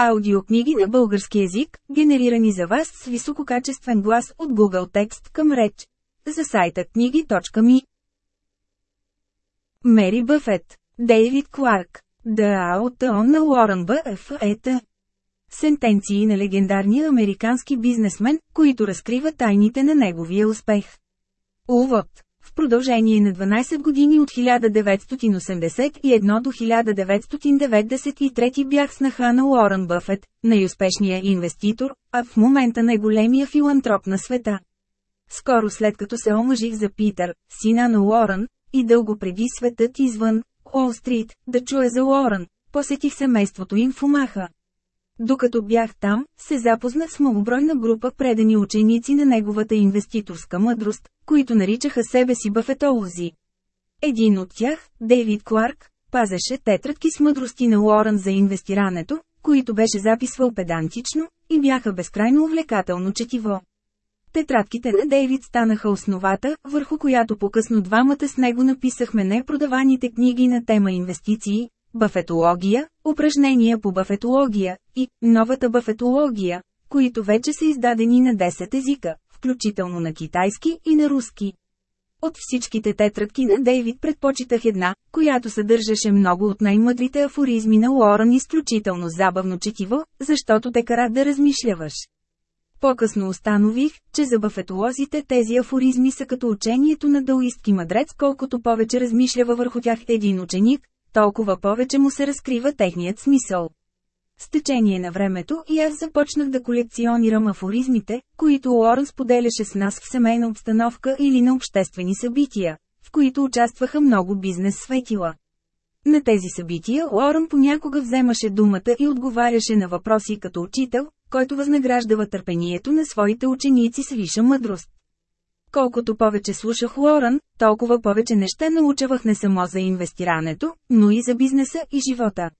Аудиокниги на български език, генерирани за вас с висококачествен глас от Google Текст към реч. За сайта книги.ми Мери Бъфет Дейвид Кларк ДАОТО на Лорен Бъфет Сентенции на легендарния американски бизнесмен, които разкриват тайните на неговия успех. Увод в продължение на 12 години от 1981 до 1993 бях снаха на Уорън Бъфет, най-успешния инвеститор, а в момента най-големия филантроп на света. Скоро след като се омъжих за Питър, сина на Уорън, и дълго преди светът извън, Уолл Стрит, да чуе за Уорън, посетих семейството им в Омаха. Докато бях там, се запознах с многобройна група предани ученици на неговата инвеститорска мъдрост, които наричаха себе си бафетолози. Един от тях, Дейвид Кларк, пазеше тетрадки с мъдрости на Лорен за инвестирането, които беше записвал педантично, и бяха безкрайно увлекателно четиво. Тетрадките на Дейвид станаха основата, върху която по-късно двамата с него написахме непродаваните книги на тема инвестиции, бафетология, упражнения по бафетология и новата бафетология, които вече са издадени на 10 езика, включително на китайски и на руски. От всичките тетрадки на Дейвид предпочитах една, която съдържаше много от най-мъдрите афоризми на Лоран изключително забавно четиво, защото те карат да размишляваш. По-късно установих, че за бафетолозите тези афоризми са като учението на даоистки мъдрец колкото повече размишлява върху тях един ученик, толкова повече му се разкрива техният смисъл. С течение на времето и аз започнах да колекционирам афоризмите, които Уорън споделяше с нас в семейна обстановка или на обществени събития, в които участваха много бизнес светила. На тези събития Уорън понякога вземаше думата и отговаряше на въпроси като учител, който възнаграждава търпението на своите ученици с виша мъдрост. Колкото повече слушах Лоран, толкова повече неща научавах не само за инвестирането, но и за бизнеса и живота.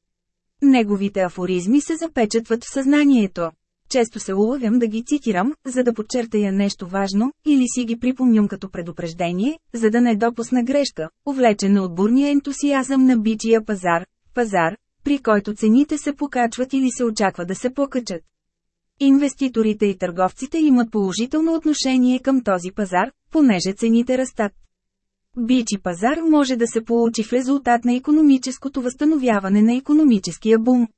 Неговите афоризми се запечатват в съзнанието. Често се улавям да ги цитирам, за да подчертая нещо важно, или си ги припомням като предупреждение, за да не допусна грешка, увлечена от бурния ентусиазъм на бичия пазар, пазар, при който цените се покачват или се очаква да се покачат. Инвеститорите и търговците имат положително отношение към този пазар, понеже цените растат. Бичи пазар може да се получи в резултат на економическото възстановяване на економическия бум.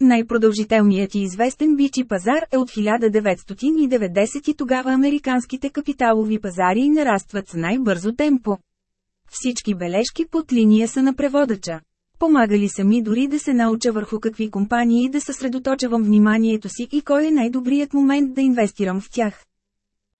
Най-продължителният и известен бичи пазар е от 1990 и тогава американските капиталови пазари нарастват с най-бързо темпо. Всички бележки под линия са на преводача. Помагали са ми дори да се науча върху какви компании да съсредоточавам вниманието си и кой е най-добрият момент да инвестирам в тях.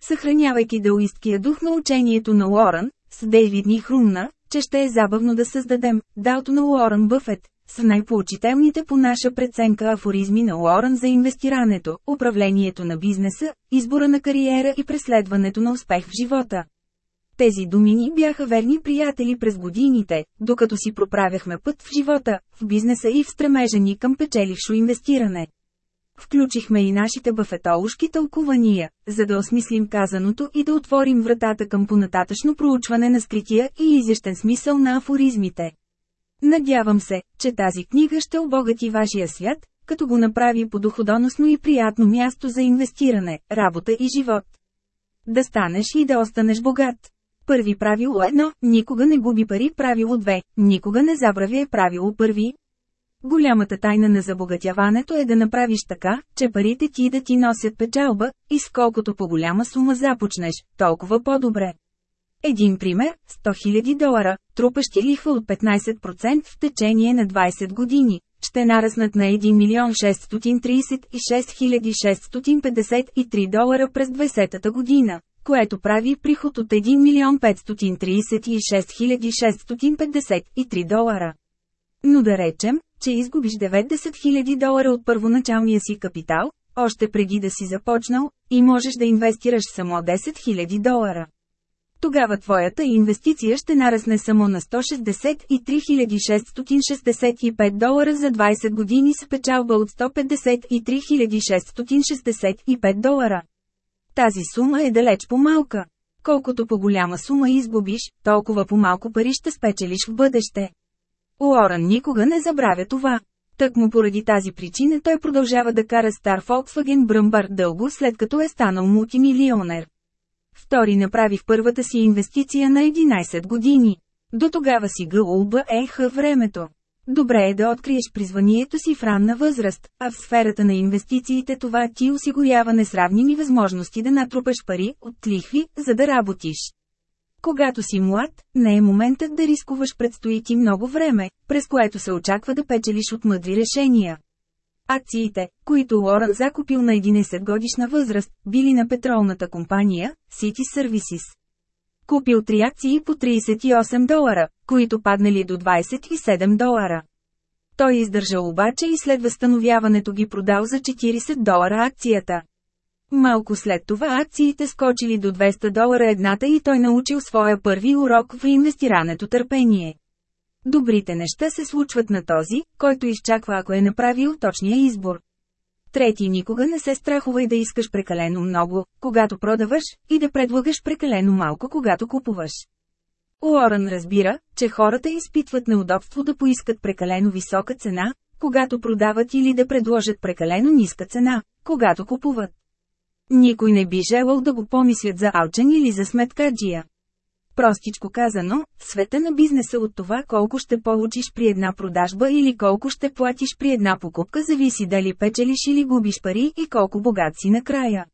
Съхранявайки даоисткия дух на учението на Лоран, с Дейвид ни хрумна, че ще е забавно да създадем «Далто на Лоран Бъфет», с най-поучителните по наша преценка афоризми на Лоран за инвестирането, управлението на бизнеса, избора на кариера и преследването на успех в живота. Тези думи ни бяха верни приятели през годините, докато си проправяхме път в живота, в бизнеса и в стремежа ни към печелившо инвестиране. Включихме и нашите бафетолушки тълкувания, за да осмислим казаното и да отворим вратата към понататъчно проучване на скрития и изящен смисъл на афоризмите. Надявам се, че тази книга ще обогати вашия свят, като го направи по доходоносно и приятно място за инвестиране, работа и живот. Да станеш и да останеш богат. Първи правило едно, никога не губи пари правило 2, никога не забравяй правило първи. Голямата тайна на забогатяването е да направиш така, че парите ти да ти носят печалба, и сколкото по-голяма сума започнеш, толкова по-добре. Един пример – 100 000 долара, трупащи лихва от 15% в течение на 20 години, ще нараснат на 1 милион 636 653 долара през 20-та година което прави приход от 1 милион 536 653 долара. Но да речем, че изгубиш 90 000 долара от първоначалния си капитал, още преди да си започнал, и можеш да инвестираш само 10 000 долара. Тогава твоята инвестиция ще нарасне само на 163 665 долара за 20 години с печалба от 153 665 долара. Тази сума е далеч по-малка. Колкото по-голяма сума изгубиш, толкова по-малко пари ще спечелиш в бъдеще. Уорън никога не забравя това. Тъкмо поради тази причина той продължава да кара стар Volkswagen Brumbar дълго след като е станал мултимилионер. Втори направи в първата си инвестиция на 11 години. До тогава си гълба ех времето. Добре е да откриеш призванието си в ранна възраст, а в сферата на инвестициите това ти осигурява несравними възможности да натрупаш пари от лихви, за да работиш. Когато си млад, не е моментът да рискуваш предстои ти много време, през което се очаква да печелиш от мъдри решения. Акциите, които Лоран закупил на 11 годишна възраст, били на петролната компания City Services. Купил три акции по 38 долара, които паднали до 27 долара. Той издържал обаче и след възстановяването ги продал за 40 долара акцията. Малко след това акциите скочили до 200 долара едната и той научил своя първи урок в инвестирането търпение. Добрите неща се случват на този, който изчаква ако е направил точния избор. Трети никога не се страхувай да искаш прекалено много, когато продаваш, и да предлагаш прекалено малко, когато купуваш. Уорън разбира, че хората изпитват неудобство да поискат прекалено висока цена, когато продават или да предложат прекалено ниска цена, когато купуват. Никой не би желал да го помислят за алчен или за сметкаджия. Простичко казано, света на бизнеса от това колко ще получиш при една продажба или колко ще платиш при една покупка зависи дали печелиш или губиш пари и колко богат си накрая.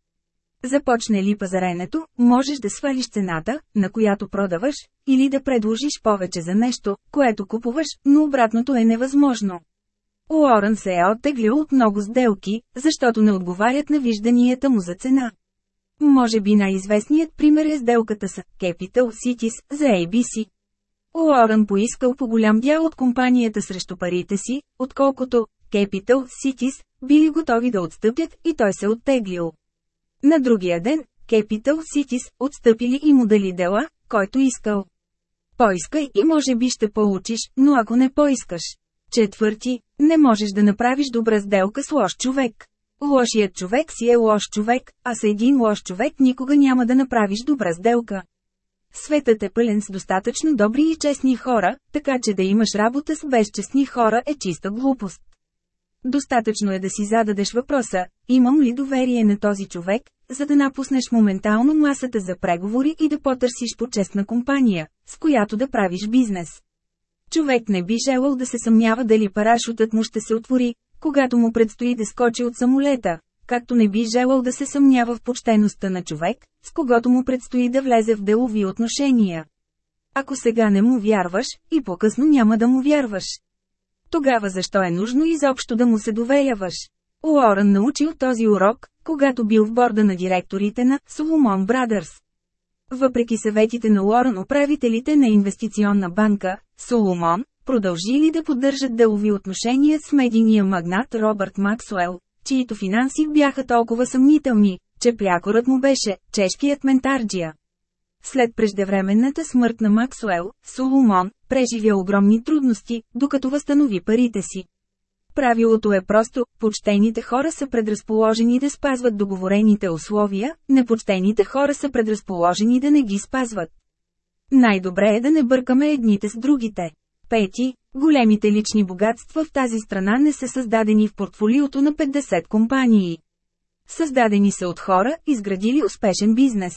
Започне ли пазаренето, можеш да свалиш цената, на която продаваш, или да предложиш повече за нещо, което купуваш, но обратното е невъзможно. Уорън се е оттеглил от много сделки, защото не отговарят на вижданията му за цена. Може би най-известният пример е сделката с Capital Cities за ABC. Уорън поискал по голям дял от компанията срещу парите си, отколкото Capital Cities били готови да отстъпят и той се оттеглил. На другия ден, Capital Cities отстъпили и му дали дела, който искал. Поискай и може би ще получиш, но ако не поискаш. Четвърти, не можеш да направиш добра сделка с лош човек. Лошият човек си е лош човек, а с един лош човек никога няма да направиш добра сделка. Светът е пълен с достатъчно добри и честни хора, така че да имаш работа с безчестни хора е чиста глупост. Достатъчно е да си зададеш въпроса, имам ли доверие на този човек, за да напуснеш моментално масата за преговори и да потърсиш почестна компания, с която да правиш бизнес. Човек не би желал да се съмнява дали парашутът му ще се отвори, когато му предстои да скочи от самолета, както не би желал да се съмнява в почтеността на човек, с когото му предстои да влезе в делови отношения. Ако сега не му вярваш, и по-късно няма да му вярваш. Тогава защо е нужно изобщо да му се доверяваш? Уорън научил този урок, когато бил в борда на директорите на Solomon Brothers. Въпреки съветите на Уорън управителите на инвестиционна банка, Соломон, продължили да поддържат делови отношения с медийния магнат Робърт Максуел, чието финанси бяха толкова съмнителни, че прякорът му беше чешкият ментарджия. След преждевременната смърт на Максуел, Соломон преживя огромни трудности, докато възстанови парите си. Правилото е просто, почтените хора са предразположени да спазват договорените условия, непочтените хора са предразположени да не ги спазват. Най-добре е да не бъркаме едните с другите. Пети, големите лични богатства в тази страна не са създадени в портфолиото на 50 компании. Създадени са от хора, изградили успешен бизнес.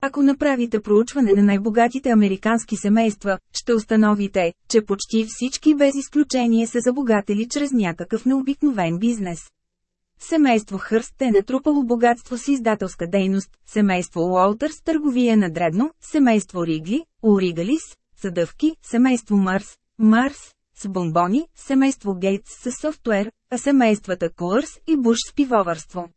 Ако направите проучване на най-богатите американски семейства, ще установите, че почти всички без изключение са забогатели чрез някакъв необикновен бизнес. Семейство Хърст е натрупало богатство с издателска дейност, семейство Уолтърс търговия на дребно, семейство Ригли, Оригалис, съдъвки, семейство Марс, Марс, с бомбони, семейство Гейтс с софтуер, а семействата Кулърс и Буш с пивоварство.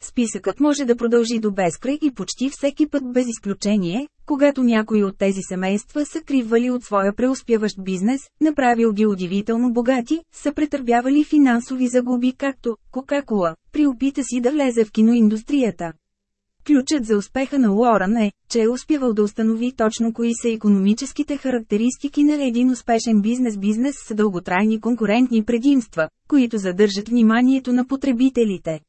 Списъкът може да продължи до безкрай и почти всеки път без изключение, когато някои от тези семейства са кривали от своя преуспяващ бизнес, направил ги удивително богати, са претърпявали финансови загуби както Кока-Кола, при опита си да влезе в киноиндустрията. Ключът за успеха на Уорън е, че е успявал да установи точно кои са економическите характеристики на един успешен бизнес-бизнес с дълготрайни конкурентни предимства, които задържат вниманието на потребителите.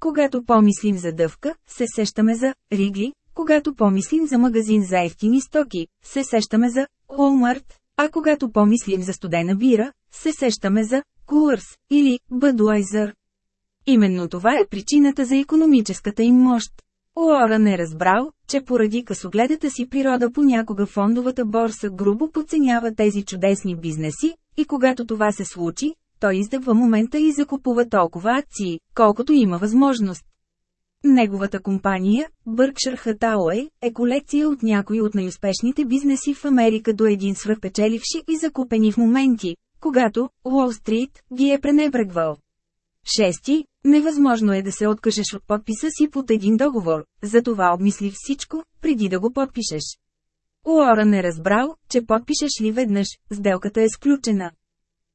Когато помислим за дъвка, се сещаме за Ригли, когато помислим за магазин за ефтини стоки, се сещаме за Walmart, а когато помислим за студена бира, се сещаме за Куърс, или Бъдуайзър. Именно това е причината за економическата им мощ. Уорън е разбрал, че поради късогледата си природа понякога фондовата борса грубо подценява тези чудесни бизнеси, и когато това се случи, той издъгва момента и закупува толкова акции, колкото има възможност. Неговата компания, Berkshire Hathaway, е колекция от някои от най-успешните бизнеси в Америка до един свръхпечеливши и закупени в моменти, когато Уолл Стрит ги е пренебрегвал. Шести, невъзможно е да се откажеш от подписа си под един договор, затова обмисли всичко, преди да го подпишеш. Уорън е разбрал, че подпишеш ли веднъж, сделката е сключена.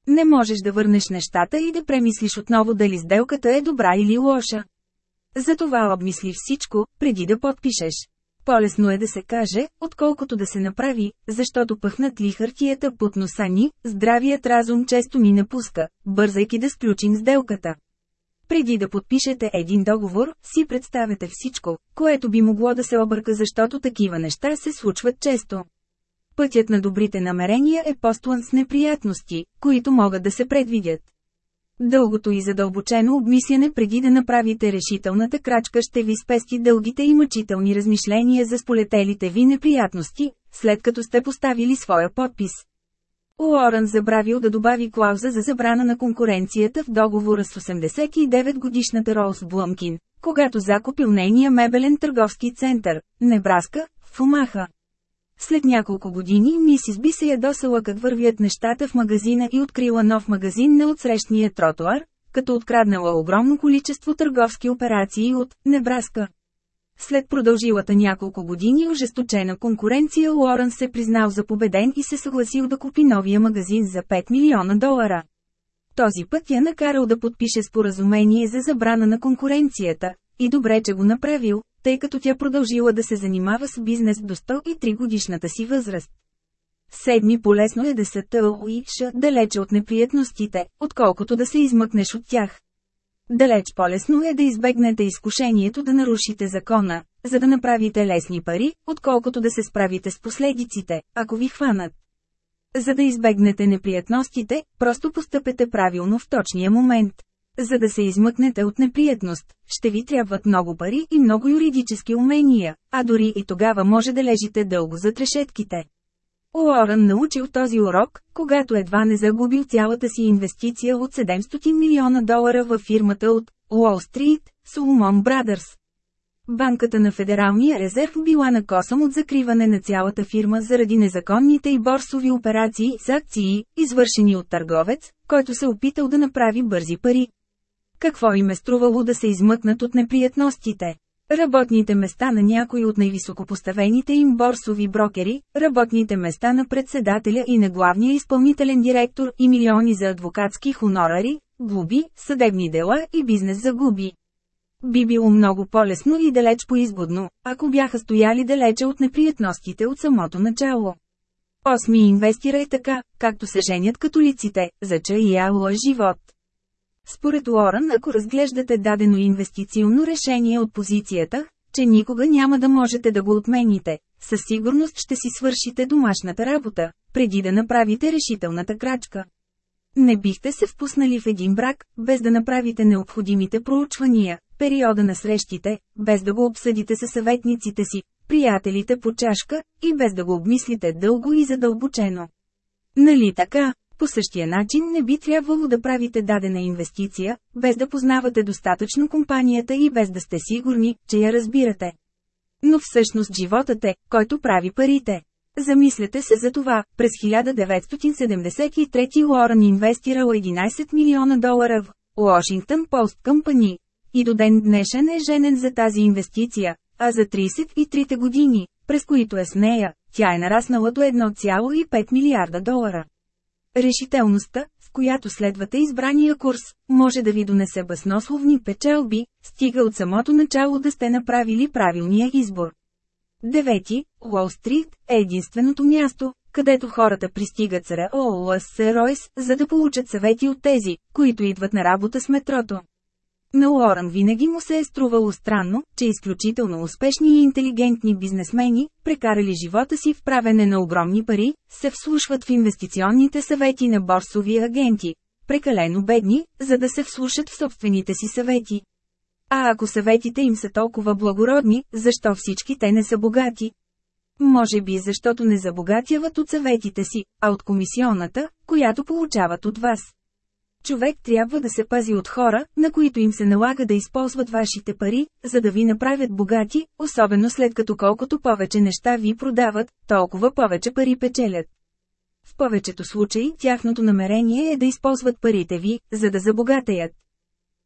Не можеш да върнеш нещата и да премислиш отново дали сделката е добра или лоша. Затова обмисли всичко, преди да подпишеш. Полесно е да се каже, отколкото да се направи, защото пъхнат ли хартията под носа ни, здравият разум често ни напуска, бързайки да сключим сделката. Преди да подпишете един договор, си представете всичко, което би могло да се обърка защото такива неща се случват често. Пътят на добрите намерения е постлан с неприятности, които могат да се предвидят. Дългото и задълбочено обмисляне преди да направите решителната крачка ще ви спести дългите и мъчителни размишления за сполетелите ви неприятности, след като сте поставили своя подпис. Уорън забравил да добави клауза за забрана на конкуренцията в договора с 89-годишната Ролс Блъмкин, когато закупил нейния мебелен търговски център, Небраска, в Омаха. След няколко години мисис би се ядосала как вървят нещата в магазина и открила нов магазин на отсрещния тротуар, като откраднала огромно количество търговски операции от Небраска. След продължилата няколко години ожесточена конкуренция Лорен се признал за победен и се съгласил да купи новия магазин за 5 милиона долара. Този път я накарал да подпише споразумение за забрана на конкуренцията, и добре, че го направил, тъй като тя продължила да се занимава с бизнес до 103 годишната си възраст. Седми полесно е да се тълуиша далече от неприятностите, отколкото да се измъкнеш от тях. Далеч по-лесно е да избегнете изкушението да нарушите закона, за да направите лесни пари, отколкото да се справите с последиците, ако ви хванат. За да избегнете неприятностите, просто постъпете правилно в точния момент. За да се измъкнете от неприятност, ще ви трябват много пари и много юридически умения, а дори и тогава може да лежите дълго за трешетките. Уорън научил този урок, когато едва не загубил цялата си инвестиция от 700 милиона долара във фирмата от Уолл Стрит, Соломон Брадърс. Банката на Федералния резерв била на косъм от закриване на цялата фирма заради незаконните и борсови операции с акции, извършени от търговец, който се опитал да направи бързи пари. Какво им е струвало да се измъкнат от неприятностите? Работните места на някои от най-високопоставените им борсови брокери, работните места на председателя и на главния изпълнителен директор и милиони за адвокатски хонорари, губи, съдебни дела и бизнес за губи. Би било много по-лесно и далеч по-изгодно, ако бяха стояли далече от неприятностите от самото начало. Осми инвестира е така, както се женят католиците, за чай и живот. Според Уорън, ако разглеждате дадено инвестиционно решение от позицията, че никога няма да можете да го отмените, със сигурност ще си свършите домашната работа, преди да направите решителната крачка. Не бихте се впуснали в един брак, без да направите необходимите проучвания, периода на срещите, без да го обсъдите със съветниците си, приятелите по чашка, и без да го обмислите дълго и задълбочено. Нали така? По същия начин не би трябвало да правите дадена инвестиция, без да познавате достатъчно компанията и без да сте сигурни, че я разбирате. Но всъщност животът е, който прави парите. Замислете се за това, през 1973 Лоран инвестирал 11 милиона долара в Washington Post Company. И до ден днешен е женен за тази инвестиция, а за 33 години, през които е с нея, тя е нараснала до 1,5 милиарда долара. Решителността, с която следвате избрания курс, може да ви донесе баснословни печелби, стига от самото начало да сте направили правилния избор. Девети, Уолл Стрит е единственото място, където хората пристигат с Ролс Ройс, за да получат съвети от тези, които идват на работа с метрото. На Уорън винаги му се е струвало странно, че изключително успешни и интелигентни бизнесмени, прекарали живота си в правене на огромни пари, се вслушват в инвестиционните съвети на борсови агенти, прекалено бедни, за да се вслушат в собствените си съвети. А ако съветите им са толкова благородни, защо всички те не са богати? Може би защото не забогатяват от съветите си, а от комисионната, която получават от вас. Човек трябва да се пази от хора, на които им се налага да използват вашите пари, за да ви направят богати, особено след като колкото повече неща ви продават, толкова повече пари печелят. В повечето случаи тяхното намерение е да използват парите ви, за да забогатеят.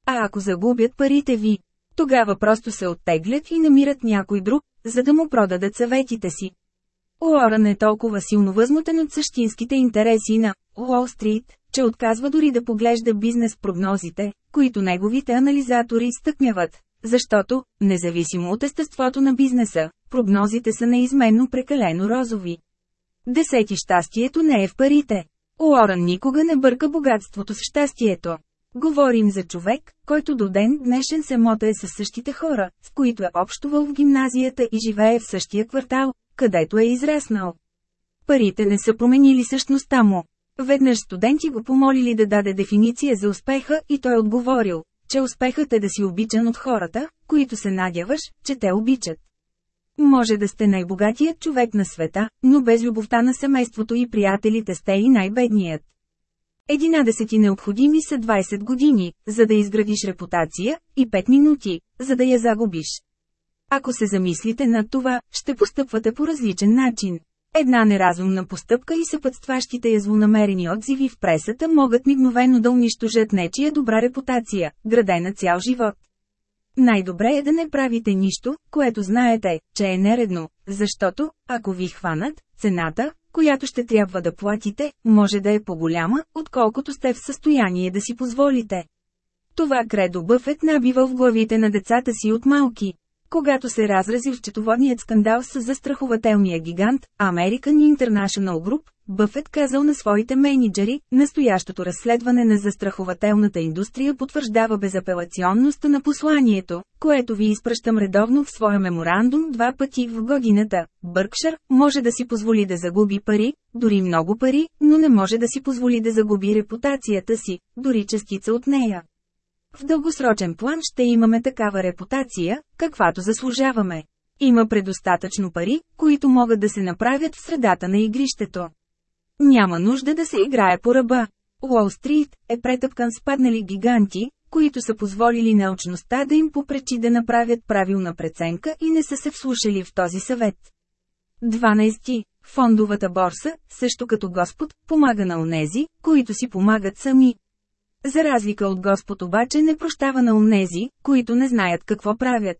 А ако загубят парите ви, тогава просто се оттеглят и намират някой друг, за да му продадат съветите си. Уорън е толкова силно възмутен от същинските интереси на Уолл Стрит, че отказва дори да поглежда бизнес прогнозите, които неговите анализатори изтъкмяват, защото, независимо от естеството на бизнеса, прогнозите са неизменно прекалено розови. Десети щастието не е в парите. Уорън никога не бърка богатството с щастието. Говорим за човек, който до ден днешен се мотае с същите хора, с които е общувал в гимназията и живее в същия квартал, където е израснал. Парите не са променили същността му. Веднъж студенти го помолили да даде дефиниция за успеха и той отговорил, че успехът е да си обичан от хората, които се надяваш, че те обичат. Може да сте най-богатият човек на света, но без любовта на семейството и приятелите сте и най-бедният. Единадесети необходими са 20 години, за да изградиш репутация, и 5 минути, за да я загубиш. Ако се замислите над това, ще постъпвате по различен начин. Една неразумна постъпка и съпътстващите я злонамерени отзиви в пресата могат мигновено да унищожат нечия добра репутация, градена цял живот. Най-добре е да не правите нищо, което знаете, че е нередно, защото, ако ви хванат, цената, която ще трябва да платите, може да е по-голяма, отколкото сте в състояние да си позволите. Това кредо Бъфет набива в главите на децата си от малки. Когато се разрази счетоводният скандал с застрахователния гигант, American International Group, Бъфет казал на своите менеджери, настоящото разследване на застрахователната индустрия потвърждава безапелационността на посланието, което ви изпращам редовно в своя меморандум два пъти в годината. Бъркшър може да си позволи да загуби пари, дори много пари, но не може да си позволи да загуби репутацията си, дори частица от нея. В дългосрочен план ще имаме такава репутация, каквато заслужаваме. Има предостатъчно пари, които могат да се направят в средата на игрището. Няма нужда да се играе по ръба. Уолл Стрит е претъпкан с паднали гиганти, които са позволили научността да им попречи да направят правилна преценка и не са се вслушали в този съвет. 12. Фондовата борса, също като Господ, помага на онези, които си помагат сами. За разлика от Господ обаче не прощава на онези, които не знаят какво правят.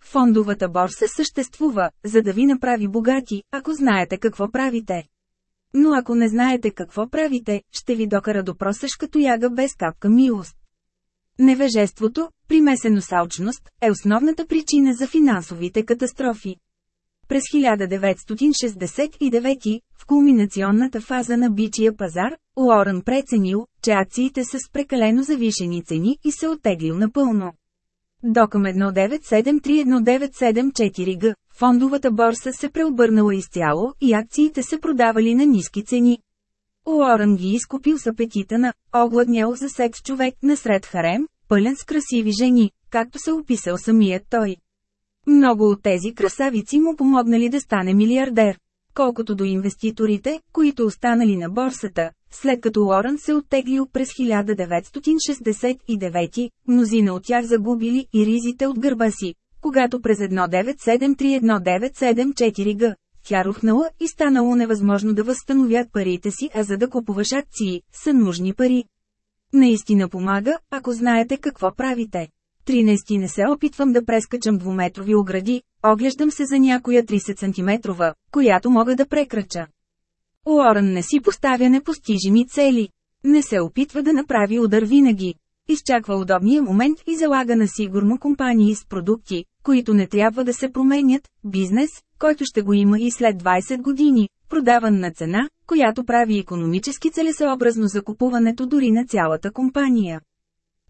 Фондовата борса съществува, за да ви направи богати, ако знаете какво правите. Но ако не знаете какво правите, ще ви докара до просешка тояга без капка милост. Невежеството, примесено с алчност, е основната причина за финансовите катастрофи. През 1969, в кулминационната фаза на бичия пазар, Уорън преценил, че акциите са с прекалено завишени цени и се оттеглил напълно. Докъм 1973-1974 г, фондовата борса се преобърнала изцяло и акциите се продавали на ниски цени. Уорън ги изкупил с апетита на огладнял за секс човек насред харем, пълен с красиви жени, както се описал самият той. Много от тези красавици му помогнали да стане милиардер. Колкото до инвеститорите, които останали на борсата, след като Лорен се оттеглил през 1969, мнозина от тях загубили и ризите от гърба си, когато през 1973-1974 г. Тя рухнала и станало невъзможно да възстановят парите си, а за да купуваш акции, са нужни пари. Наистина помага, ако знаете какво правите. 13 не се опитвам да прескачам двуметрови огради, оглеждам се за някоя 30 см, която мога да прекрача. Уорън не си поставя непостижими цели. Не се опитва да направи удар винаги. Изчаква удобния момент и залага на сигурно компании с продукти, които не трябва да се променят, бизнес, който ще го има и след 20 години, продаван на цена, която прави економически целесообразно закупуването дори на цялата компания.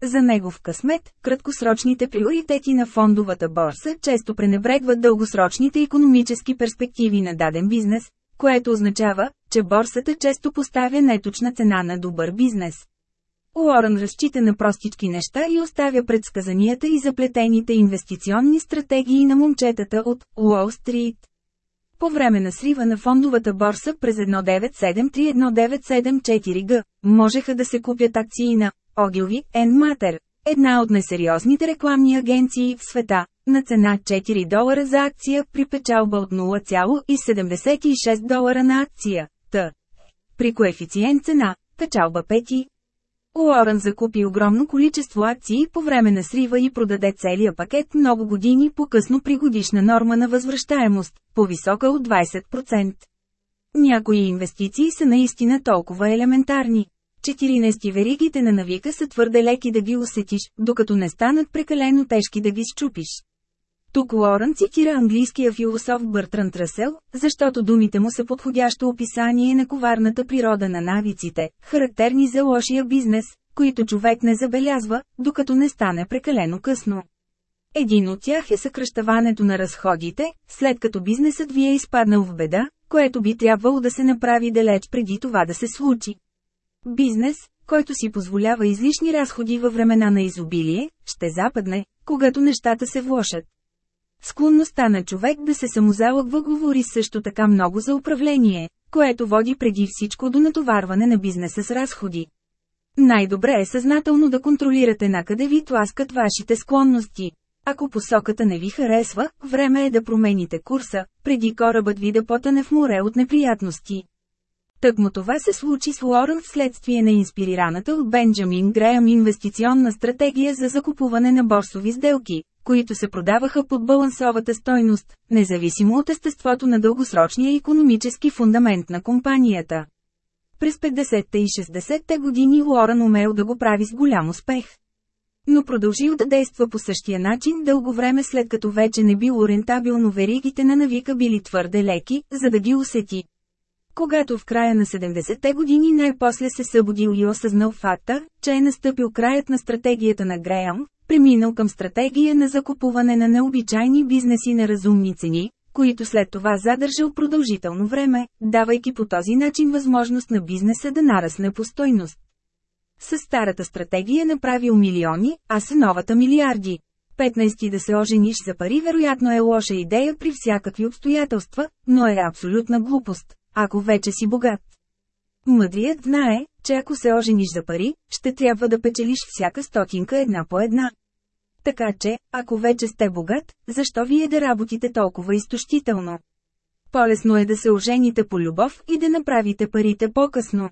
За негов късмет, краткосрочните приоритети на фондовата борса често пренебрегват дългосрочните економически перспективи на даден бизнес, което означава, че борсата често поставя неточна цена на добър бизнес. Уорън разчита на простички неща и оставя предсказанията и заплетените инвестиционни стратегии на момчетата от Уолл Стрит. По време на срива на фондовата борса през 1973-1974 г. можеха да се купят акции на Ogilvy Mater, една от несериозните рекламни агенции в света, на цена 4 долара за акция при печалба от 0,76 долара на акция, т. При коефициент цена, печалба 5. Уорън закупи огромно количество акции по време на срива и продаде целия пакет много години по-късно при годишна норма на възвръщаемост, по-висока от 20%. Някои инвестиции са наистина толкова елементарни. 14 веригите на навика са твърде леки да ги усетиш, докато не станат прекалено тежки да ги счупиш. Тук Лорен цитира английския философ Бъртранд Расел, защото думите му са подходящо описание на коварната природа на навиците, характерни за лошия бизнес, които човек не забелязва, докато не стане прекалено късно. Един от тях е съкръщаването на разходите, след като бизнесът ви е изпаднал в беда, което би трябвало да се направи далеч преди това да се случи. Бизнес, който си позволява излишни разходи във времена на изобилие, ще западне, когато нещата се влошат. Склонността на човек да се самозалъгва говори също така много за управление, което води преди всичко до натоварване на бизнеса с разходи. Най-добре е съзнателно да контролирате накъде ви тласкат вашите склонности. Ако посоката не ви харесва, време е да промените курса, преди корабът ви да потъне в море от неприятности. Тъкмо това се случи с Лорен вследствие на инспирираната от Бенджамин Греъм инвестиционна стратегия за закупуване на борсови сделки, които се продаваха под балансовата стойност, независимо от естеството на дългосрочния економически фундамент на компанията. През 50-те и 60-те години Лоран умел да го прави с голям успех. Но продължил да действа по същия начин дълго време след като вече не било рентабилно веригите на навика били твърде леки, за да ги усети. Когато в края на 70-те години най-после се събудил и осъзнал факта, че е настъпил краят на стратегията на Греъм, преминал към стратегия на закупуване на необичайни бизнеси на разумни цени, които след това задържал продължително време, давайки по този начин възможност на бизнеса да нарасне по стойност. С старата стратегия направил милиони, а с новата милиарди. 15 да се ожениш за пари вероятно е лоша идея при всякакви обстоятелства, но е абсолютна глупост, ако вече си богат. Мъдрият знае, че ако се ожениш за пари, ще трябва да печелиш всяка стотинка една по една. Така че, ако вече сте богат, защо вие да работите толкова изтощително? Полесно е да се ожените по любов и да направите парите по-късно.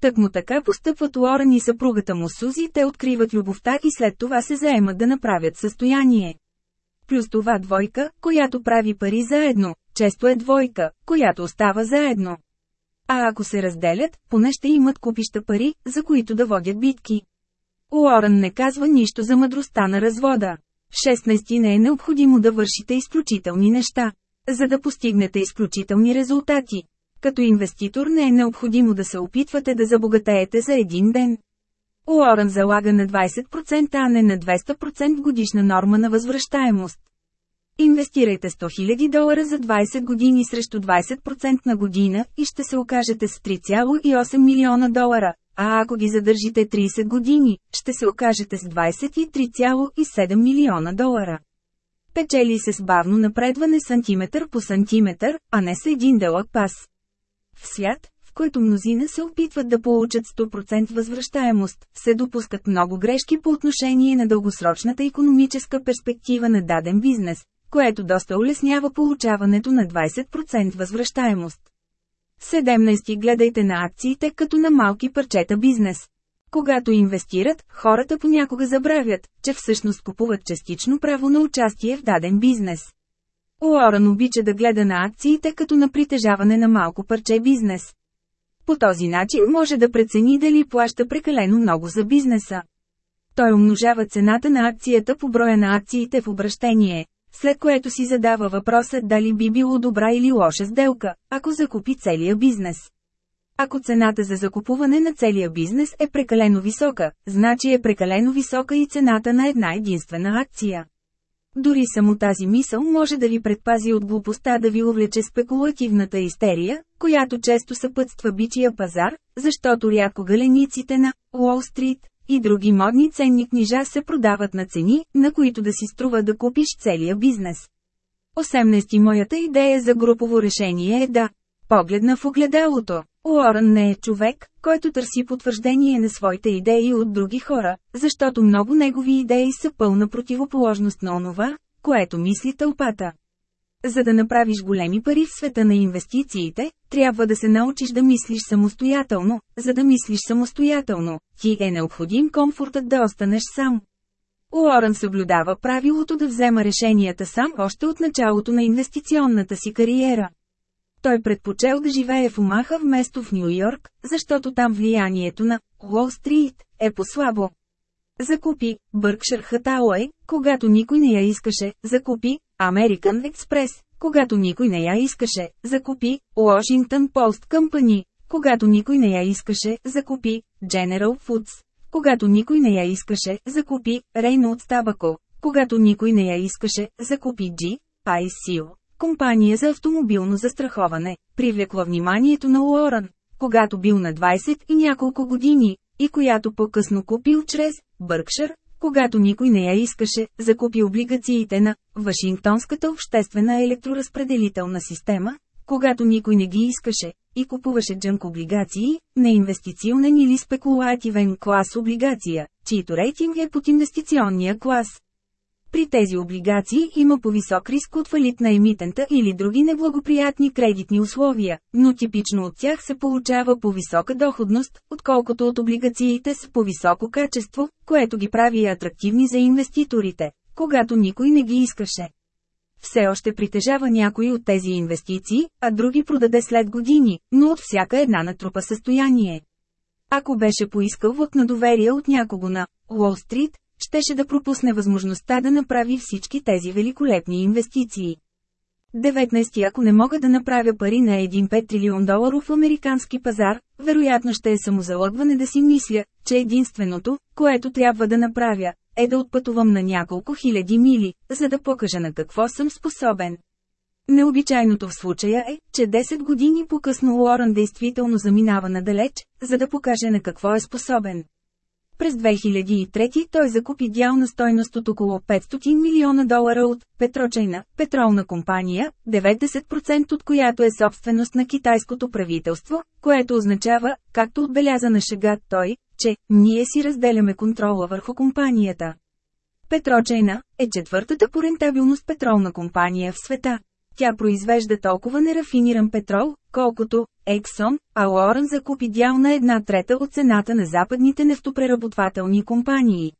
Так му така постъпват Уорън и съпругата му Сузи, те откриват любовта и след това се заемат да направят състояние. Плюс това двойка, която прави пари заедно, често е двойка, която остава заедно. А ако се разделят, поне ще имат купища пари, за които да водят битки. Уорън не казва нищо за мъдростта на развода. 16 не е необходимо да вършите изключителни неща, за да постигнете изключителни резултати. Като инвеститор не е необходимо да се опитвате да забогатеете за един ден. Уорън залага на 20%, а не на 200% годишна норма на възвръщаемост. Инвестирайте 100 000 долара за 20 години срещу 20% на година и ще се окажете с 3,8 милиона долара, а ако ги задържите 30 години, ще се окажете с 23,7 милиона долара. Печели се с бавно напредване сантиметър по сантиметър, а не с един дълъг пас. В свят, в който мнозина се опитват да получат 100% възвръщаемост, се допускат много грешки по отношение на дългосрочната економическа перспектива на даден бизнес, което доста улеснява получаването на 20% възвръщаемост. 17. Гледайте на акциите като на малки парчета бизнес. Когато инвестират, хората понякога забравят, че всъщност купуват частично право на участие в даден бизнес. Уорън обича да гледа на акциите като на притежаване на малко парче бизнес. По този начин може да прецени дали плаща прекалено много за бизнеса. Той умножава цената на акцията по броя на акциите в обращение, след което си задава въпроса дали би било добра или лоша сделка, ако закупи целия бизнес. Ако цената за закупуване на целия бизнес е прекалено висока, значи е прекалено висока и цената на една единствена акция. Дори само тази мисъл може да ви предпази от глупостта да ви увлече спекулативната истерия, която често съпътства бичия пазар, защото рядко галениците на Уолл Стрит и други модни ценни книжа се продават на цени, на които да си струва да купиш целия бизнес. 18. Моята идея за групово решение е да погледна в огледалото. Уорън не е човек, който търси потвърждение на своите идеи от други хора, защото много негови идеи са пълна противоположност на онова, което мисли тълпата. За да направиш големи пари в света на инвестициите, трябва да се научиш да мислиш самостоятелно. За да мислиш самостоятелно, ти е необходим комфортът да останеш сам. Уорън съблюдава правилото да взема решенията сам още от началото на инвестиционната си кариера. Той предпочел да живее в Омаха вместо в Нью Йорк, защото там влиянието на Уолл Стрит е по-слабо. Закупи Бъркшир Хатауей, когато никой не я искаше, закупи American Express, когато никой не я искаше, закупи Washington Post Company, когато никой не я искаше, закупи General Foods, когато никой не я искаше, закупи Reynolds Tobacco, когато никой не я искаше, закупи G, ICO, компания за автомобилно застраховане, привлекла вниманието на Уорън, когато бил на 20 и няколко години, и която по-късно купил чрез Бъркшир, когато никой не я искаше, закупи облигациите на Вашингтонската обществена електроразпределителна система, когато никой не ги искаше, и купуваше джънк облигации, неинвестиционен или спекулативен клас облигация, чието рейтинг е под инвестиционния клас. При тези облигации има по-висок риск от фалит на емитента или други неблагоприятни кредитни условия, но типично от тях се получава по-висока доходност, отколкото от облигациите с по-високо качество, което ги прави атрактивни за инвеститорите, когато никой не ги искаше. Все още притежава някои от тези инвестиции, а други продаде след години, но от всяка една натрупа състояние. Ако беше поискал вък на доверие от някого на Уолл Стрит, щеше да пропусне възможността да направи всички тези великолепни инвестиции. 19. Ако не мога да направя пари на 1 5 трилион доларов американски пазар, вероятно ще е самозалъгване да си мисля, че единственото, което трябва да направя, е да отпътувам на няколко хиляди мили, за да покажа на какво съм способен. Необичайното в случая е, че 10 години по-късно Уорън действително заминава надалеч, за да покаже на какво е способен. През 2003 той закупи дял на стойност от около 500 милиона долара от Петрочайна, петролна компания, 90% от която е собственост на китайското правителство, което означава, както отбеляза на шега той, че «ние си разделяме контрола върху компанията». Петрочайна е четвъртата по рентабилност петролна компания в света. Тя произвежда толкова нерафиниран петрол, колкото Ексон, а Лорен закупи дял на една трета от цената на западните нефтопреработвателни компании.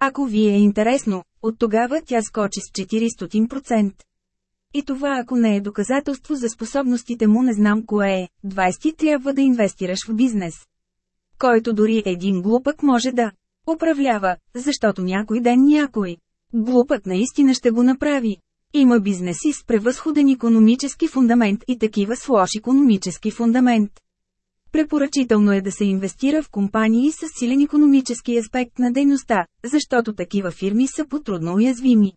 Ако ви е интересно, от тогава тя скочи с 400%. И това ако не е доказателство за способностите му не знам кое е, 20 трябва да инвестираш в бизнес. Който дори един глупък може да управлява, защото някой ден някой глупък наистина ще го направи. Има бизнеси с превъзходен економически фундамент и такива с лош економически фундамент. Препоръчително е да се инвестира в компании с силен економически аспект на дейността, защото такива фирми са потрудно уязвими.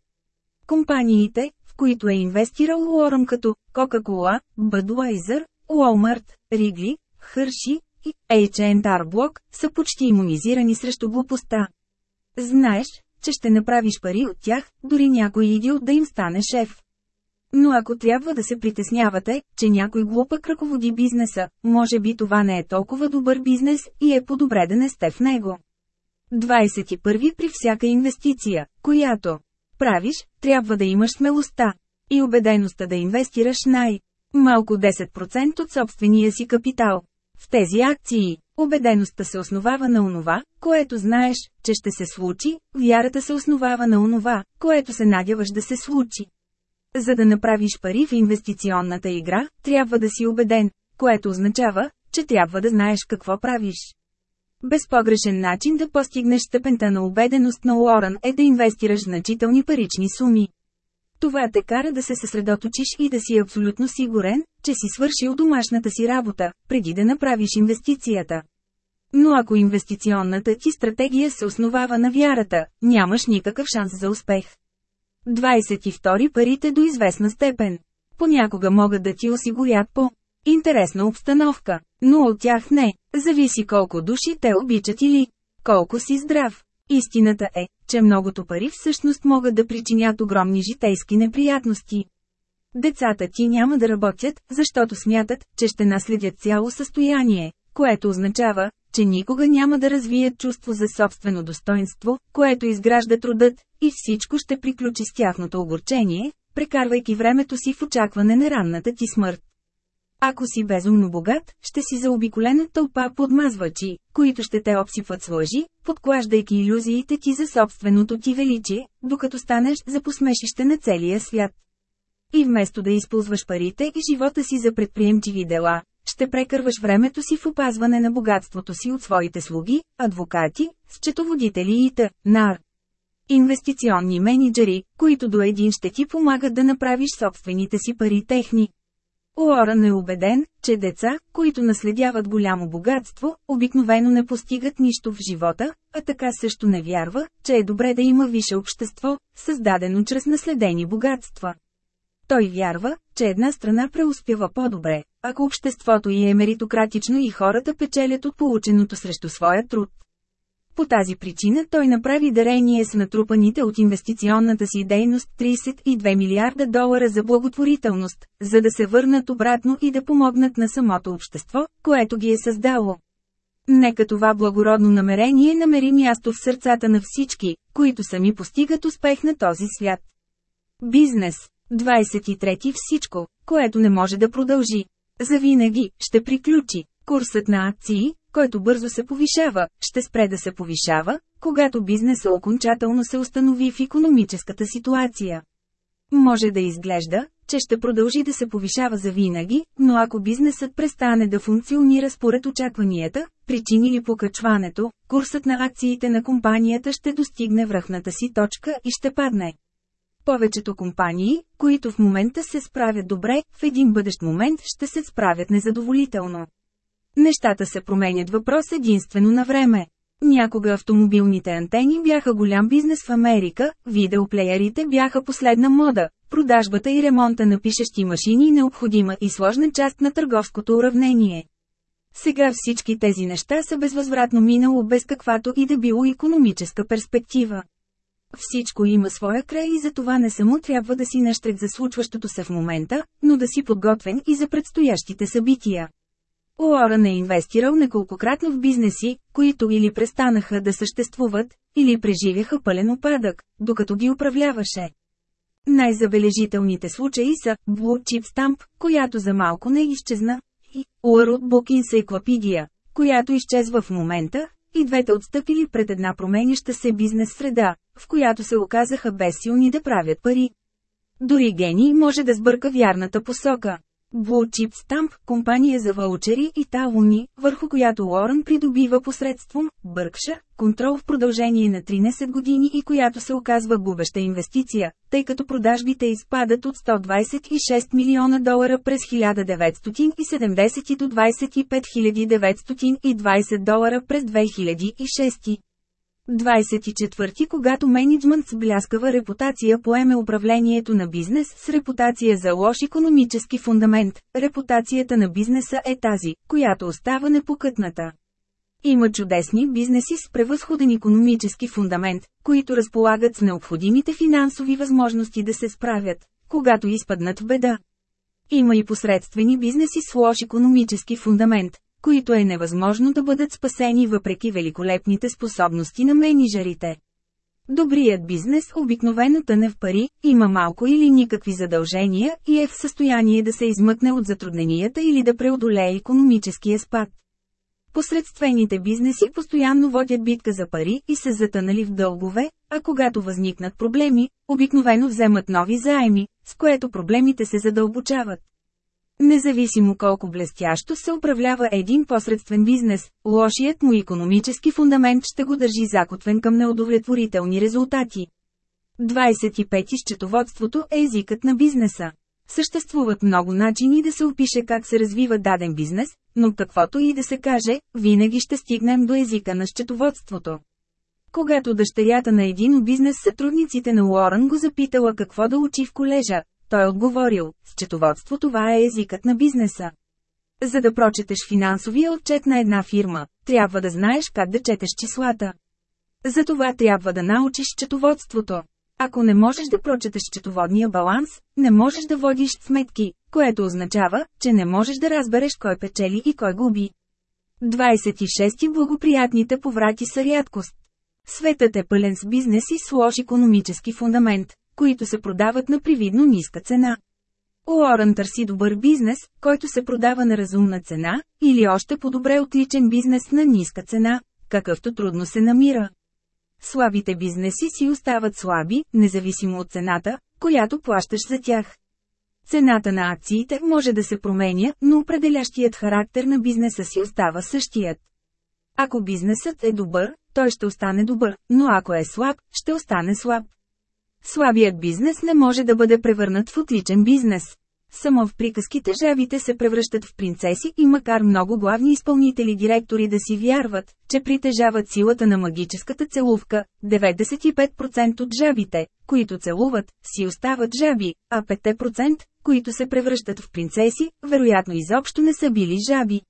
Компаниите, в които е инвестирал Уоръм като Coca-Cola, Budweiser, Walmart, Wrigley, Hershey и H&R Block, са почти иммунизирани срещу глупостта. Знаеш, че ще направиш пари от тях, дори някой идиот да им стане шеф. Но ако трябва да се притеснявате, че някой глупък ръководи бизнеса, може би това не е толкова добър бизнес и е по-добре да не сте в него. 21. При всяка инвестиция, която правиш, трябва да имаш смелостта и убедеността да инвестираш най- малко 10% от собствения си капитал. В тези акции, убедеността се основава на онова, което знаеш, че ще се случи, вярата се основава на онова, което се надяваш да се случи. За да направиш пари в инвестиционната игра, трябва да си убеден, което означава, че трябва да знаеш какво правиш. Безпогрешен начин да постигнеш степента на убеденост на Уорън е да инвестираш значителни парични суми. Това те кара да се съсредоточиш и да си абсолютно сигурен, че си свършил домашната си работа, преди да направиш инвестицията. Но ако инвестиционната ти стратегия се основава на вярата, нямаш никакъв шанс за успех. 22. Парите до известна степен. Понякога могат да ти осигурят по Интересна обстановка, но от тях не. Зависи колко души те обичат или колко си здрав. Истината е, че многото пари всъщност могат да причинят огромни житейски неприятности. Децата ти няма да работят, защото смятат, че ще наследят цяло състояние, което означава, че никога няма да развият чувство за собствено достоинство, което изгражда трудът, и всичко ще приключи с тяхното огорчение, прекарвайки времето си в очакване на ранната ти смърт. Ако си безумно богат, ще си заобиколена тълпа подмазвачи, които ще те обсипват с лъжи, подклаждайки иллюзиите ти за собственото ти величие, докато станеш за посмешище на целия свят. И вместо да използваш парите и живота си за предприемчиви дела, ще прекърваш времето си в опазване на богатството си от своите слуги, адвокати, счетоводители и т.нар. Инвестиционни менеджери, които до един ще ти помагат да направиш собствените си пари техни. Уорън е убеден, че деца, които наследяват голямо богатство, обикновено не постигат нищо в живота, а така също не вярва, че е добре да има висше общество, създадено чрез наследени богатства. Той вярва, че една страна преуспява по-добре, ако обществото й е меритократично и хората печелят от полученото срещу своя труд. По тази причина той направи дарение с натрупаните от инвестиционната си дейност 32 милиарда долара за благотворителност, за да се върнат обратно и да помогнат на самото общество, което ги е създало. Нека това благородно намерение намери място в сърцата на всички, които сами постигат успех на този свят. Бизнес 23. Всичко, което не може да продължи. Завинаги, ще приключи. Курсът на акции, който бързо се повишава, ще спре да се повишава, когато бизнесът окончателно се установи в економическата ситуация. Може да изглежда, че ще продължи да се повишава за винаги, но ако бизнесът престане да функционира според очакванията, причинили покачването, курсът на акциите на компанията ще достигне връхната си точка и ще падне. Повечето компании, които в момента се справят добре, в един бъдещ момент ще се справят незадоволително. Нещата се променят въпрос единствено на време. Някога автомобилните антени бяха голям бизнес в Америка, видеоплеерите бяха последна мода, продажбата и ремонта на пишещи машини необходима и сложна част на търговското уравнение. Сега всички тези неща са безвъзвратно минало без каквато и да било економическа перспектива. Всичко има своя край и за това не само трябва да си нащрек за случващото се в момента, но да си подготвен и за предстоящите събития. Уорън е инвестирал неколкократно в бизнеси, които или престанаха да съществуват, или преживяха пълен опадък, докато ги управляваше. Най-забележителните случаи са Blue Chip Stamp, която за малко не изчезна, и World Book Encyclopedia, която изчезва в момента, и двете отстъпили пред една променяща се бизнес среда, в която се оказаха безсилни да правят пари. Дори гений може да сбърка вярната посока. Blue Chip Stamp, компания за ваучери и талони, върху която Лорен придобива посредством Бъркша, контрол в продължение на 13 години и която се оказва губеща инвестиция, тъй като продажбите изпадат от 126 милиона долара през 1970 до 25 920 долара през 2006. 24. Когато менеджмент с бляскава репутация поеме управлението на бизнес с репутация за лош економически фундамент, репутацията на бизнеса е тази, която остава непокътната. Има чудесни бизнеси с превъзходен економически фундамент, които разполагат с необходимите финансови възможности да се справят, когато изпаднат в беда. Има и посредствени бизнеси с лош економически фундамент, които е невъзможно да бъдат спасени въпреки великолепните способности на менеджерите. Добрият бизнес обикновено тъне в пари, има малко или никакви задължения и е в състояние да се измъкне от затрудненията или да преодолее економическия спад. Посредствените бизнеси постоянно водят битка за пари и се затънали в дългове, а когато възникнат проблеми, обикновено вземат нови заеми, с което проблемите се задълбочават. Независимо колко блестящо се управлява един посредствен бизнес, лошият му економически фундамент ще го държи закотвен към неудовлетворителни резултати. 25. Счетоводството е езикът на бизнеса. Съществуват много начини да се опише как се развива даден бизнес, но каквото и да се каже, винаги ще стигнем до езика на счетоводството. Когато дъщерята на един бизнес сътрудниците на Уорън го запитала какво да учи в колежа, той отговорил, счетоводство това е езикът на бизнеса. За да прочетеш финансовия отчет на една фирма, трябва да знаеш как да четеш числата. Затова трябва да научиш четоводството. Ако не можеш да прочетеш четоводния баланс, не можеш да водиш сметки, което означава, че не можеш да разбереш кой печели и кой губи. 26. Благоприятните поврати са рядкост. Светът е пълен с бизнеси с лош економически фундамент, които се продават на привидно ниска цена. Уорън търси добър бизнес, който се продава на разумна цена, или още по-добре отличен бизнес на ниска цена, какъвто трудно се намира. Слабите бизнеси си остават слаби, независимо от цената, която плащаш за тях. Цената на акциите може да се променя, но определящият характер на бизнеса си остава същият. Ако бизнесът е добър, той ще остане добър, но ако е слаб, ще остане слаб. Слабият бизнес не може да бъде превърнат в отличен бизнес. Само в приказките жабите се превръщат в принцеси и макар много главни изпълнители директори да си вярват, че притежават силата на магическата целувка, 95% от жабите, които целуват, си остават жаби, а 5%, които се превръщат в принцеси, вероятно изобщо не са били жаби.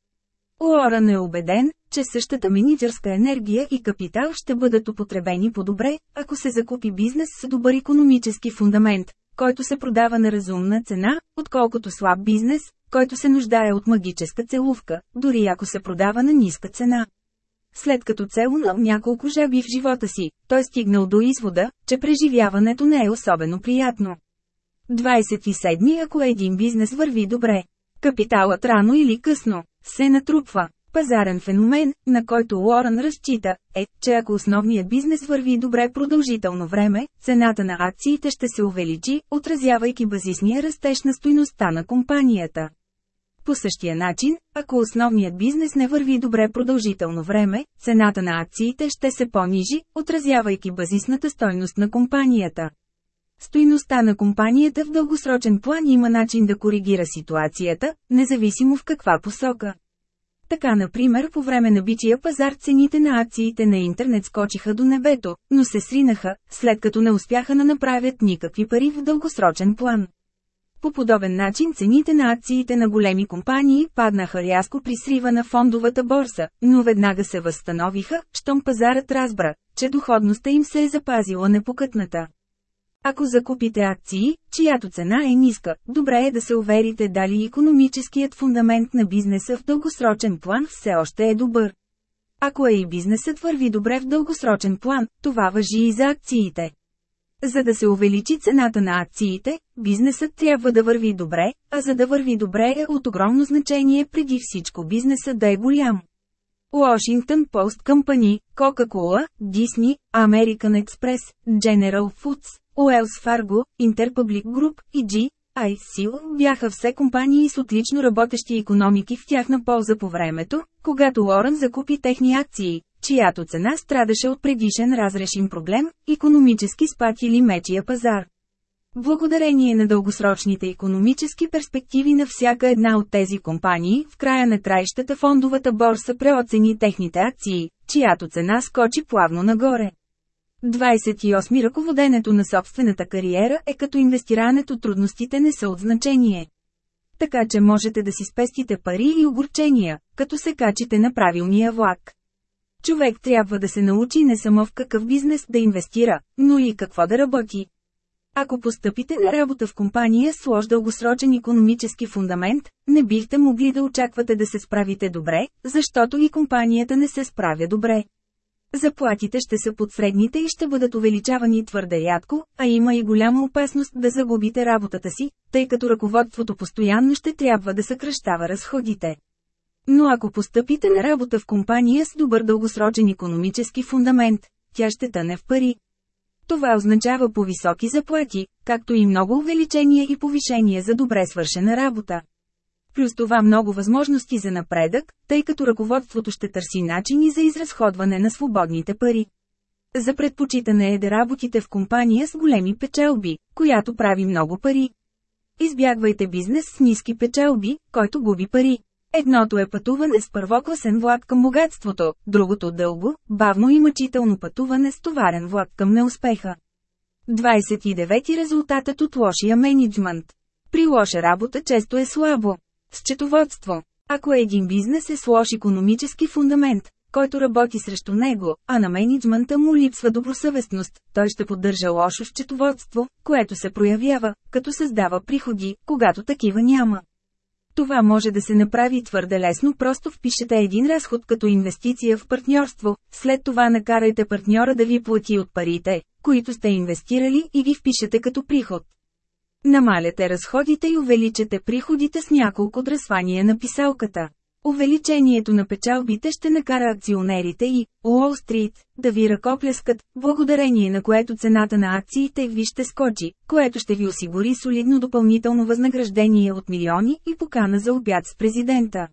Уорън е убеден, че същата менеджерска енергия и капитал ще бъдат употребени по-добре, ако се закупи бизнес с добър економически фундамент, който се продава на разумна цена, отколкото слаб бизнес, който се нуждае от магическа целувка, дори ако се продава на ниска цена. След като целунал няколко жаби в живота си, той стигнал до извода, че преживяването не е особено приятно. 27. Ако един бизнес върви добре, капиталът рано или късно се натрупва. Пазарен феномен, на който Уорън разчита, е, че ако основният бизнес върви добре продължително време, цената на акциите ще се увеличи, отразявайки базисния растеж на стойността на компанията. По същия начин, ако основният бизнес не върви добре продължително време, цената на акциите ще се понижи, отразявайки базисната стойност на компанията. Стойността на компанията в дългосрочен план има начин да коригира ситуацията, независимо в каква посока. Така например по време на бичия пазар цените на акциите на интернет скочиха до небето, но се сринаха, след като не успяха да направят никакви пари в дългосрочен план. По подобен начин цените на акциите на големи компании паднаха рязко при срива на фондовата борса, но веднага се възстановиха, щом пазарът разбра, че доходността им се е запазила непокътната. Ако закупите акции, чиято цена е ниска, добре е да се уверите дали економическият фундамент на бизнеса в дългосрочен план все още е добър. Ако е и бизнесът върви добре в дългосрочен план, това въжи и за акциите. За да се увеличи цената на акциите, бизнесът трябва да върви добре, а за да върви добре е от огромно значение преди всичко бизнеса да е голям. Washington Post Company, Coca-Cola, Disney, American Express, General Foods, Уелс Фарго, Интерпублик Груп и G. ICL бяха все компании с отлично работещи економики в тяхна полза по времето, когато Лорен закупи техни акции, чиято цена страдаше от предишен разрешим проблем – економически спад или мечия пазар. Благодарение на дългосрочните економически перспективи на всяка една от тези компании, в края на краищата фондовата борса преоцени техните акции, чиято цена скочи плавно нагоре. 28. Ръководенето на собствената кариера е като инвестирането трудностите не са от значение. Така че можете да си спестите пари и огорчения, като се качите на правилния влак. Човек трябва да се научи не само в какъв бизнес да инвестира, но и какво да работи. Ако постъпите на работа в компания с лош дългосрочен економически фундамент, не бихте могли да очаквате да се справите добре, защото и компанията не се справя добре. Заплатите ще са под средните и ще бъдат увеличавани твърде рядко, а има и голяма опасност да загубите работата си, тъй като ръководството постоянно ще трябва да съкръщава разходите. Но ако постъпите на работа в компания с добър дългосрочен економически фундамент, тя ще тъне в пари. Това означава по-високи заплати, както и много увеличения и повишения за добре свършена работа. Плюс това много възможности за напредък, тъй като ръководството ще търси начини за изразходване на свободните пари. За предпочитане е да работите в компания с големи печелби, която прави много пари. Избягвайте бизнес с ниски печелби, който губи пари. Едното е пътуване с първокласен влак към богатството, другото дълго, бавно и мъчително пътуване с товарен влак към неуспеха. 29. Резултатът от лошия менеджмент. При лоша работа често е слабо. Счетоводство. Ако един бизнес е с лош економически фундамент, който работи срещу него, а на менеджмента му липсва добросъвестност, той ще поддържа лошо счетоводство, което се проявява, като създава приходи, когато такива няма. Това може да се направи твърде лесно, просто впишете един разход като инвестиция в партньорство, след това накарайте партньора да ви плати от парите, които сте инвестирали и ги впишете като приход. Намаляте разходите и увеличате приходите с няколко дръсвания на писалката. Увеличението на печалбите ще накара акционерите и Уолл Стрит да ви ръкопляскат, благодарение на което цената на акциите ви ще скочи, което ще ви осигури солидно допълнително възнаграждение от милиони и покана за обяд с президента.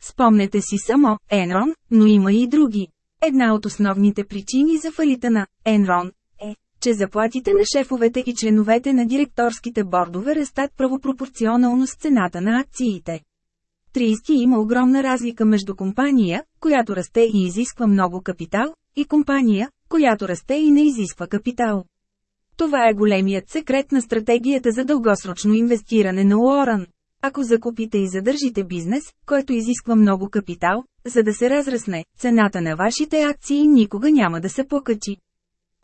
Спомнете си само Енрон, но има и други. Една от основните причини за фалита на Енрон че заплатите на шефовете и членовете на директорските бордове растат правопропорционално с цената на акциите. 30 има огромна разлика между компания, която расте и изисква много капитал, и компания, която расте и не изисква капитал. Това е големият секрет на стратегията за дългосрочно инвестиране на Уорън. Ако закупите и задържите бизнес, който изисква много капитал, за да се разрасне, цената на вашите акции никога няма да се покачи.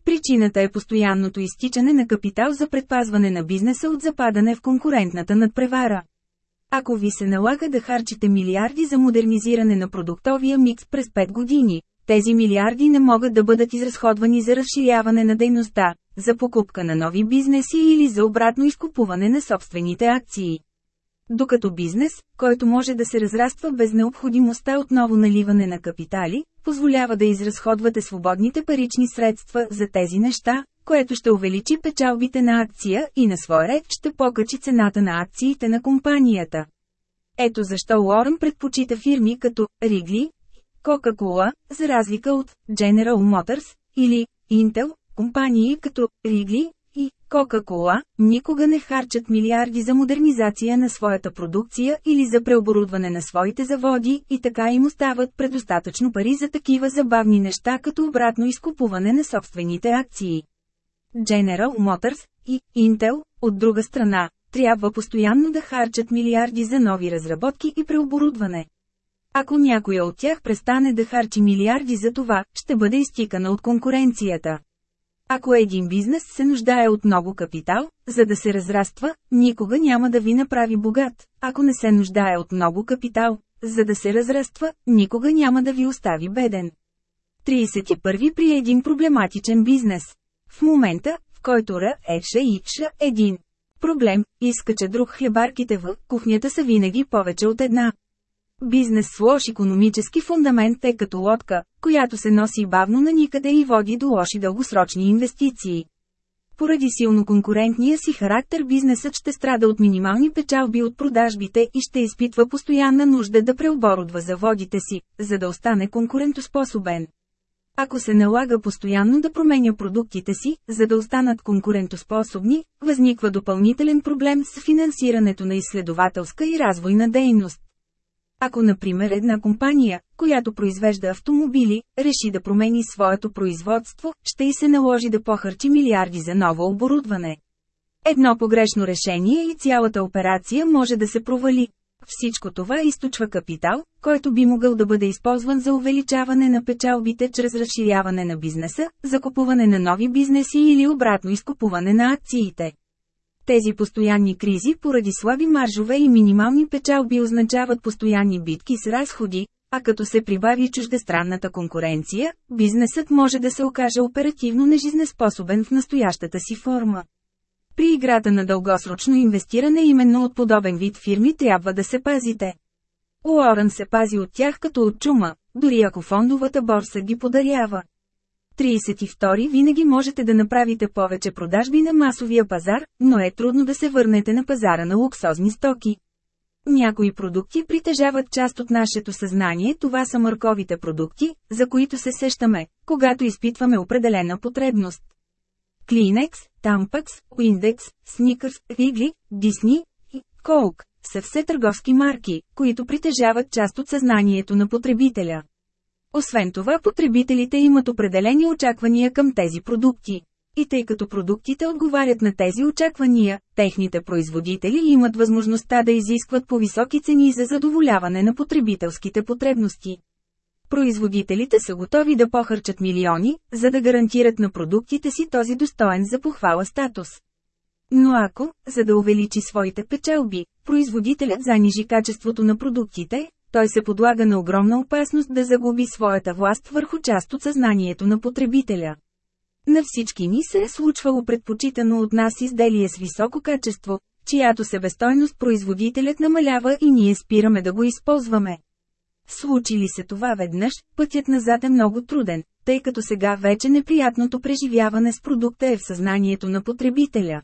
Причината е постоянното изтичане на капитал за предпазване на бизнеса от западане в конкурентната надпревара. Ако ви се налага да харчите милиарди за модернизиране на продуктовия микс през 5 години, тези милиарди не могат да бъдат изразходвани за разширяване на дейността, за покупка на нови бизнеси или за обратно изкупуване на собствените акции. Докато бизнес, който може да се разраства без необходимостта от ново наливане на капитали, позволява да изразходвате свободните парични средства за тези неща, което ще увеличи печалбите на акция и на свой ред ще покачи цената на акциите на компанията. Ето защо Уорън предпочита фирми като Ригли, Coca-Cola, за разлика от General Motors или Intel, компании като Ригли Coca-Cola никога не харчат милиарди за модернизация на своята продукция или за преоборудване на своите заводи и така им остават предостатъчно пари за такива забавни неща като обратно изкупуване на собствените акции. General Motors и Intel, от друга страна, трябва постоянно да харчат милиарди за нови разработки и преоборудване. Ако някоя от тях престане да харчи милиарди за това, ще бъде изтикана от конкуренцията. Ако един бизнес се нуждае от много капитал, за да се разраства, никога няма да ви направи богат. Ако не се нуждае от много капитал, за да се разраства, никога няма да ви остави беден. 31 при един проблематичен бизнес. В момента, в който Р е Ш и Ш един проблем, изкача друг хлебарките в кухнята са винаги повече от една. Бизнес с лош економически фундамент е като лодка, която се носи бавно на никъде и води до лоши дългосрочни инвестиции. Поради силно конкурентния си характер бизнесът ще страда от минимални печалби от продажбите и ще изпитва постоянна нужда да преоборудва заводите си, за да остане конкурентоспособен. Ако се налага постоянно да променя продуктите си, за да останат конкурентоспособни, възниква допълнителен проблем с финансирането на изследователска и развойна дейност. Ако например една компания, която произвежда автомобили, реши да промени своето производство, ще и се наложи да похарчи милиарди за ново оборудване. Едно погрешно решение и цялата операция може да се провали. Всичко това източва капитал, който би могъл да бъде използван за увеличаване на печалбите чрез разширяване на бизнеса, закупуване на нови бизнеси или обратно изкупуване на акциите. Тези постоянни кризи поради слаби маржове и минимални печалби означават постоянни битки с разходи, а като се прибави чуждестранната конкуренция, бизнесът може да се окаже оперативно нежизнеспособен в настоящата си форма. При играта на дългосрочно инвестиране именно от подобен вид фирми трябва да се пазите. Уорън се пази от тях като от чума, дори ако фондовата борса ги подарява. 32 винаги можете да направите повече продажби на масовия пазар, но е трудно да се върнете на пазара на луксозни стоки. Някои продукти притежават част от нашето съзнание, това са мърковите продукти, за които се сещаме, когато изпитваме определена потребност. Kleenex, Tampax, Windex, Snickers, Wrigley, Disney и Coke са все търговски марки, които притежават част от съзнанието на потребителя. Освен това потребителите имат определени очаквания към тези продукти. и тъй като продуктите отговарят на тези очаквания, техните производители имат възможността да изискват по-високи цени за задоволяване на потребителските потребности. Производителите са готови да похарчат милиони, за да гарантират на продуктите си този достоен за похвала статус. Но ако, за да увеличи своите печелби, производителят занижи качеството на продуктите, той се подлага на огромна опасност да загуби своята власт върху част от съзнанието на потребителя. На всички ни се е случвало предпочитано от нас изделие с високо качество, чиято себестойност производителят намалява и ние спираме да го използваме. Случи ли се това веднъж, пътят назад е много труден, тъй като сега вече неприятното преживяване с продукта е в съзнанието на потребителя.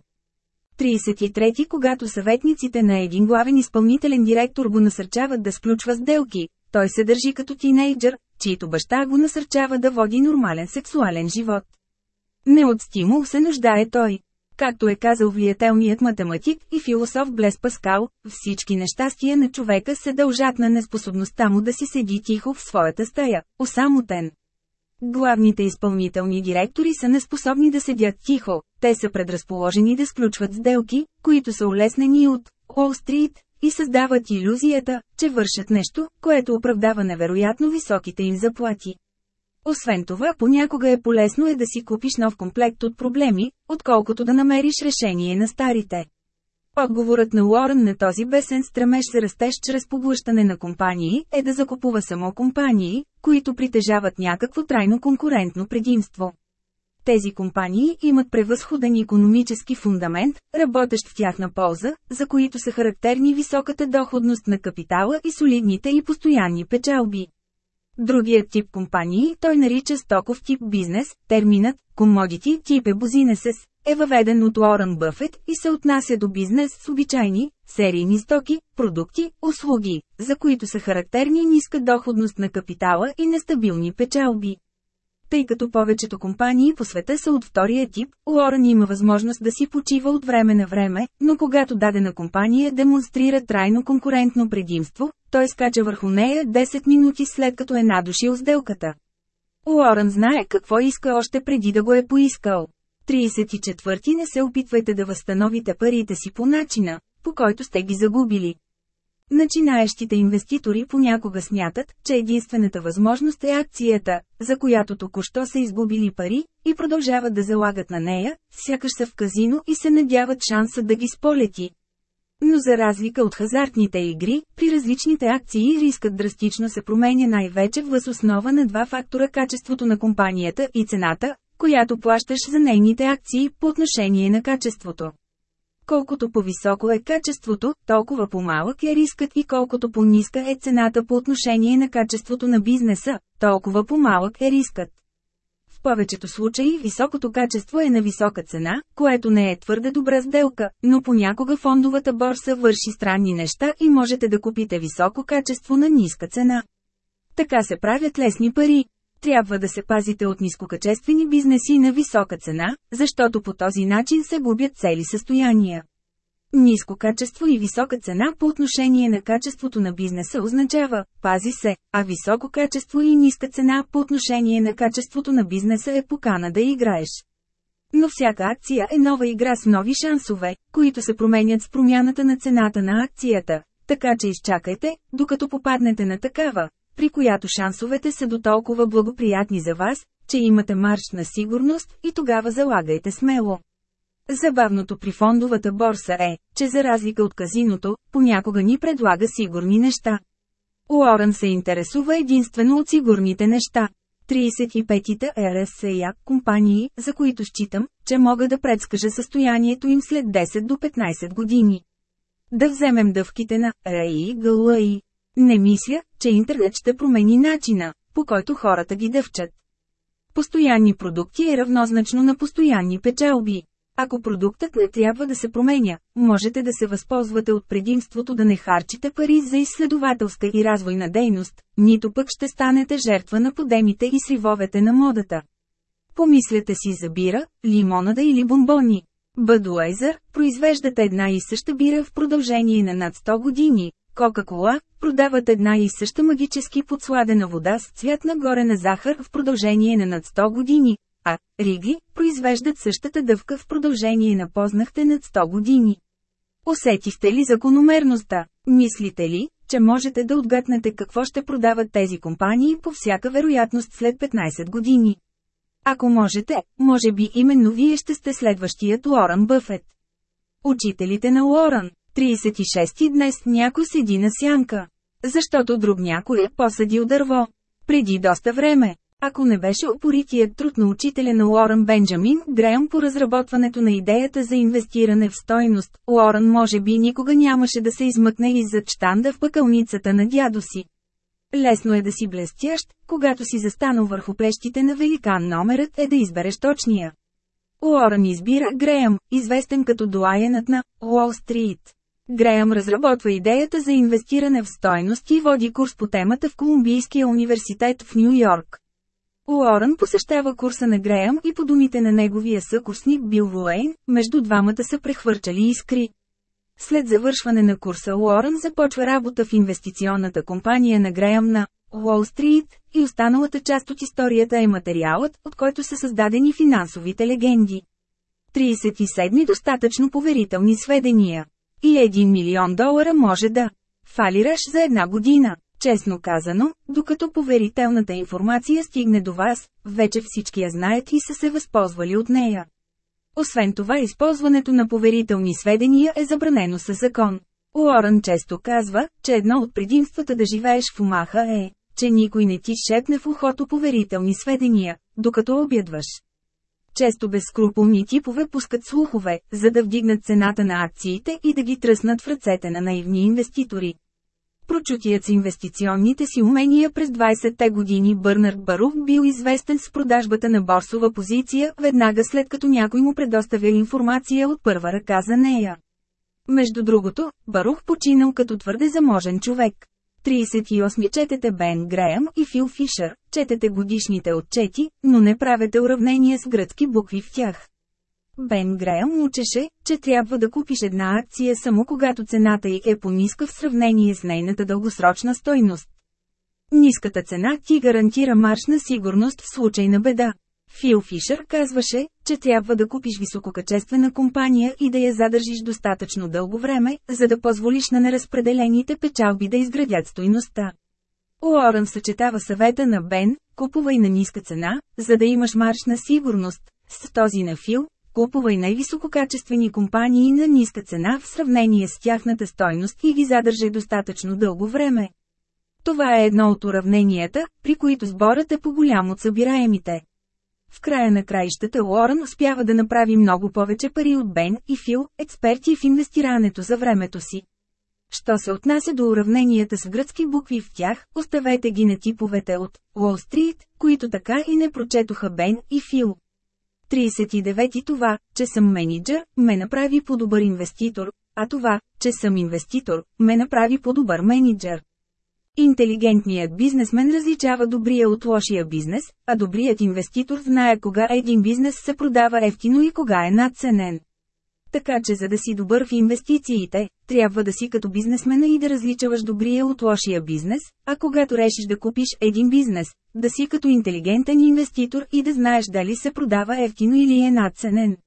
33. Когато съветниците на един главен изпълнителен директор го насърчават да сключва сделки, той се държи като тинейджър, чието баща го насърчава да води нормален сексуален живот. Не от стимул се нуждае той. Както е казал влиятелният математик и философ Блес Паскал, всички нещастия на човека се дължат на неспособността му да си седи тихо в своята стая, осамотен. Главните изпълнителни директори са неспособни да седят тихо, те са предразположени да сключват сделки, които са улеснени от Уолл Стрит, и създават иллюзията, че вършат нещо, което оправдава невероятно високите им заплати. Освен това, понякога е полезно е да си купиш нов комплект от проблеми, отколкото да намериш решение на старите. Отговорът на Уорън на този бесен стремеж за растеж чрез поглъщане на компании е да закупува само компании, които притежават някакво трайно конкурентно предимство. Тези компании имат превъзходен економически фундамент, работещ в тяхна полза, за които са характерни високата доходност на капитала и солидните и постоянни печалби. Другият тип компании той нарича стоков тип бизнес, терминът commodity тип е businesses, е въведен от Уорън Бъфет и се отнася до бизнес с обичайни, серийни стоки, продукти, услуги, за които са характерни ниска доходност на капитала и нестабилни печалби. Тъй като повечето компании по света са от втория тип, Уорън има възможност да си почива от време на време, но когато дадена компания демонстрира трайно конкурентно предимство, той скача върху нея 10 минути след като е надушил сделката. Уорън знае какво иска още преди да го е поискал. 34. Не се опитвайте да възстановите парите си по начина, по който сте ги загубили. Начинаещите инвеститори понякога смятат, че единствената възможност е акцията, за която току-що са изгубили пари, и продължават да залагат на нея, сякаш са в казино и се надяват шанса да ги сполети. Но за разлика от хазартните игри, при различните акции рискът драстично се променя най-вече въз основа на два фактора качеството на компанията и цената, която плащаш за нейните акции по отношение на качеството. Колкото по-високо е качеството, толкова по-малък е рискът и колкото по-ниска е цената по отношение на качеството на бизнеса, толкова по-малък е рискът. В повечето случаи високото качество е на висока цена, което не е твърде добра сделка, но понякога фондовата борса върши странни неща и можете да купите високо качество на ниска цена. Така се правят лесни пари. Трябва да се пазите от нискокачествени бизнеси на висока цена, защото по този начин се губят цели състояния. Ниско качество и висока цена по отношение на качеството на бизнеса означава «пази се», а високо качество и ниска цена по отношение на качеството на бизнеса е покана да играеш. Но всяка акция е нова игра с нови шансове, които се променят с промяната на цената на акцията, така че изчакайте, докато попаднете на такава, при която шансовете са до толкова благоприятни за вас, че имате марш на сигурност и тогава залагайте смело. Забавното при фондовата борса е, че за разлика от казиното, понякога ни предлага сигурни неща. Уорън се интересува единствено от сигурните неща. 35-те RSA компании, за които считам, че мога да предскажа състоянието им след 10 до 15 години. Да вземем дъвките на РАИ ГЛАИ. Не мисля, че интернет ще промени начина, по който хората ги дъвчат. Постоянни продукти е равнозначно на постоянни печалби. Ако продуктът не трябва да се променя, можете да се възползвате от предимството да не харчите пари за изследователска и развойна дейност, нито пък ще станете жертва на подемите и сривовете на модата. Помислете си за бира, лимонада или бомбони. Бъдуайзър произвеждат една и съща бира в продължение на над 100 години, Кока-кола, продават една и съща магически подсладена вода с цвят нагоре на захар в продължение на над 100 години, а Риги произвеждат същата дъвка в продължение на познахте над 100 години. Усетихте ли закономерността? Мислите ли, че можете да отгатнете какво ще продават тези компании по всяка вероятност след 15 години? Ако можете, може би именно вие ще сте следващият Уорън Бъфет. Учителите на Уорън, 36 днес някой седи на сянка. Защото друг някой е посадил дърво. Преди доста време, ако не беше опоритият труд на учителя на Уорън Бенджамин Греъм по разработването на идеята за инвестиране в стойност, Уорън може би никога нямаше да се измъкне иззад штанда в пъкълницата на дядо си. Лесно е да си блестящ, когато си застанал върху плещите на великан номерът е да избереш точния. Уорън избира Греъм, известен като дуаенът на Уолл Стрит. Греъм разработва идеята за инвестиране в стойност и води курс по темата в Колумбийския университет в Нью Йорк. Уорън посещава курса на Греъм и по думите на неговия съкурсник Бил Вуейн, между двамата са прехвърчали искри. След завършване на курса Уорън започва работа в инвестиционната компания на Греъм на Уолл Стрит и останалата част от историята е материалът, от който са създадени финансовите легенди. 37 достатъчно поверителни сведения. И 1 милион долара може да фалираш за една година. Честно казано, докато поверителната информация стигне до вас, вече всички я знаят и са се възползвали от нея. Освен това използването на поверителни сведения е забранено със закон. Уорън често казва, че едно от предимствата да живееш в Омаха е, че никой не ти шепне в ухото поверителни сведения, докато обядваш. Често безскрупулни типове пускат слухове, за да вдигнат цената на акциите и да ги тръснат в ръцете на наивни инвеститори. Прочутият с инвестиционните си умения през 20-те години Бърнард Барух бил известен с продажбата на борсова позиция, веднага след като някой му предоставя информация от първа ръка за нея. Между другото, Барух починал като твърде заможен човек. 38 четете Бен Греъм и Фил Фишър, четете годишните отчети, но не правете уравнения с гръцки букви в тях. Бен Греъм учеше, че трябва да купиш една акция само когато цената й е по-ниска в сравнение с нейната дългосрочна стойност. Ниската цена ти гарантира марш на сигурност в случай на беда. Фил Фишер казваше, че трябва да купиш висококачествена компания и да я задържиш достатъчно дълго време, за да позволиш на неразпределените печалби да изградят стойността. Уорън съчетава съвета на Бен, купувай на ниска цена, за да имаш марш на сигурност, с този на Фил, купувай най-висококачествени компании на ниска цена в сравнение с тяхната стойност и ги задържай достатъчно дълго време. Това е едно от уравненията, при които сборът е по-голям от събираемите. В края на краищата Уорън успява да направи много повече пари от Бен и Фил, експерти в инвестирането за времето си. Що се отнася до уравненията с гръцки букви в тях, оставете ги на типовете от Уолл Стрит, които така и не прочетоха Бен и Фил. 39 това, че съм менеджер, ме направи по-добър инвеститор, а това, че съм инвеститор, ме направи по-добър менеджер. Интелигентният бизнесмен различава добрия от лошия бизнес, а добрият инвеститор знае кога един бизнес се продава ефтино и кога е надценен. Така че за да си добър в инвестициите, трябва да си като бизнесмена и да различаваш добрия от лошия бизнес, а когато решиш да купиш един бизнес, да си като интелигентен инвеститор и да знаеш дали се продава ефтино или е надценен.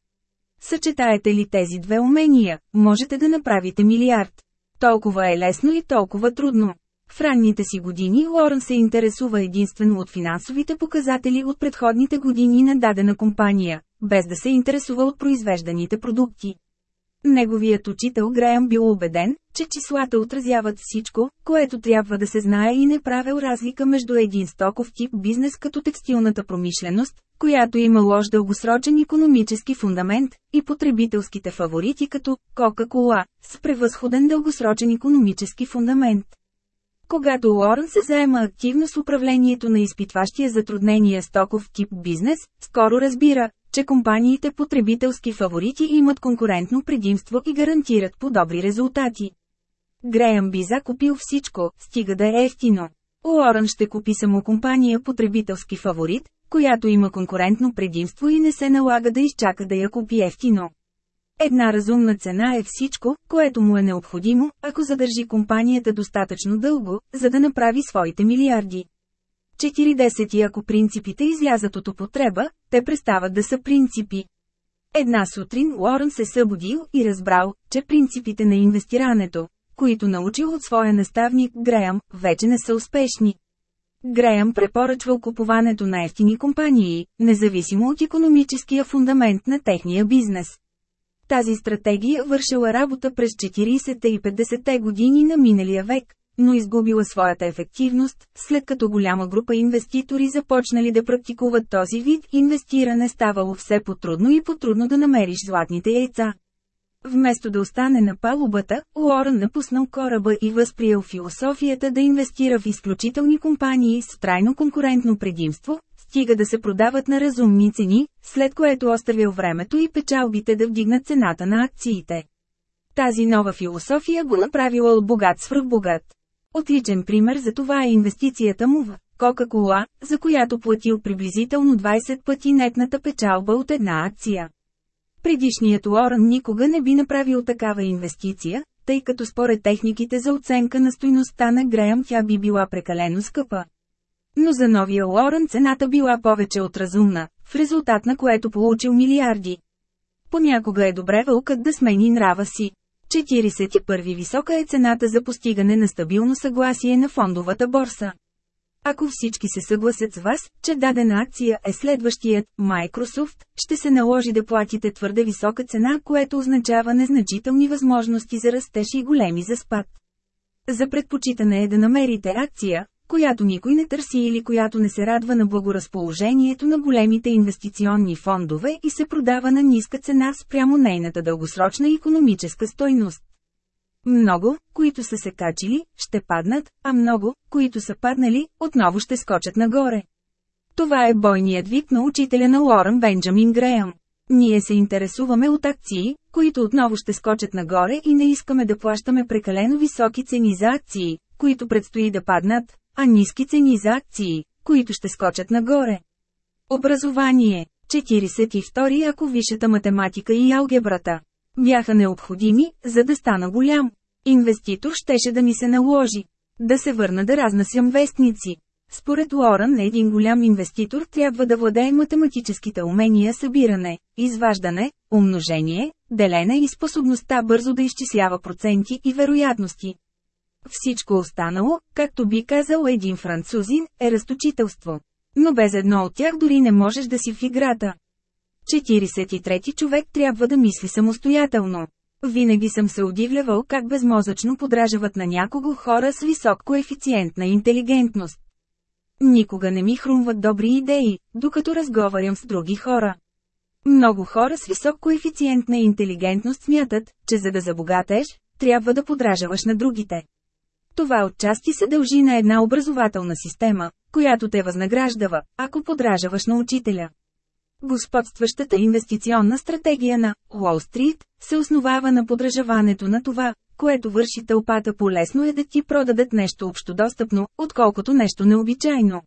Съчетаете ли тези две умения, можете да направите милиард. Толкова е лесно и толкова трудно. В ранните си години Лорен се интересува единствено от финансовите показатели от предходните години на дадена компания, без да се интересува от произвежданите продукти. Неговият учител Греъм бил убеден, че числата отразяват всичко, което трябва да се знае и не правил разлика между един стоков тип бизнес като текстилната промишленост, която има лош дългосрочен економически фундамент, и потребителските фаворити като Кока-Кола, с превъзходен дългосрочен економически фундамент. Когато Лорен се заема активно с управлението на изпитващия затруднения стоков тип бизнес, скоро разбира, че компаниите потребителски фаворити имат конкурентно предимство и гарантират по-добри резултати. Греъм би закупил всичко, стига да е ефтино. Лорен ще купи само компания потребителски фаворит, която има конкурентно предимство и не се налага да изчака да я купи ефтино. Една разумна цена е всичко, което му е необходимо, ако задържи компанията достатъчно дълго, за да направи своите милиарди. 40 и ако принципите излязат от употреба, те престават да са принципи. Една сутрин Уорън се събудил и разбрал, че принципите на инвестирането, които научил от своя наставник Греъм, вече не са успешни. Греъм препоръчвал купуването на ефтини компании, независимо от економическия фундамент на техния бизнес. Тази стратегия вършила работа през 40-те и 50-те години на миналия век, но изгубила своята ефективност, след като голяма група инвеститори започнали да практикуват този вид инвестиране ставало все по-трудно и по-трудно да намериш златните яйца. Вместо да остане на палубата, Уорън напуснал кораба и възприел философията да инвестира в изключителни компании с трайно конкурентно предимство, стига да се продават на разумни цени, след което оставил времето и печалбите да вдигнат цената на акциите. Тази нова философия го направила от богат свръхбогат. Отличен пример за това е инвестицията му в Кока-Кола, за която платил приблизително 20 пъти нетната печалба от една акция. Предишният Уорън никога не би направил такава инвестиция, тъй като според техниките за оценка на стойността на Греъм тя би била прекалено скъпа. Но за новия Уорън цената била повече от разумна, в резултат на което получил милиарди. Понякога е добре вълкът да смени нрава си. 41 висока е цената за постигане на стабилно съгласие на фондовата борса. Ако всички се съгласят с вас, че дадена акция е следващият Microsoft, ще се наложи да платите твърде висока цена, което означава незначителни възможности за растеж и големи за спад. За предпочитане е да намерите акция, която никой не търси или която не се радва на благоразположението на големите инвестиционни фондове и се продава на ниска цена спрямо нейната дългосрочна економическа стойност. Много, които са се качили, ще паднат, а много, които са паднали, отново ще скочат нагоре. Това е бойният вик на учителя на Лорен Бенджамин Греъм. Ние се интересуваме от акции, които отново ще скочат нагоре и не искаме да плащаме прекалено високи цени за акции, които предстои да паднат, а ниски цени за акции, които ще скочат нагоре. Образование 42 ако висшата математика и алгебрата бяха необходими, за да стана голям. Инвеститор щеше да ми се наложи. Да се върна да разнасям вестници. Според Лоран един голям инвеститор трябва да владее математическите умения събиране, изваждане, умножение, делене и способността бързо да изчислява проценти и вероятности. Всичко останало, както би казал един французин, е разточителство. Но без едно от тях дори не можеш да си в играта. 43-ти човек трябва да мисли самостоятелно. Винаги съм се удивлявал как безмозъчно подражават на някого хора с висок коефициент на интелигентност. Никога не ми хрумват добри идеи, докато разговарям с други хора. Много хора с висок коефициент на интелигентност смятат, че за да забогатеш, трябва да подражаваш на другите. Това отчасти се дължи на една образователна система, която те възнаграждава, ако подражаваш на учителя. Господстващата инвестиционна стратегия на Уолл Стрит се основава на подражаването на това, което върши тълпата по-лесно е да ти продадат нещо общодостъпно, отколкото нещо необичайно.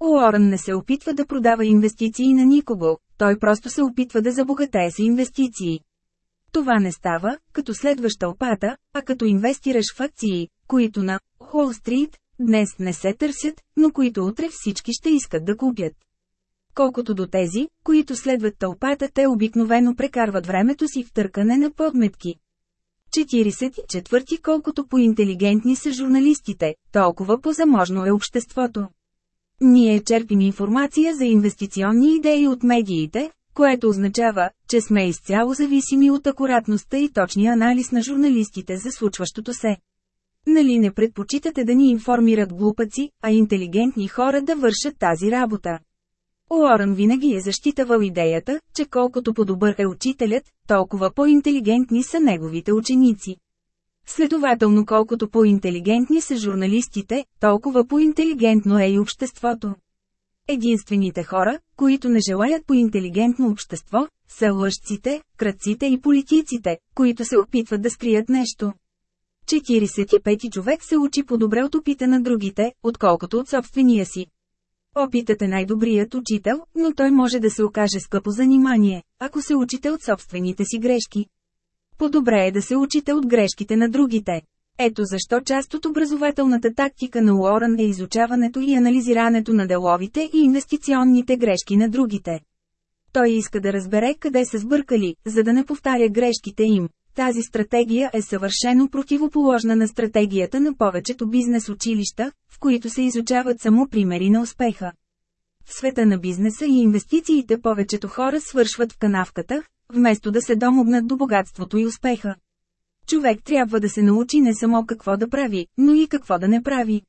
Уорън не се опитва да продава инвестиции на никого, той просто се опитва да забогатее с инвестиции. Това не става, като следваш тълпата, а като инвестираш в акции, които на Уолл Стрит днес не се търсят, но които утре всички ще искат да купят. Колкото до тези, които следват тълпата, те обикновено прекарват времето си в търкане на подметки. 44. Колкото по-интелигентни са журналистите, толкова по-заможно е обществото. Ние черпим информация за инвестиционни идеи от медиите, което означава, че сме изцяло зависими от акуратността и точния анализ на журналистите за случващото се. Нали не предпочитате да ни информират глупаци, а интелигентни хора да вършат тази работа? Уорън винаги е защитавал идеята, че колкото по-добър е учителят, толкова по-интелигентни са неговите ученици. Следователно колкото по-интелигентни са журналистите, толкова по-интелигентно е и обществото. Единствените хора, които не желаят по-интелигентно общество, са лъжците, кръците и политиците, които се опитват да скрият нещо. 45 човек се учи по-добре от опита на другите, отколкото от собствения си. Опитът е най-добрият учител, но той може да се окаже скъпо занимание, ако се учите от собствените си грешки. По-добре е да се учите от грешките на другите. Ето защо част от образователната тактика на Уорън е изучаването и анализирането на деловите и инвестиционните грешки на другите. Той иска да разбере къде са сбъркали, за да не повтаря грешките им. Тази стратегия е съвършено противоположна на стратегията на повечето бизнес училища, в които се изучават само примери на успеха. В света на бизнеса и инвестициите повечето хора свършват в канавката, вместо да се домогнат до богатството и успеха. Човек трябва да се научи не само какво да прави, но и какво да не прави.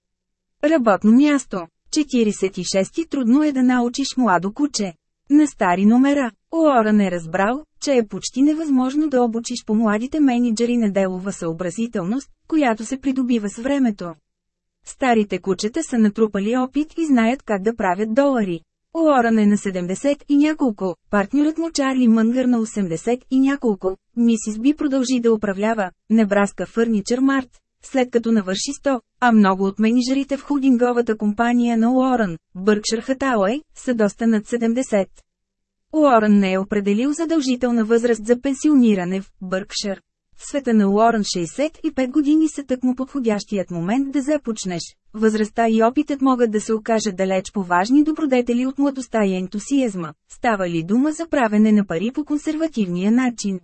Работно място 46. Трудно е да научиш младо куче. На стари номера, Уорън е разбрал, че е почти невъзможно да обучиш по младите менеджери на делова съобразителност, която се придобива с времето. Старите кучета са натрупали опит и знаят как да правят долари. Уорън е на 70 и няколко, партньорът му Чарли Мънгър на 80 и няколко, мисис Би продължи да управлява, Небраска Фърничър Март, след като навърши 100, а много от менеджерите в худинговата компания на Уорън, Бъркшир Хатауей, са доста над 70. Уорън не е определил задължителна възраст за пенсиониране в Бъркшир. В света на Уорън 65 години са тъкмо подходящият момент да започнеш. Възрастта и опитът могат да се окажат далеч по-важни добродетели от младостта и ентусиазма. Става ли дума за правене на пари по консервативния начин?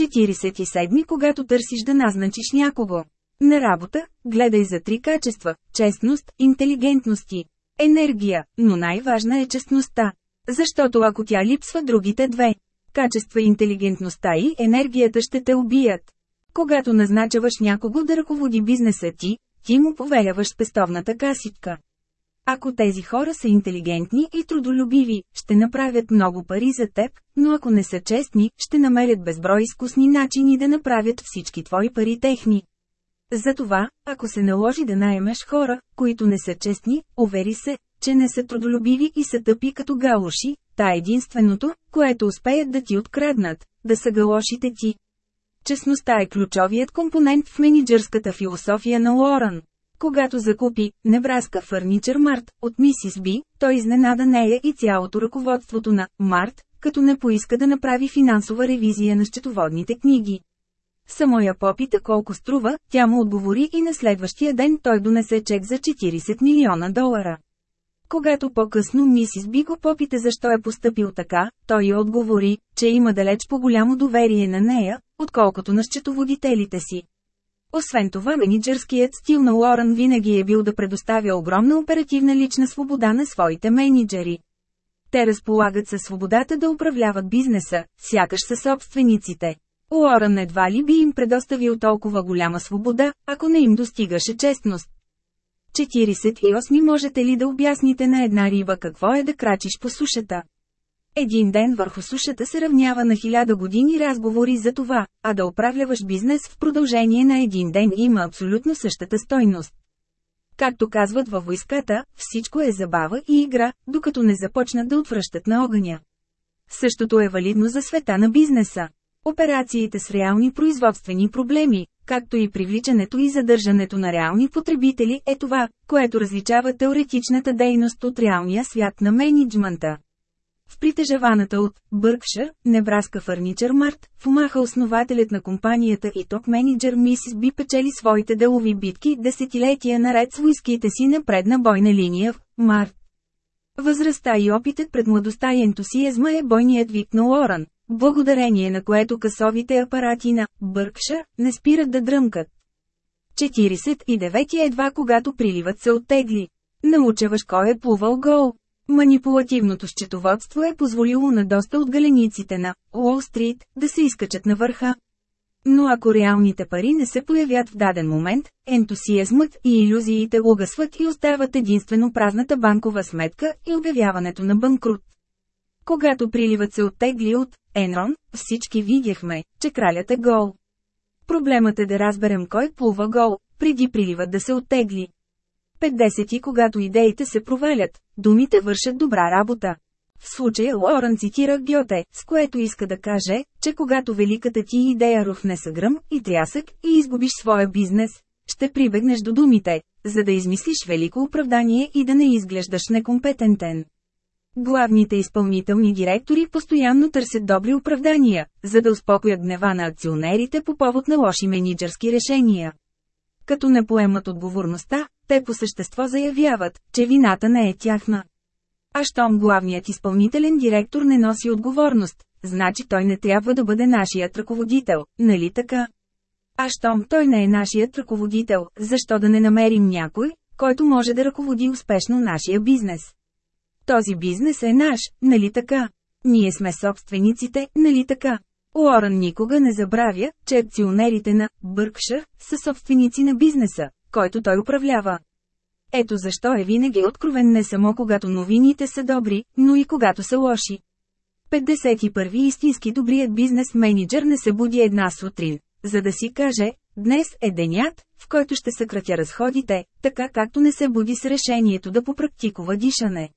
47. Когато търсиш да назначиш някого. На работа, гледай за три качества – честност, интелигентност енергия, но най-важна е честността. Защото ако тя липсва другите две, качества интелигентността и енергията ще те убият. Когато назначаваш някого да ръководи бизнеса ти, ти му поверяваш спестовната касичка. Ако тези хора са интелигентни и трудолюбиви, ще направят много пари за теб, но ако не са честни, ще намерят безброй изкусни начини да направят всички твои пари техни. Затова, ако се наложи да наемеш хора, които не са честни, увери се, че не са трудолюбиви и са тъпи като галоши, та е единственото, което успеят да ти откраднат, да са галошите ти. Честността е ключовият компонент в менеджерската философия на Лоран. Когато закупи Небраска Фърничър Март от мисис Би, той изненада нея и цялото ръководството на Март, като не поиска да направи финансова ревизия на счетоводните книги. Само я попита колко струва, тя му отговори и на следващия ден той донесе чек за 40 милиона долара. Когато по-късно мисис Би го попита защо е поступил така, той й отговори, че има далеч по-голямо доверие на нея, отколкото на счетоводителите си. Освен това менеджерският стил на Лоран винаги е бил да предоставя огромна оперативна лична свобода на своите менеджери. Те разполагат със свободата да управляват бизнеса, сякаш са собствениците. Лоран едва ли би им предоставил толкова голяма свобода, ако не им достигаше честност. 48 Можете ли да обясните на една риба какво е да крачиш по сушата? Един ден върху сушата се равнява на хиляда години разговори за това, а да управляваш бизнес в продължение на един ден има абсолютно същата стойност. Както казват във войската, всичко е забава и игра, докато не започнат да отвръщат на огъня. Същото е валидно за света на бизнеса. Операциите с реални производствени проблеми, както и привличането и задържането на реални потребители е това, което различава теоретичната дейност от реалния свят на менеджмента. В притежаваната от Бъркшир, Небраска Фърничър Март, в Омаха основателят на компанията и топ-менеджер Мисис Би печели своите делови битки десетилетия наред с войските си на предна бойна линия в Март. Възрастта и опитът пред младостта и ентусиазма е бойният вик на Лоран, благодарение на което касовите апарати на Бъркша не спират да дръмкат. 49 едва когато приливът се оттегли. Научаваш кой е плувал гол. Манипулативното счетоводство е позволило на доста от галениците на Уолл Стрит да се изкачат на върха. Но ако реалните пари не се появят в даден момент, ентусиазмът и иллюзиите угасват и остават единствено празната банкова сметка и обявяването на банкрут. Когато приливът се оттегли от Енрон, всички видяхме, че кралят е гол. Проблемът е да разберем кой плува гол, преди приливът да се оттегли. 50 когато идеите се провалят, думите вършат добра работа. В случая Лорен цитира Гьоте, с което иска да каже, че когато великата ти идея рухне с гръм и трясък и изгубиш своя бизнес, ще прибегнеш до думите, за да измислиш велико оправдание и да не изглеждаш некомпетентен. Главните изпълнителни директори постоянно търсят добри оправдания, за да успокоят гнева на акционерите по повод на лоши менеджерски решения. като не поемат отговорността, те по същество заявяват, че вината не е тяхна. А щом главният изпълнителен директор не носи отговорност, значи той не трябва да бъде нашият ръководител, нали така? А щом той не е нашият ръководител, защо да не намерим някой, който може да ръководи успешно нашия бизнес? Този бизнес е наш, нали така? Ние сме собствениците, нали така? Уорън никога не забравя, че акционерите на Бъркшир са собственици на бизнеса, който той управлява. Ето защо е винаги откровен не само когато новините са добри, но и когато са лоши. 51 истински добрият бизнес менеджер не се буди една сутрин, за да си каже, днес е денят, в който ще съкратя разходите, така както не се буди с решението да попрактикува дишане.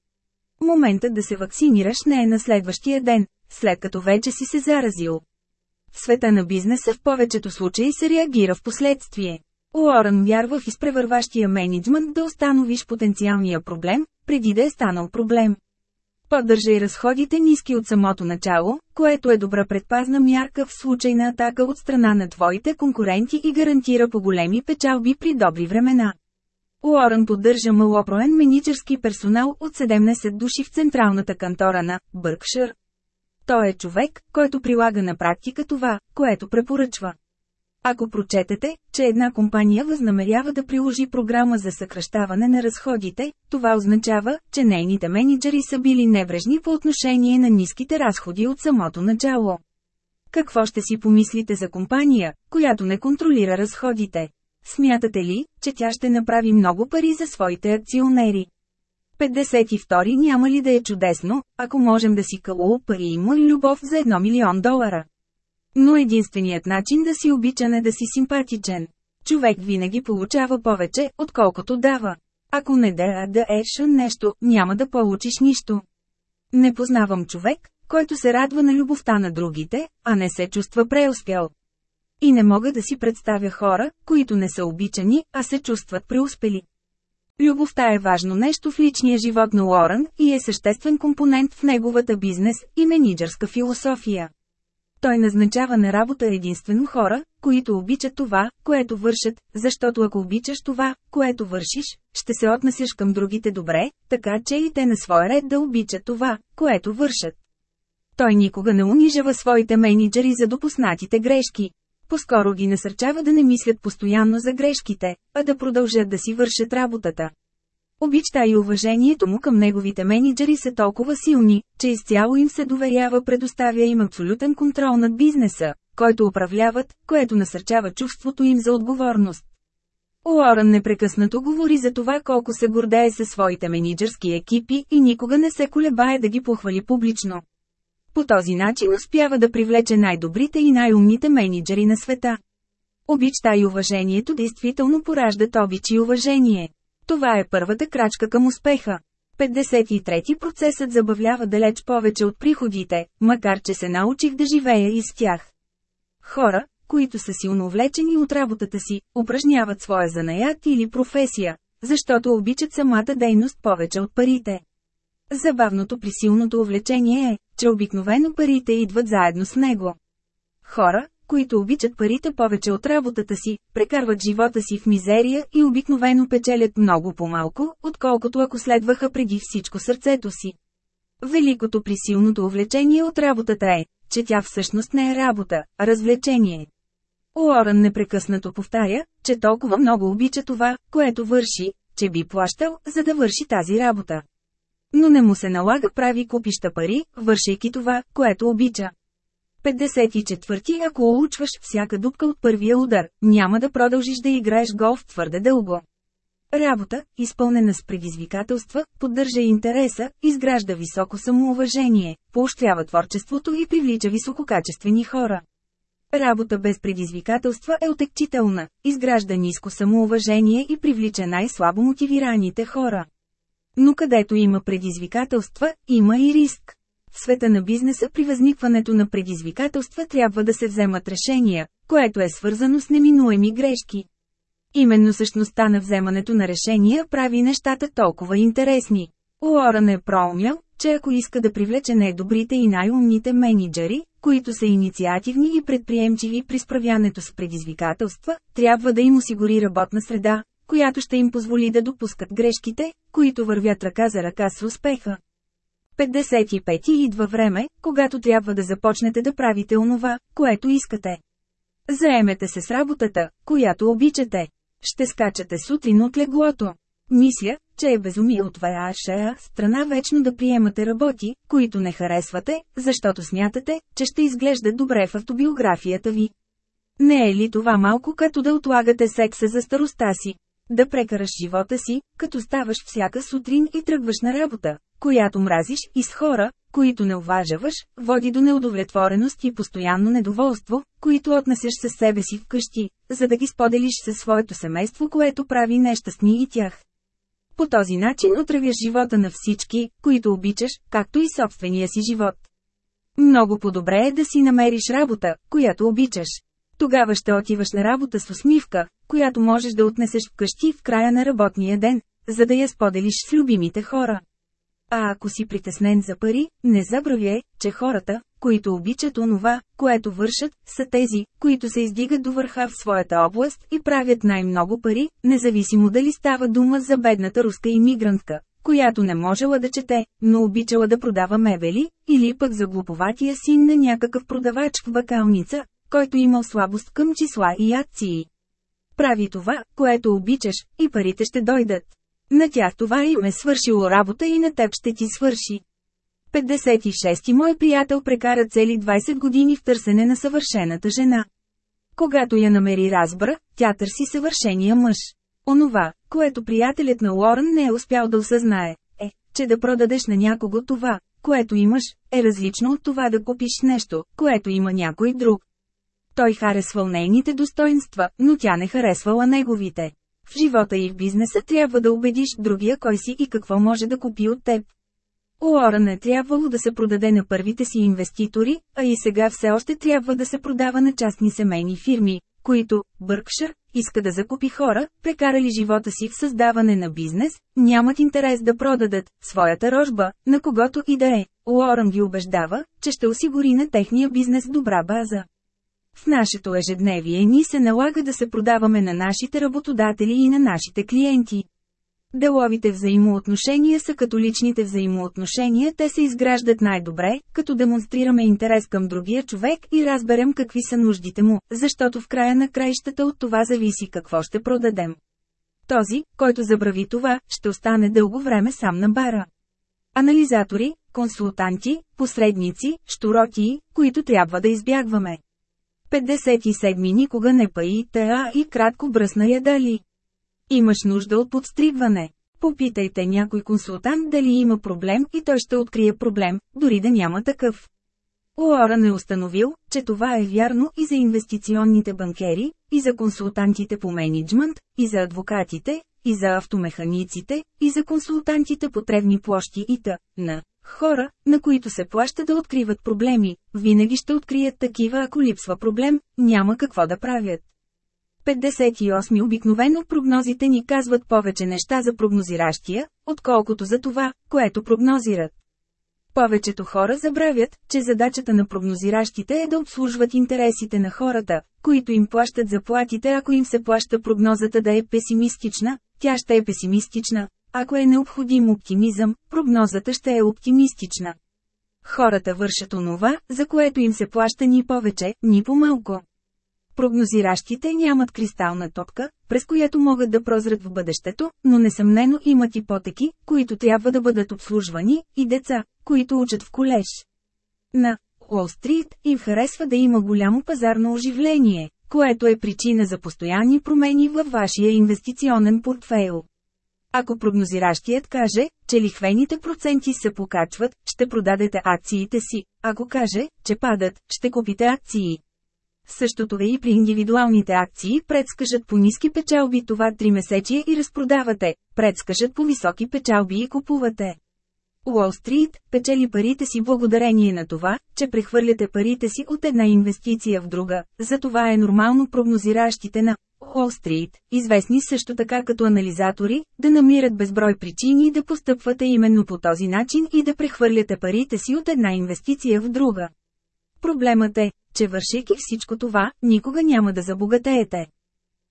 Моментът да се вакцинираш не е на следващия ден, след като вече си се заразил. В света на бизнеса в повечето случаи се реагира в последствие. Уорън вярва в изпревърващия менеджмент да установиш потенциалния проблем, преди да е станал проблем. Поддържай разходите ниски от самото начало, което е добра предпазна мярка в случай на атака от страна на твоите конкуренти и гарантира по големи печалби при добри времена. Уорън поддържа малопроен менеджерски персонал от 17 души в централната кантора на Бъркшир. Той е човек, който прилага на практика това, което препоръчва. Ако прочетете, че една компания възнамерява да приложи програма за съкръщаване на разходите, това означава, че нейните менеджери са били неврежни по отношение на ниските разходи от самото начало. Какво ще си помислите за компания, която не контролира разходите? Смятате ли, че тя ще направи много пари за своите акционери? 52 няма ли да е чудесно, ако можем да си кало пари има любов за 1 милион долара? Но единственият начин да си обичан е да си симпатичен. Човек винаги получава повече, отколкото дава. Ако не да да еш нещо, няма да получиш нищо. Не познавам човек, който се радва на любовта на другите, а не се чувства преуспял. И не мога да си представя хора, които не са обичани, а се чувстват преуспели. Любовта е важно нещо в личния живот на Лорен и е съществен компонент в неговата бизнес и менеджерска философия. Той назначава на работа единствено хора, които обичат това, което вършат, защото ако обичаш това, което вършиш, ще се отнасяш към другите добре, така че и те на своя ред да обичат това, което вършат. Той никога не унижава своите менеджери за допуснатите грешки. По-скоро ги насърчава да не мислят постоянно за грешките, а да продължат да си вършат работата. Обичта и уважението му към неговите менеджери са толкова силни, че изцяло им се доверява предоставя им абсолютен контрол над бизнеса, който управляват, което насърчава чувството им за отговорност. Уорън непрекъснато говори за това колко се гордее със своите менеджерски екипи и никога не се колебае да ги похвали публично. По този начин успява да привлече най-добрите и най-умните менеджери на света. Обичта и уважението действително пораждат обич и уважение. Това е първата крачка към успеха. 53 процесът забавлява далеч повече от приходите, макар че се научих да живея и с тях. Хора, които са силно влечени от работата си, упражняват своя занаят или професия, защото обичат самата дейност повече от парите. Забавното при силното увлечение е, че обикновено парите идват заедно с него. Хора, които обичат парите повече от работата си, прекарват живота си в мизерия и обикновено печелят много по-малко, отколкото ако следваха преди всичко сърцето си. Великото при силното увлечение от работата е, че тя всъщност не е работа, а развлечение. Уорън непрекъснато повтаря, че толкова много обича това, което върши, че би плащал, за да върши тази работа. Но не му се налага прави купища пари, вършейки това, което обича. 54. Ако улучваш всяка дупка от първия удар, няма да продължиш да играеш голф твърде дълго. Работа, изпълнена с предизвикателства, поддържа интереса, изгражда високо самоуважение, поощрява творчеството и привлича висококачествени хора. Работа без предизвикателства е отекчителна, изгражда ниско самоуважение и привлича най-слабо мотивираните хора. Но където има предизвикателства, има и риск. В света на бизнеса при възникването на предизвикателства трябва да се вземат решения, което е свързано с неминуеми грешки. Именно същността на вземането на решения прави нещата толкова интересни. Уорън е проумял, че ако иска да привлече най-добрите и най-умните менеджери, които са инициативни и предприемчиви при справянето с предизвикателства, трябва да им осигури работна среда, която ще им позволи да допускат грешките, които вървят ръка за ръка с успеха. 55 идва време, когато трябва да започнете да правите онова, което искате. Заемете се с работата, която обичате. Ще скачате сутрин от леглото. Мисля, че е безумие от ваша страна вечно да приемате работи, които не харесвате, защото смятате, че ще изглеждат добре в автобиографията ви. Не е ли това малко като да отлагате секса за староста си? Да прекараш живота си, като ставаш всяка сутрин и тръгваш на работа, която мразиш, и с хора, които не уважаваш, води до неудовлетвореност и постоянно недоволство, които отнасяш със себе си вкъщи, за да ги споделиш със своето семейство, което прави нещастни и тях. По този начин отравяш живота на всички, които обичаш, както и собствения си живот. Много по-добре е да си намериш работа, която обичаш. Тогава ще отиваш на работа с усмивка, която можеш да отнесеш вкъщи в края на работния ден, за да я споделиш с любимите хора. А ако си притеснен за пари, не забравяй, че хората, които обичат онова, което вършат, са тези, които се издигат до върха в своята област и правят най-много пари, независимо дали става дума за бедната руска иммигрантка, която не можела да чете, но обичала да продава мебели, или пък за глуповатия син на някакъв продавач в бакалница, който имал слабост към числа и акции. Прави това, което обичаш, и парите ще дойдат. На тях това им е свършило работа и на теб ще ти свърши. 56-ти мой приятел прекара цели 20 години в търсене на съвършената жена. Когато я намери разбра, тя търси съвършения мъж. Онова, което приятелят на Лорен не е успял да осъзнае, е, че да продадеш на някого това, което имаш, е различно от това да купиш нещо, което има някой друг. Той харесвал нейните достоинства, но тя не харесвала неговите. В живота и в бизнеса трябва да убедиш другия кой си и какво може да купи от теб. Уора не трябвало да се продаде на първите си инвеститори, а и сега все още трябва да се продава на частни семейни фирми, които, Бъркшир, иска да закупи хора, прекарали живота си в създаване на бизнес, нямат интерес да продадат своята рожба, на когото и да е. Уорън ги убеждава, че ще осигури на техния бизнес добра база. В нашето ежедневие ни се налага да се продаваме на нашите работодатели и на нашите клиенти. Деловите взаимоотношения са като личните взаимоотношения, те се изграждат най-добре, като демонстрираме интерес към другия човек и разберем какви са нуждите му, защото в края на краищата от това зависи какво ще продадем. Този, който забрави това, ще остане дълго време сам на бара. Анализатори, консултанти, посредници, штуротии, които трябва да избягваме. 57 никога не паите, а и кратко бръсна я дали. Имаш нужда от подстригване. Попитайте някой консултант дали има проблем и той ще открие проблем, дори да няма такъв. Уорън е установил, че това е вярно и за инвестиционните банкери, и за консултантите по менеджмент, и за адвокатите, и за автомеханиците, и за консултантите по тревни площи и т.н. Хора, на които се плаща да откриват проблеми, винаги ще открият такива ако липсва проблем, няма какво да правят. 58 обикновено прогнозите ни казват повече неща за прогнозиращия, отколкото за това, което прогнозират. Повечето хора забравят, че задачата на прогнозиращите е да обслужват интересите на хората, които им плащат заплатите ако им се плаща прогнозата да е песимистична, тя ще е песимистична, ако е необходим оптимизъм, прогнозата ще е оптимистична. Хората вършат онова, за което им се плаща ни повече, ни по-малко. Прогнозиращите нямат кристална топка, през която могат да прозрат в бъдещето, но несъмнено имат ипотеки, които трябва да бъдат обслужвани, и деца, които учат в колеж. На Уолл Стрит им харесва да има голямо пазарно оживление, което е причина за постоянни промени във вашия инвестиционен портфейл. Ако прогнозиращият каже, че лихвените проценти се покачват, ще продадете акциите си, ако каже, че падат, ще купите акции. Същото е и при индивидуалните акции, предскажат по ниски печалби това три месечия и разпродавате, предскажат по високи печалби и купувате. Уолл Стрит печели парите си благодарение на това, че прехвърляте парите си от една инвестиция в друга, затова е нормално прогнозиращите на Уолл Стрит, известни също така като анализатори, да намират безброй причини да постъпвате именно по този начин и да прехвърляте парите си от една инвестиция в друга. Проблемът е, че вършейки всичко това, никога няма да забогатеете.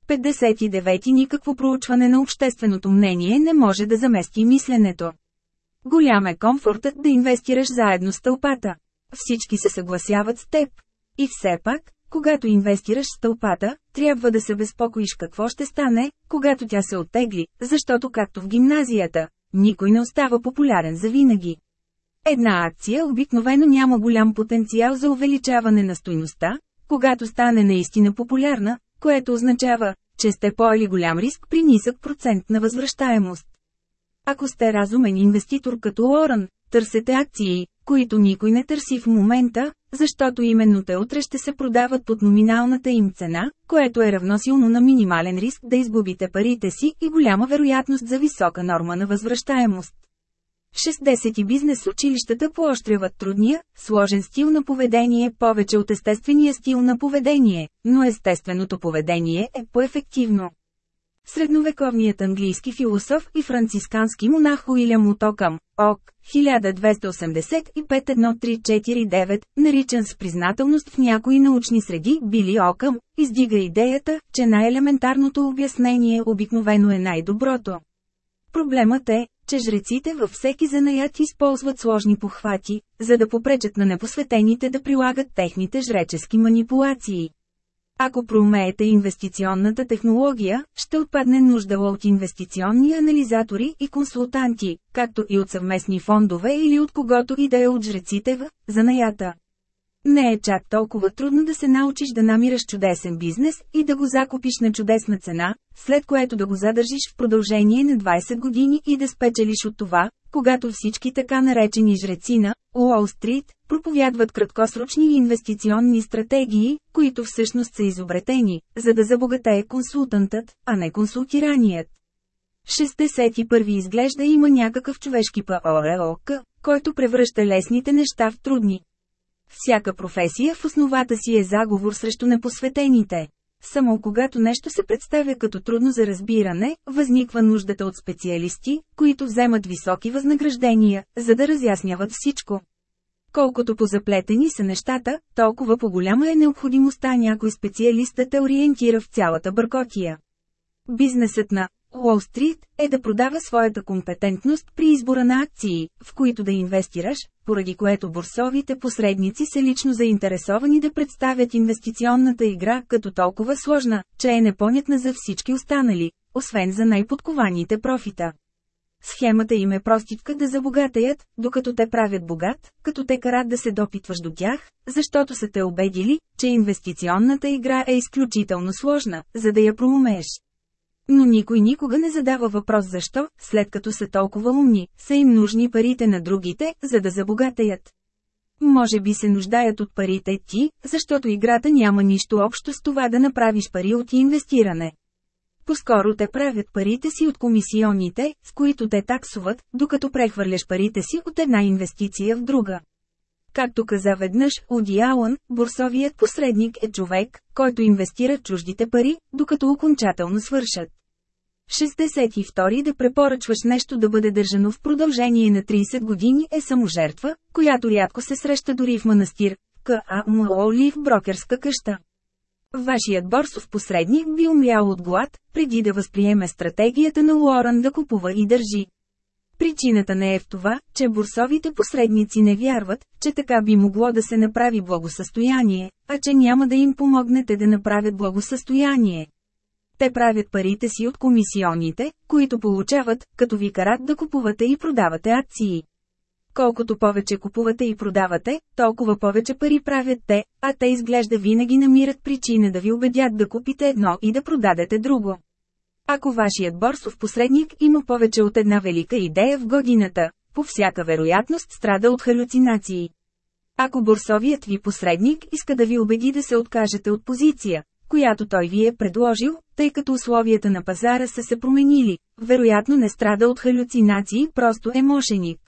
59. Никакво проучване на общественото мнение не може да замести мисленето. Голям е комфортът да инвестираш заедно с тълпата. Всички се съгласяват с теб. И все пак, когато инвестираш с тълпата, трябва да се безпокоиш какво ще стане, когато тя се оттегли, защото както в гимназията, никой не остава популярен за винаги. Една акция обикновено няма голям потенциал за увеличаване на стойността, когато стане наистина популярна, което означава, че сте поели голям риск при нисък процент на възвръщаемост. Ако сте разумен инвеститор като Лоран, търсете акции, които никой не търси в момента, защото именно те утре ще се продават под номиналната им цена, което е равносилно на минимален риск да изгубите парите си и голяма вероятност за висока норма на възвръщаемост. 60 бизнес училищата поощряват трудния, сложен стил на поведение повече от естествения стил на поведение, но естественото поведение е по-ефективно. Средновековният английски философ и францискански монах Уилям Утокъм, ОК, 1285-1349, наричан с признателност в някои научни среди Били Окъм, издига идеята, че най-елементарното обяснение обикновено е най-доброто. Проблемът е, че жреците във всеки занаят използват сложни похвати, за да попречат на непосветените да прилагат техните жречески манипулации. Ако проумеете инвестиционната технология, ще отпадне нужда от инвестиционни анализатори и консултанти, както и от съвместни фондове или от когото и да е от жреците в занаята. Не е чак толкова трудно да се научиш да намираш чудесен бизнес и да го закупиш на чудесна цена, след което да го задържиш в продължение на 20 години и да спечелиш от това, когато всички така наречени жреци на Уолл Стрит проповядват краткосрочни инвестиционни стратегии, които всъщност са изобретени, за да забогатее консултантът, а не консултираният. 61 изглежда има някакъв човешки ПОРОК, който превръща лесните неща в трудни. Всяка професия в основата си е заговор срещу непосветените. Само когато нещо се представя като трудно за разбиране, възниква нуждата от специалисти, които вземат високи възнаграждения, за да разясняват всичко. Колкото позаплетени са нещата, толкова по-голяма е необходимостта някой специалист да те ориентира в цялата бъркотия. Бизнесът на Уолл Стрит е да продава своята компетентност при избора на акции, в които да инвестираш, поради което борсовите посредници са лично заинтересовани да представят инвестиционната игра като толкова сложна, че е непонятна за всички останали, освен за най-подкованите профита. Схемата им е простичка да забогатеят, докато те правят богат, като те карат да се допитваш до тях, защото са те убедили, че инвестиционната игра е изключително сложна, за да я проумееш. Но никой никога не задава въпрос защо, след като са толкова умни, са им нужни парите на другите, за да забогатеят. Може би се нуждаят от парите ти, защото играта няма нищо общо с това да направиш пари от инвестиране. Поскоро те правят парите си от комисионите, с които те таксуват, докато прехвърляш парите си от една инвестиция в друга. Както каза веднъж Уди Алън, борсовият посредник е човек, който инвестира чуждите пари, докато окончателно свършат. 62. Да препоръчваш нещо да бъде държано в продължение на 30 години е саможертва, която рядко се среща дори в манастир, КАМО или в брокерска къща. Вашият борсов посредник би умрял от глад, преди да възприеме стратегията на Лоран да купува и държи. Причината не е в това, че бурсовите посредници не вярват, че така би могло да се направи благосъстояние, а че няма да им помогнете да направят благосъстояние. Те правят парите си от комисионите, които получават, като ви карат да купувате и продавате акции. Колкото повече купувате и продавате, толкова повече пари правят те, а те изглежда винаги намират причина да ви убедят да купите едно и да продадете друго. Ако вашият борсов посредник има повече от една велика идея в годината, по всяка вероятност страда от халюцинации. Ако борсовият ви посредник иска да ви убеди да се откажете от позиция, която той ви е предложил, тъй като условията на пазара са се променили, вероятно не страда от халюцинации, просто е мошеник.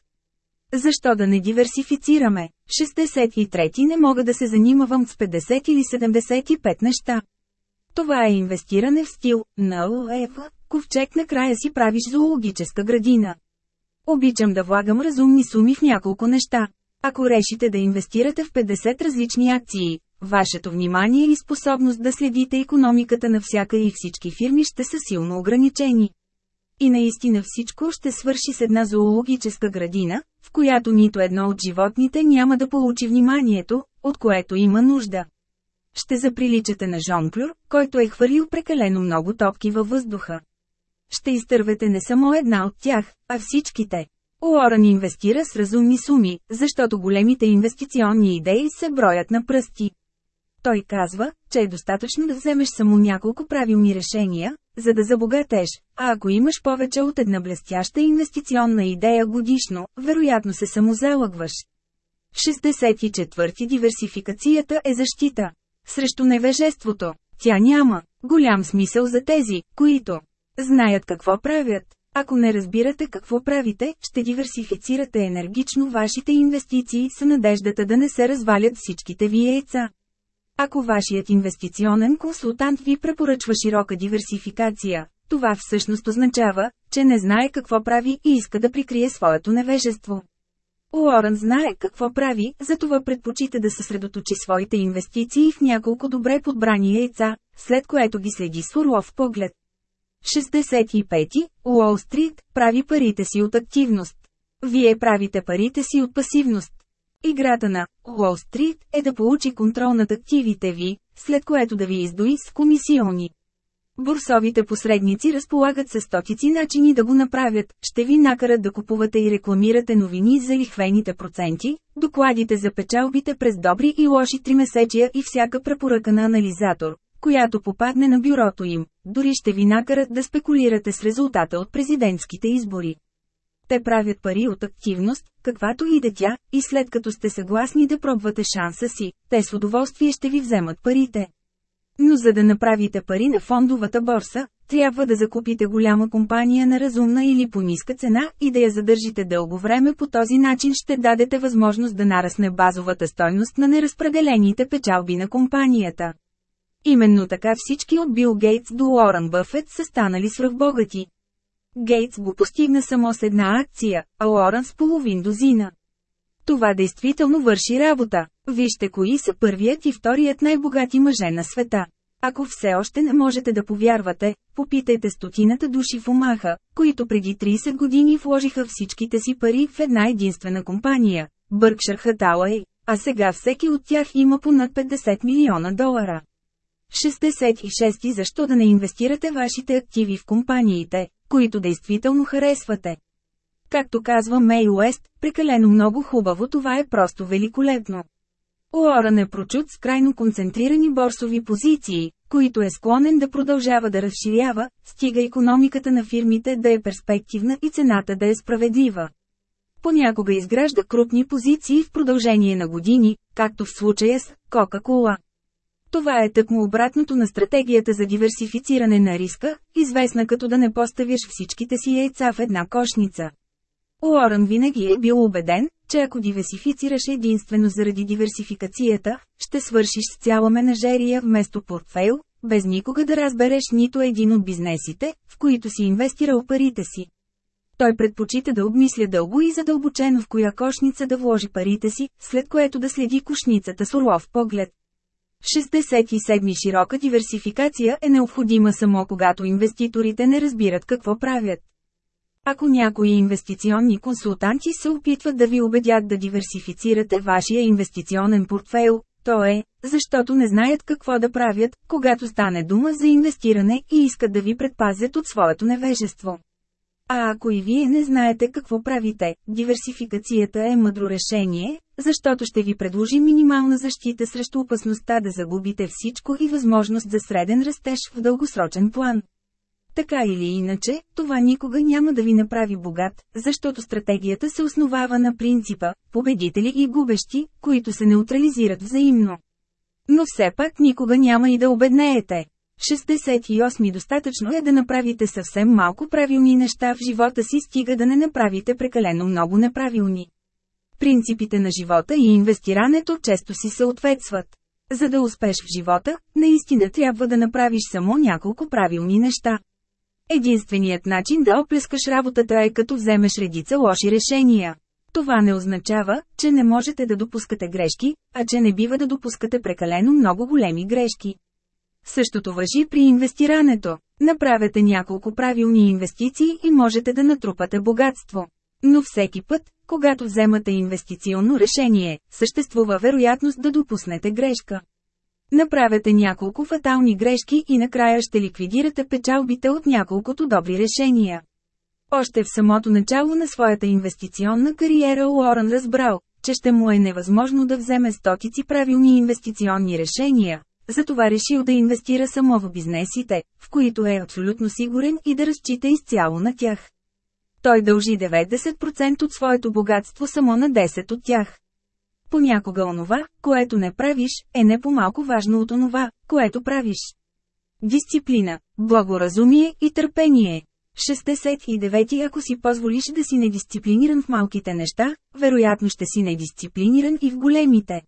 Защо да не диверсифицираме? 63 не мога да се занимавам с 50 или 75 неща. Това е инвестиране в стил, на ОЕФ, ковчег накрая си правиш зоологическа градина. Обичам да влагам разумни суми в няколко неща. Ако решите да инвестирате в 50 различни акции, вашето внимание и способност да следите економиката на всяка и всички фирми ще са силно ограничени. И наистина всичко ще свърши с една зоологическа градина, в която нито едно от животните няма да получи вниманието, от което има нужда. Ще заприличате на Жонклюр, който е хвърлил прекалено много топки във въздуха. Ще изтървете не само една от тях, а всичките. Уорън инвестира с разумни суми, защото големите инвестиционни идеи се броят на пръсти. Той казва, че е достатъчно да вземеш само няколко правилни решения, за да забогатеш, а ако имаш повече от една блестяща инвестиционна идея годишно, вероятно се самозалъгваш. 64. Диверсификацията е защита. Срещу невежеството. Тя няма голям смисъл за тези, които знаят какво правят. Ако не разбирате какво правите, ще диверсифицирате енергично вашите инвестиции с надеждата да не се развалят всичките ви яйца. Ако вашият инвестиционен консултант ви препоръчва широка диверсификация, това всъщност означава, че не знае какво прави и иска да прикрие своето невежество. Уорън знае какво прави, затова предпочита да съсредоточи своите инвестиции в няколко добре подбрани яйца, след което ги следи с орлов поглед. 65. Уолл Стрит прави парите си от активност. Вие правите парите си от пасивност. Играта на Уолл Стрит е да получи контрол над активите ви, след което да ви издои с комисиони. Борсовите посредници разполагат с стотици начини да го направят, ще ви накарат да купувате и рекламирате новини за лихвените проценти, докладите за печалбите през добри и лоши тримесечия и всяка препоръка на анализатор, която попадне на бюрото им, дори ще ви накарат да спекулирате с резултата от президентските избори. Те правят пари от активност, каквато и да тя, и след като сте съгласни да пробвате шанса си, те с удоволствие ще ви вземат парите. Но за да направите пари на фондовата борса, трябва да закупите голяма компания на разумна или по ниска цена и да я задържите дълго време по този начин ще дадете възможност да нарасне базовата стойност на неразпределените печалби на компанията. Именно така всички от Бил Гейтс до Уорън Бъфет са станали свръхбогати. Гейтс го постигна само с една акция, а Уорън с половин дозина. Това действително върши работа. Вижте кои са първият и вторият най-богати мъже на света. Ако все още не можете да повярвате, попитайте стотината души в Омаха, които преди 30 години вложиха всичките си пари в една единствена компания – Бъркшир Хатауей, а сега всеки от тях има по над 50 милиона долара. 66. Защо да не инвестирате вашите активи в компаниите, които действително харесвате? Както казва Мей Уест, прекалено много хубаво това е просто великолепно. Уорън е прочут с крайно концентрирани борсови позиции, които е склонен да продължава да разширява, стига економиката на фирмите да е перспективна и цената да е справедлива. Понякога изгражда крупни позиции в продължение на години, както в случая с Кока-Кола. Това е тъкмо обратното на стратегията за диверсифициране на риска, известна като да не поставяш всичките си яйца в една кошница. Уорън винаги е бил убеден, че ако диверсифицираш единствено заради диверсификацията, ще свършиш с цяла менажерия вместо портфейл, без никога да разбереш нито един от бизнесите, в които си инвестирал парите си. Той предпочита да обмисля дълго и задълбочено в коя кошница да вложи парите си, след което да следи кошницата с орлов поглед. 67 широка диверсификация е необходима само когато инвеститорите не разбират какво правят. Ако някои инвестиционни консултанти се опитват да ви убедят да диверсифицирате вашия инвестиционен портфейл, то е, защото не знаят какво да правят, когато стане дума за инвестиране и искат да ви предпазят от своето невежество. А ако и вие не знаете какво правите, диверсификацията е мъдро решение, защото ще ви предложи минимална защита срещу опасността да загубите всичко и възможност за среден растеж в дългосрочен план. Така или иначе, това никога няма да ви направи богат, защото стратегията се основава на принципа победители и губещи, които се неутрализират взаимно. Но все пак никога няма и да обеднеете. 68 достатъчно е да направите съвсем малко правилни неща в живота си стига да не направите прекалено много неправилни. Принципите на живота и инвестирането често си съответстват. За да успеш в живота, наистина трябва да направиш само няколко правилни неща. Единственият начин да оплескаш работата е като вземеш редица лоши решения. Това не означава, че не можете да допускате грешки, а че не бива да допускате прекалено много големи грешки. Същото въжи при инвестирането. Направете няколко правилни инвестиции и можете да натрупате богатство. Но всеки път, когато вземате инвестиционно решение, съществува вероятност да допуснете грешка. Направете няколко фатални грешки и накрая ще ликвидирате печалбите от няколкото добри решения. Още в самото начало на своята инвестиционна кариера Уорън разбрал, че ще му е невъзможно да вземе стотици правилни инвестиционни решения, затова решил да инвестира само в бизнесите, в които е абсолютно сигурен и да разчита изцяло на тях. Той дължи 90% от своето богатство само на 10 от тях. Понякога онова, което не правиш, е не по-малко важно от онова, което правиш. Дисциплина, благоразумие и търпение. 69. Ако си позволиш да си недисциплиниран в малките неща, вероятно ще си недисциплиниран и в големите.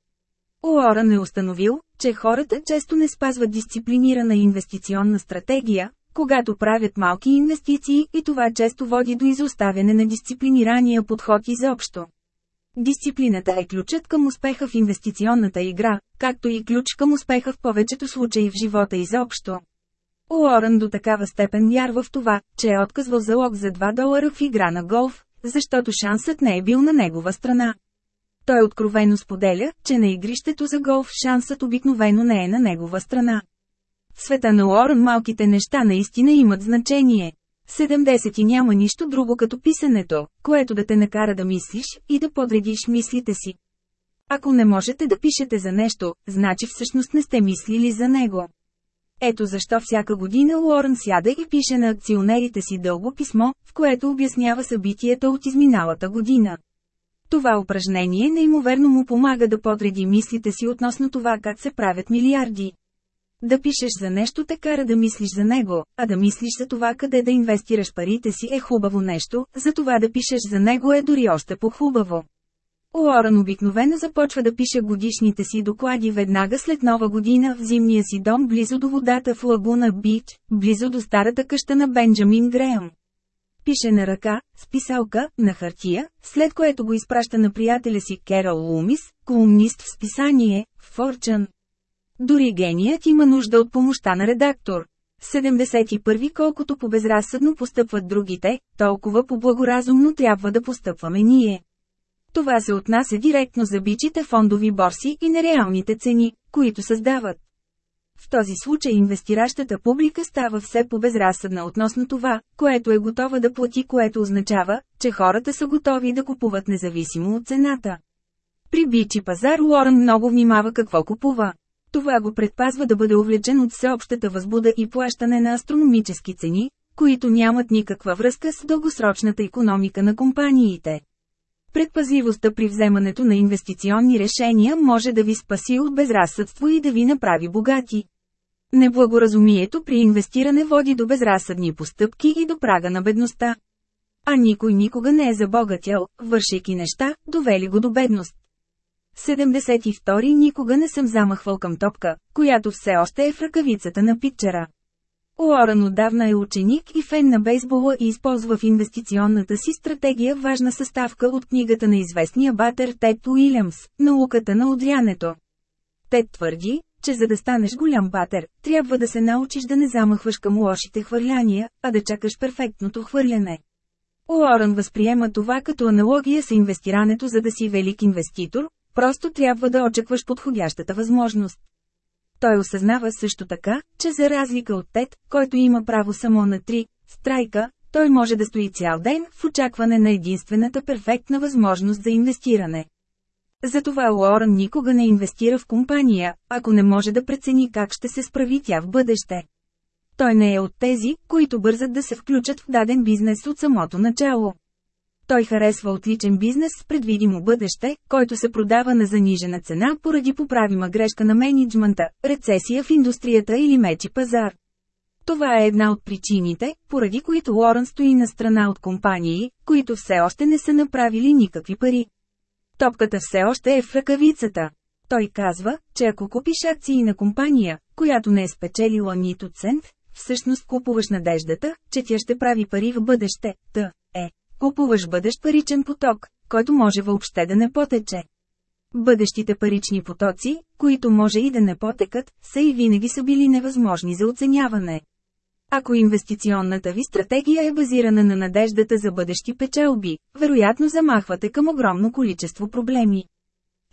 Уорън е установил, че хората често не спазват дисциплинирана инвестиционна стратегия, когато правят малки инвестиции и това често води до изоставяне на дисциплинирания подход изобщо. Дисциплината е ключът към успеха в инвестиционната игра, както и ключ към успеха в повечето случаи в живота изобщо. Уорън до такава степен вярва в това, че е отказвал залог за 2 долара в игра на голф, защото шансът не е бил на негова страна. Той откровено споделя, че на игрището за голф шансът обикновено не е на негова страна. В света на Уорън малките неща наистина имат значение. 70 и няма нищо друго като писането, което да те накара да мислиш и да подредиш мислите си. Ако не можете да пишете за нещо, значи всъщност не сте мислили за него. Ето защо всяка година Уорън сяда и пише на акционерите си дълго писмо, в което обяснява събитията от изминалата година. Това упражнение неимоверно му помага да подреди мислите си относно това как се правят милиарди. Да пишеш за нещо те кара да мислиш за него, а да мислиш за това къде да инвестираш парите си е хубаво нещо, за това да пишеш за него е дори още по-хубаво. Уорън обикновено започва да пише годишните си доклади веднага след нова година в зимния си дом близо до водата в Лагуна Бич, близо до старата къща на Бенджамин Греъм. Пише на ръка, с писалка, на хартия, след което го изпраща на приятеля си Керол Лумис, колумнист в списание, Fortune. Дори геният има нужда от помощта на редактор. 71 колкото по безразсъдно постъпват другите, толкова по благоразумно трябва да постъпваме ние. Това се отнася директно за бичите фондови борси и нереалните цени, които създават. В този случай инвестиращата публика става все по-безразсъдна относно това, което е готова да плати, което означава, че хората са готови да купуват независимо от цената. При бичи пазар Уорън много внимава какво купува. Това го предпазва да бъде увлечен от всеобщата възбуда и плащане на астрономически цени, които нямат никаква връзка с дългосрочната економика на компаниите. Предпазливостта при вземането на инвестиционни решения може да ви спаси от безразсъдство и да ви направи богати. Неблагоразумието при инвестиране води до безразсъдни постъпки и до прага на бедността. А никой никога не е забогатял, вършейки неща, довели го до бедност. 72 никога не съм замахвал към топка, която все още е в ръкавицата на питчера. Уорън отдавна е ученик и фен на бейсбола и използва в инвестиционната си стратегия важна съставка от книгата на известния батер Тед Уилямс «Науката на отрянето». Тед твърди, че за да станеш голям батер, трябва да се научиш да не замахваш към лошите хвърляния, а да чакаш перфектното хвърляне. Уорън възприема това като аналогия с инвестирането за да си велик инвеститор, просто трябва да очакваш подходящата възможност. Той осъзнава също така, че за разлика от Тед, който има право само на три страйка, той може да стои цял ден в очакване на единствената перфектна възможност за инвестиране. Затова Уорън никога не инвестира в компания, ако не може да прецени как ще се справи тя в бъдеще. Той не е от тези, които бързат да се включат в даден бизнес от самото начало. Той харесва отличен бизнес с предвидимо бъдеще, който се продава на занижена цена поради поправима грешка на менеджмента, рецесия в индустрията или мечи пазар. Това е една от причините, поради които Лорен стои на страна от компании, които все още не са направили никакви пари. Топката все още е в ръкавицата. Той казва, че ако купиш акции на компания, която не е спечелила нито цент, всъщност купуваш надеждата, че тя ще прави пари в бъдеще, т. е. Купуваш бъдещ паричен поток, който може въобще да не потече. Бъдещите парични потоци, които може и да не потекат, са и винаги са били невъзможни за оценяване. Ако инвестиционната ви стратегия е базирана на надеждата за бъдещи печелби, вероятно замахвате към огромно количество проблеми.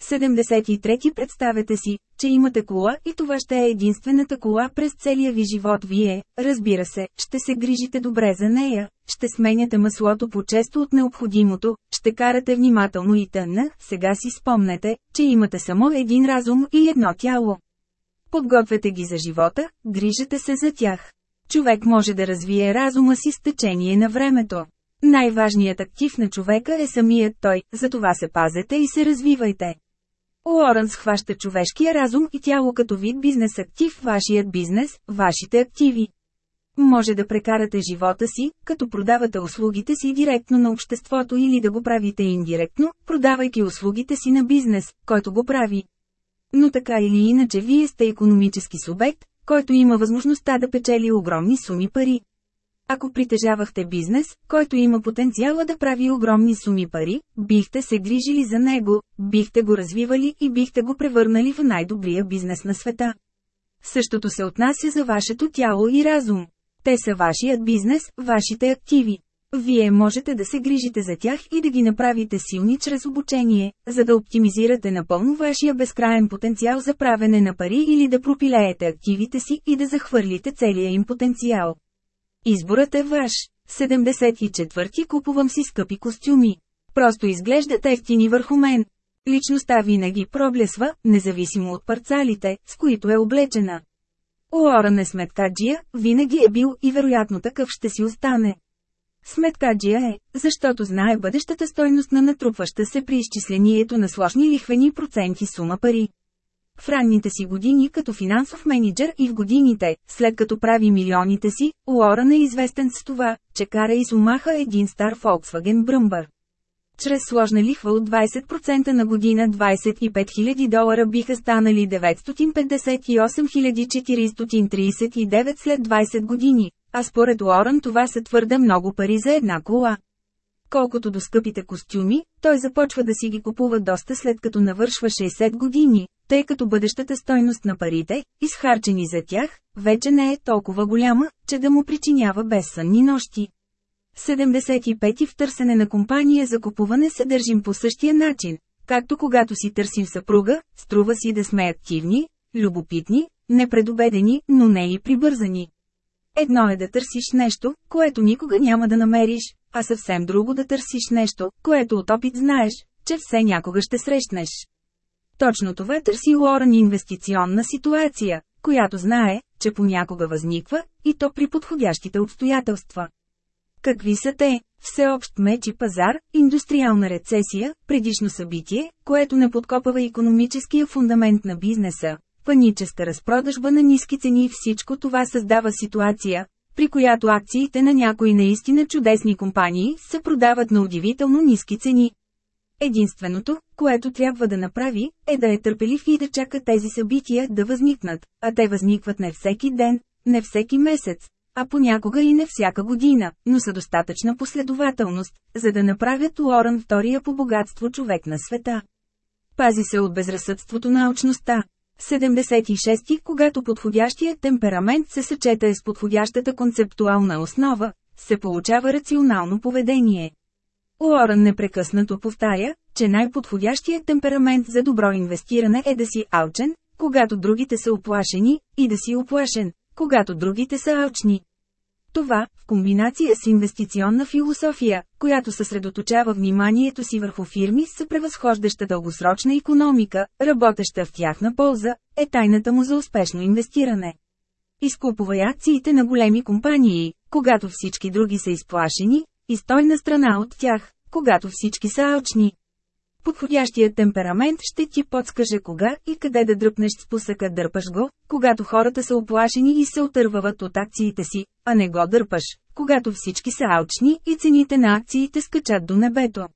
73. Представете си, че имате кола и това ще е единствената кола през целия ви живот вие, разбира се, ще се грижите добре за нея, ще сменяте маслото по-често от необходимото, ще карате внимателно и тънна, сега си спомнете, че имате само един разум и едно тяло. Подгответе ги за живота, грижете се за тях. Човек може да развие разума си с течение на времето. Най-важният актив на човека е самият той, затова се пазете и се развивайте. Уорън схваща човешкия разум и тяло като вид бизнес актив вашият бизнес, вашите активи. Може да прекарате живота си, като продавате услугите си директно на обществото или да го правите индиректно, продавайки услугите си на бизнес, който го прави. Но така или иначе вие сте економически субект, който има възможността да печели огромни суми пари. Ако притежавахте бизнес, който има потенциала да прави огромни суми пари, бихте се грижили за него, бихте го развивали и бихте го превърнали в най-добрия бизнес на света. Същото се отнася за вашето тяло и разум. Те са вашият бизнес, вашите активи. Вие можете да се грижите за тях и да ги направите силни чрез обучение, за да оптимизирате напълно вашия безкраен потенциал за правене на пари или да пропилеете активите си и да захвърлите целия им потенциал. Изборът е ваш. 74-ти купувам си скъпи костюми. Просто изглеждат ефтини върху мен. Личността винаги проблесва, независимо от парцалите, с които е облечена. Уорън е сметкаджия, винаги е бил и вероятно такъв ще си остане. Сметкаджия е, защото знае бъдещата стойност на натрупваща се при изчислението на сложни лихвени проценти сума пари. В ранните си години като финансов менеджер и в годините, след като прави милионите си, Уорън е известен с това, че кара из умаха един стар Volkswagen Бръмбър. Чрез сложна лихва от 20% на година 25 000 долара биха станали 958 439 след 20 години, а според Уорън това са твърде много пари за една кола. Колкото до скъпите костюми, той започва да си ги купува доста след като навършва 60 години, тъй като бъдещата стойност на парите, изхарчени за тях, вече не е толкова голяма, че да му причинява безсънни нощи. 75. В търсене на компания за купуване се държим по същия начин, както когато си търсим съпруга, струва си да сме активни, любопитни, непредобедени, но не и прибързани. Едно е да търсиш нещо, което никога няма да намериш, а съвсем друго да търсиш нещо, което от опит знаеш, че все някога ще срещнеш. Точно това търси Лоран инвестиционна ситуация, която знае, че понякога възниква, и то при подходящите обстоятелства. Какви са те? Всеобщ меч пазар, индустриална рецесия, предишно събитие, което не подкопава економическия фундамент на бизнеса, паническа разпродажба на ниски цени и всичко това създава ситуация, при която акциите на някои наистина чудесни компании се продават на удивително ниски цени. Единственото, което трябва да направи, е да е търпелив и да чака тези събития да възникнат, а те възникват не всеки ден, не всеки месец, а понякога и не всяка година, но са достатъчна последователност, за да направят Уорън втория по богатство човек на света. Пази се от безразсъдството на очността. 76. Когато подходящият темперамент се съчета с подходящата концептуална основа, се получава рационално поведение. Уорън непрекъснато повтаря, че най-подходящият темперамент за добро инвестиране е да си алчен, когато другите са оплашени, и да си оплашен, когато другите са алчни. Това, в комбинация с инвестиционна философия, която съсредоточава вниманието си върху фирми с превъзхождаща дългосрочна економика, работеща в тяхна полза, е тайната му за успешно инвестиране. Изкупувай акциите на големи компании, когато всички други са изплашени, и стой на страна от тях, когато всички са алчни. Подходящият темперамент ще ти подскаже кога и къде да дръпнеш с посъка дърпаш го, когато хората са оплашени и се отървават от акциите си, а не го дърпаш, когато всички са алчни и цените на акциите скачат до небето.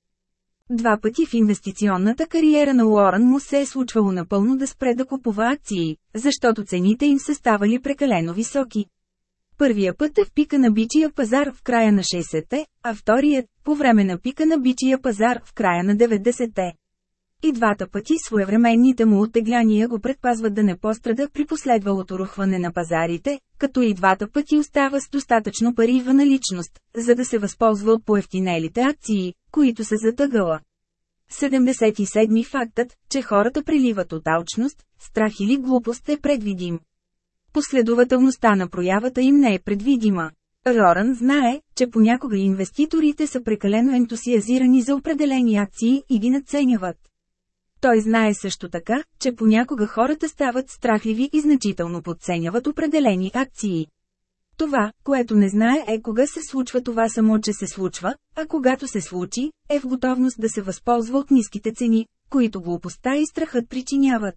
Два пъти в инвестиционната кариера на Уорън му се е случвало напълно да спре да купува акции, защото цените им са ставали прекалено високи. Първия път е в пика на бичия пазар в края на 60-те, а вторият – по време на пика на бичия пазар в края на 90-те. И двата пъти своевременните му оттегляния го предпазват да не пострада при последвалото рухване на пазарите, като и двата пъти остава с достатъчно пари в наличност, за да се възползва от поевтинелите акции, които се затъгала. 77. Фактът, че хората приливат от алчност, страх или глупост е предвидим. Последователността на проявата им не е предвидима. Роран знае, че понякога инвеститорите са прекалено ентусиазирани за определени акции и ги надценяват. Той знае също така, че понякога хората стават страхливи и значително подценяват определени акции. Това, което не знае е кога се случва това само, че се случва, а когато се случи, е в готовност да се възползва от ниските цени, които глупостта и страхът причиняват.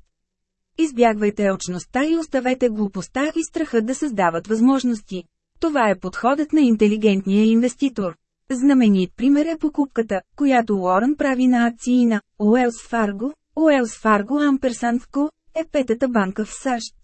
Избягвайте очността и оставете глупостта и страха да създават възможности. Това е подходът на интелигентния инвеститор. Знаменит пример е покупката, която Уорън прави на акции на Уелс Фарго. Уелс Фарго Амперсандко е петата банка в САЩ.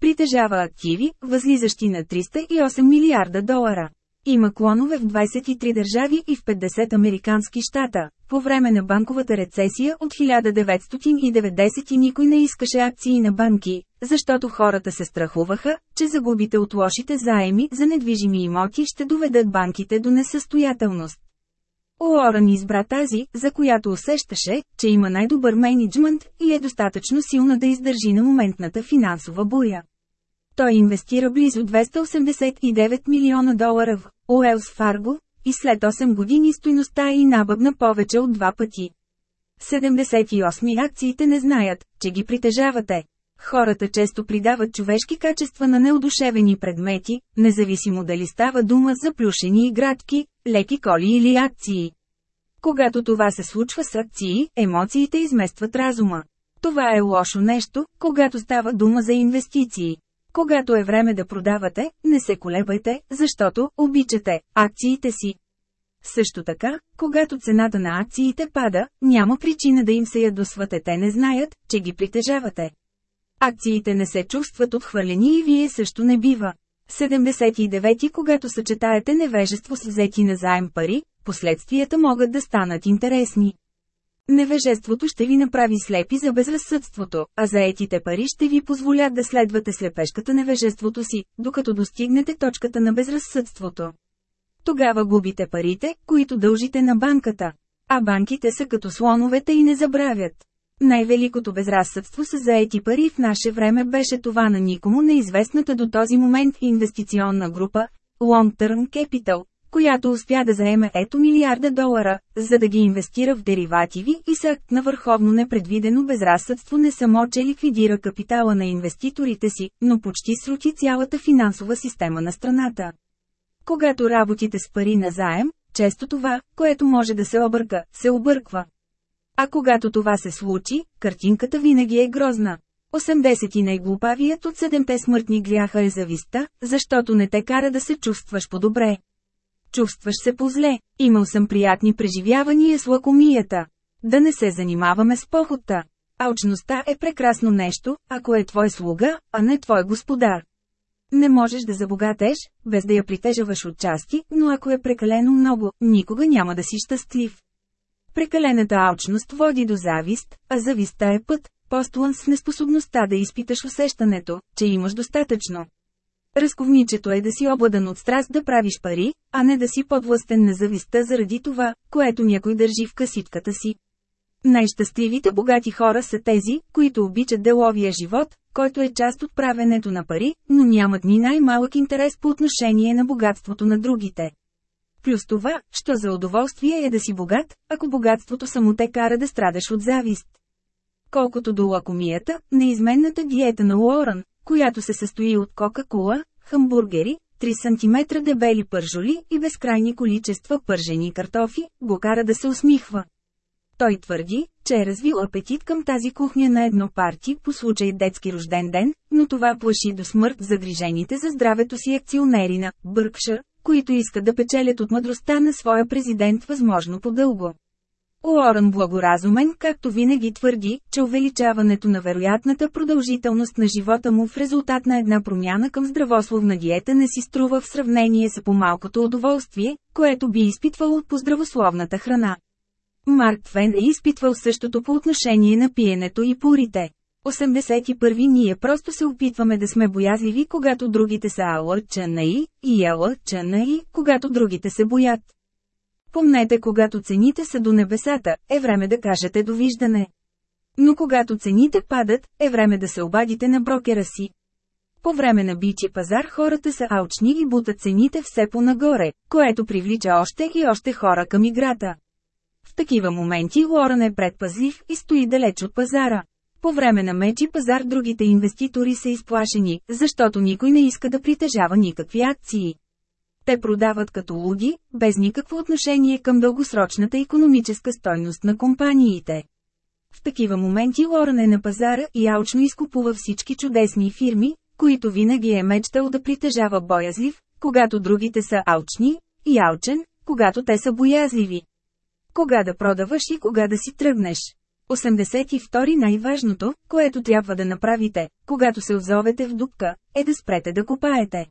Притежава активи, възлизащи на 308 милиарда долара. Има клонове в 23 държави и в 50 американски щата. По време на банковата рецесия от 1990 никой не искаше акции на банки, защото хората се страхуваха, че загубите от лошите заеми за недвижими имоти ще доведат банките до несъстоятелност. Уорън избра тази, за която усещаше, че има най-добър менеджмент и е достатъчно силна да издържи на моментната финансова буя. Той инвестира близо 289 милиона долара в Уелс Фарго, и след 8 години стойността и набъбна повече от два пъти. 78 акциите не знаят, че ги притежавате. Хората често придават човешки качества на неодушевени предмети, независимо дали става дума за плюшени играчки, леки коли или акции. Когато това се случва с акции, емоциите изместват разума. Това е лошо нещо, когато става дума за инвестиции. Когато е време да продавате, не се колебайте, защото обичате акциите си. Също така, когато цената на акциите пада, няма причина да им се ядосвате, те не знаят, че ги притежавате. Акциите не се чувстват отхвърлени и вие също не бива. 79. Когато съчетаете невежество с взети на заем пари, последствията могат да станат интересни. Невежеството ще ви направи слепи за безразсъдството, а заетите пари ще ви позволят да следвате слепешката невежеството си, докато достигнете точката на безразсъдството. Тогава губите парите, които дължите на банката. А банките са като слоновете и не забравят. Най-великото безразсъдство с заети пари в наше време беше това на никому неизвестната до този момент инвестиционна група Long Term Capital, която успя да заеме ето милиарда долара, за да ги инвестира в деривативи и с акт на върховно непредвидено безразсъдство не само че ликвидира капитала на инвеститорите си, но почти срути цялата финансова система на страната. Когато работите с пари на заем, често това, което може да се обърка, се обърква. А когато това се случи, картинката винаги е грозна. 80 най-глупавият от седемте смъртни гряха е зависта, защото не те кара да се чувстваш по-добре. Чувстваш се по-зле, имал съм приятни преживявания с лакомията. Да не се занимаваме с похота. Алчността е прекрасно нещо, ако е твой слуга, а не твой господар. Не можеш да забогатеш, без да я притежаваш от части, но ако е прекалено много, никога няма да си щастлив. Прекалената алчност води до завист, а завистта е път, постлан с неспособността да изпиташ усещането, че имаш достатъчно. Разковничето е да си обладан от страст да правиш пари, а не да си подвластен на завистта заради това, което някой държи в каситката си. Най-щастливите богати хора са тези, които обичат деловия живот, който е част от правенето на пари, но нямат ни най-малък интерес по отношение на богатството на другите. Плюс това, що за удоволствие е да си богат, ако богатството само те кара да страдаш от завист. Колкото до лакомията, неизменната диета на Уорън, която се състои от кока-кола, хамбургери, 3 см дебели пържоли и безкрайни количества пържени картофи, го кара да се усмихва. Той твърди, че е развил апетит към тази кухня на едно парти по случай детски рожден ден, но това плаши до смърт загрижените за здравето си акционери на Бъркшир, които искат да печелят от мъдростта на своя президент възможно по-дълго. Уорън благоразумен, както винаги твърди, че увеличаването на вероятната продължителност на живота му в резултат на една промяна към здравословна диета не си струва в сравнение с по-малкото удоволствие, което би изпитвал от поздравословната храна. Марк Твен е изпитвал същото по отношение на пиенето и пурите. 81 ние просто се опитваме да сме боязливи, когато другите са алърчанаи, и алърчанаи, когато другите се боят. Помнете, когато цените са до небесата, е време да кажете довиждане. Но когато цените падат, е време да се обадите на брокера си. По време на бичи пазар хората са алчни и бутат цените все по-нагоре, което привлича още и още хора към играта. В такива моменти Лоран е предпазлив и стои далеч от пазара. По време на мечи пазар другите инвеститори са изплашени, защото никой не иска да притежава никакви акции. Те продават като луги, без никакво отношение към дългосрочната економическа стойност на компаниите. В такива моменти Лоран е на пазара и алчно изкупува всички чудесни фирми, които винаги е мечтал да притежава боязлив, когато другите са алчни, и алчен, когато те са боязливи. Кога да продаваш и кога да си тръгнеш. 82 най-важното, което трябва да направите, когато се озовете в дупка, е да спрете да копаете.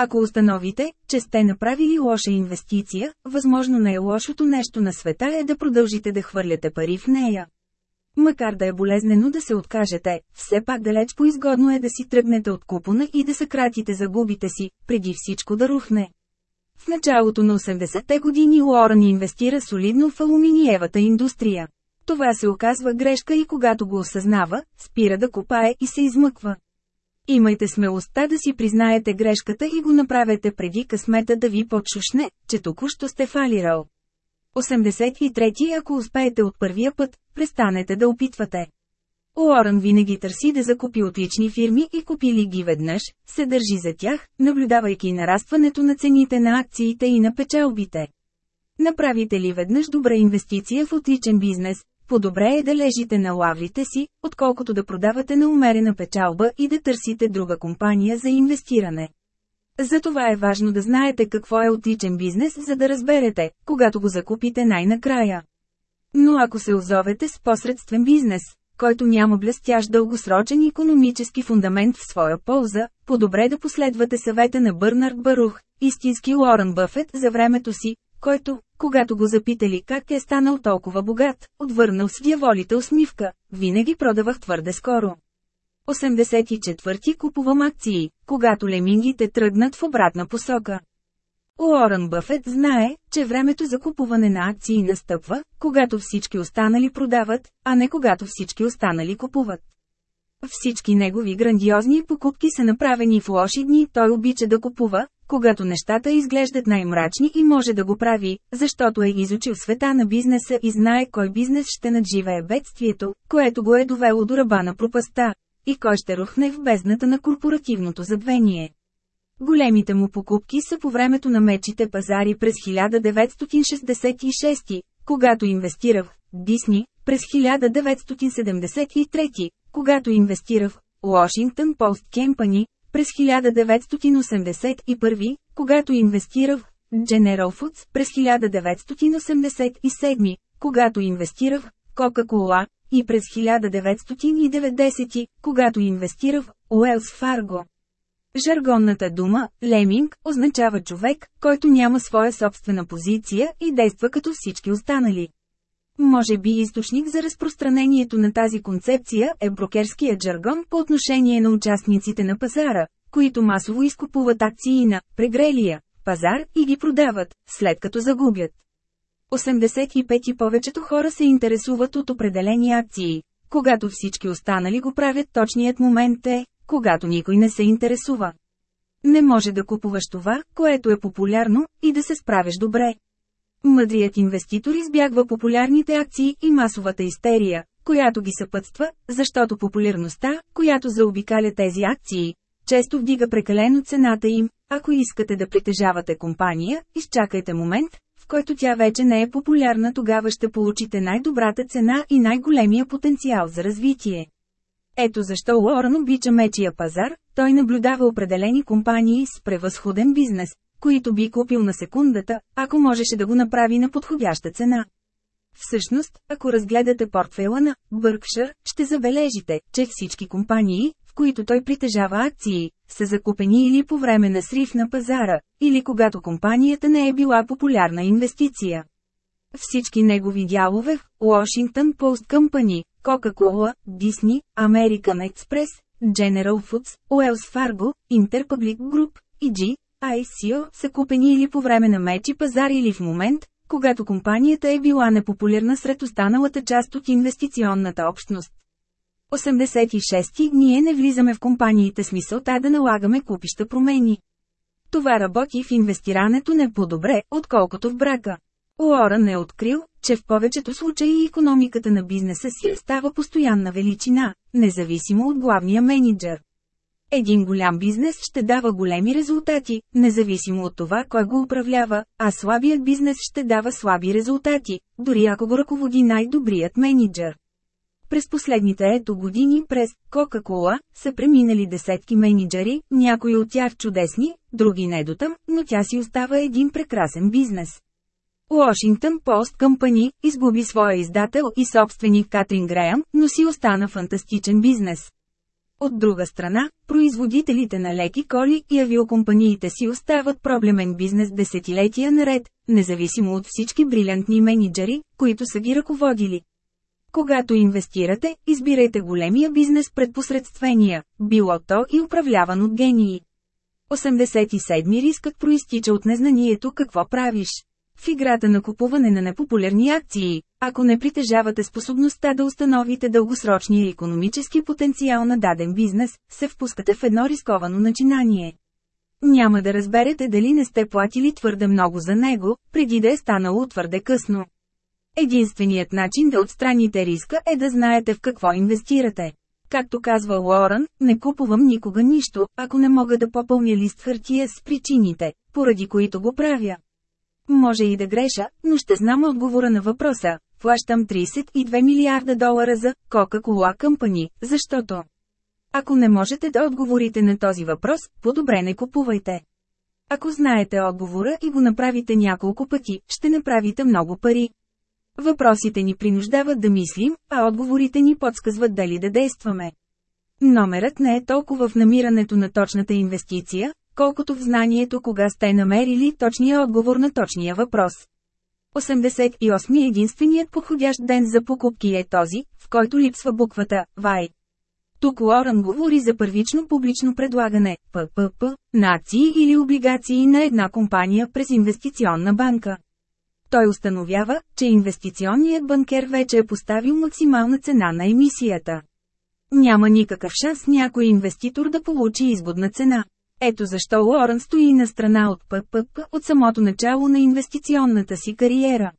Ако установите, че сте направили лоша инвестиция, възможно най-лошото нещо на света е да продължите да хвърляте пари в нея. Макар да е болезнено да се откажете, все пак далеч по-изгодно е да си тръгнете от купона и да съкратите загубите си, преди всичко да рухне. В началото на 80-те години Уорън инвестира солидно в алуминиевата индустрия. Това се оказва грешка и когато го осъзнава, спира да копае и се измъква. Имайте смелостта да си признаете грешката и го направете преди късмета да ви подшушне, че току-що сте фалирал. 83. Ако успеете от първия път, престанете да опитвате. Уорън винаги търси да закупи отлични фирми и купили ги веднъж, се държи за тях, наблюдавайки нарастването на цените на акциите и на печалбите. Направите ли веднъж добра инвестиция в отличен бизнес, по-добре е да лежите на лаврите си, отколкото да продавате на умерена печалба и да търсите друга компания за инвестиране. Затова е важно да знаете какво е отличен бизнес, за да разберете, когато го закупите най-накрая. Но ако се озовете с посредствен бизнес, който няма блестящ дългосрочен економически фундамент в своя полза, по-добре да последвате съвета на Бърнард Барух, истински Лорен Бъфет за времето си, който, когато го запитали как е станал толкова богат, отвърнал с дяволите усмивка, винаги продавах твърде скоро. 84 купувам акции, когато лемингите тръгнат в обратна посока. Уорън Бъфет знае, че времето за купуване на акции настъпва, когато всички останали продават, а не когато всички останали купуват. Всички негови грандиозни покупки са направени в лоши дни той обича да купува, когато нещата изглеждат най-мрачни и може да го прави, защото е изучил света на бизнеса и знае кой бизнес ще надживее бедствието, което го е довело до ръба на пропаста, и кой ще рухне в бездната на корпоративното забвение. Големите му покупки са по времето на мечите пазари през 1966, когато инвестира в Дисни, през 1973, когато инвестира в Washington Post Company, през 1981, когато инвестира в General Foods, през 1987, когато инвестира в Coca-Cola, и през 1990, когато инвестира в Уелс Фарго. Жаргонната дума «леминг» означава човек, който няма своя собствена позиция и действа като всички останали. Може би източник за разпространението на тази концепция е брокерският жаргон по отношение на участниците на пазара, които масово изкупуват акции на «прегрелия» пазар и ги продават, след като загубят. 85 и повечето хора се интересуват от определени акции. Когато всички останали го правят, точният момент е, когато никой не се интересува. Не може да купуваш това, което е популярно, и да се справиш добре. Мъдрият инвеститор избягва популярните акции и масовата истерия, която ги съпътства, защото популярността, която заобикаля тези акции, често вдига прекалено цената им. Ако искате да притежавате компания, изчакайте момент, в който тя вече не е популярна, тогава ще получите най-добрата цена и най-големия потенциал за развитие. Ето защо Уорън обича мечия пазар, той наблюдава определени компании с превъзходен бизнес, които би купил на секундата, ако можеше да го направи на подходяща цена. Всъщност, ако разгледате портфела на Бъркшир, ще забележите, че всички компании, в които той притежава акции, са закупени или по време на срив на пазара, или когато компанията не е била популярна инвестиция. Всички негови дялове в Washington Post Company, Coca-Cola, Disney, American Express, General Foods, Wells Fargo, Interpublic Group и G. ICO са купени или по време на мечи пазар или в момент, когато компанията е била непопулярна сред останалата част от инвестиционната общност. 86. Ние не влизаме в компаниите с мисълта да налагаме купища промени. Това работи в инвестирането не по-добре, отколкото в брака. Уорън е открил, че в повечето случаи економиката на бизнеса си става постоянна величина, независимо от главния менеджер. Един голям бизнес ще дава големи резултати, независимо от това кой го управлява, а слабият бизнес ще дава слаби резултати, дори ако го ръководи най-добрият менеджер. През последните ето години през Кока-Кола са преминали десетки менеджери, някои от тях чудесни, други недотъм, но тя си остава един прекрасен бизнес. Washington Post Company изгуби своя издател и собственик Катрин Греъм, но си остана фантастичен бизнес. От друга страна, производителите на леки коли и авиокомпаниите си остават проблемен бизнес десетилетия наред, независимо от всички брилянтни менеджери, които са ги ръководили. Когато инвестирате, избирайте големия бизнес пред посредствения, било то и управляван от гении. 87 рискът проистича от незнанието какво правиш. В играта на купуване на непопулярни акции, ако не притежавате способността да установите дългосрочния економически потенциал на даден бизнес, се впускате в едно рисковано начинание. Няма да разберете дали не сте платили твърде много за него, преди да е станало твърде късно. Единственият начин да отстраните риска е да знаете в какво инвестирате. Както казва Лорън, не купувам никога нищо, ако не мога да попълня лист хартия с причините, поради които го правя. Може и да греша, но ще знам отговора на въпроса. Плащам 32 милиарда долара за Coca-Cola Company, защото... Ако не можете да отговорите на този въпрос, по-добре не купувайте. Ако знаете отговора и го направите няколко пъти, ще направите много пари. Въпросите ни принуждават да мислим, а отговорите ни подсказват дали да действаме. Номерът не е толкова в намирането на точната инвестиция, колкото в знанието кога сте намерили точния отговор на точния въпрос. 88 единственият подходящ ден за покупки е този, в който липсва буквата «Вай». Тук Лоран говори за първично публично предлагане ППП на акции или облигации на една компания през инвестиционна банка. Той установява, че инвестиционният банкер вече е поставил максимална цена на емисията. Няма никакъв шанс някой инвеститор да получи изгодна цена. Ето защо Лорен стои на страна от ППП от самото начало на инвестиционната си кариера.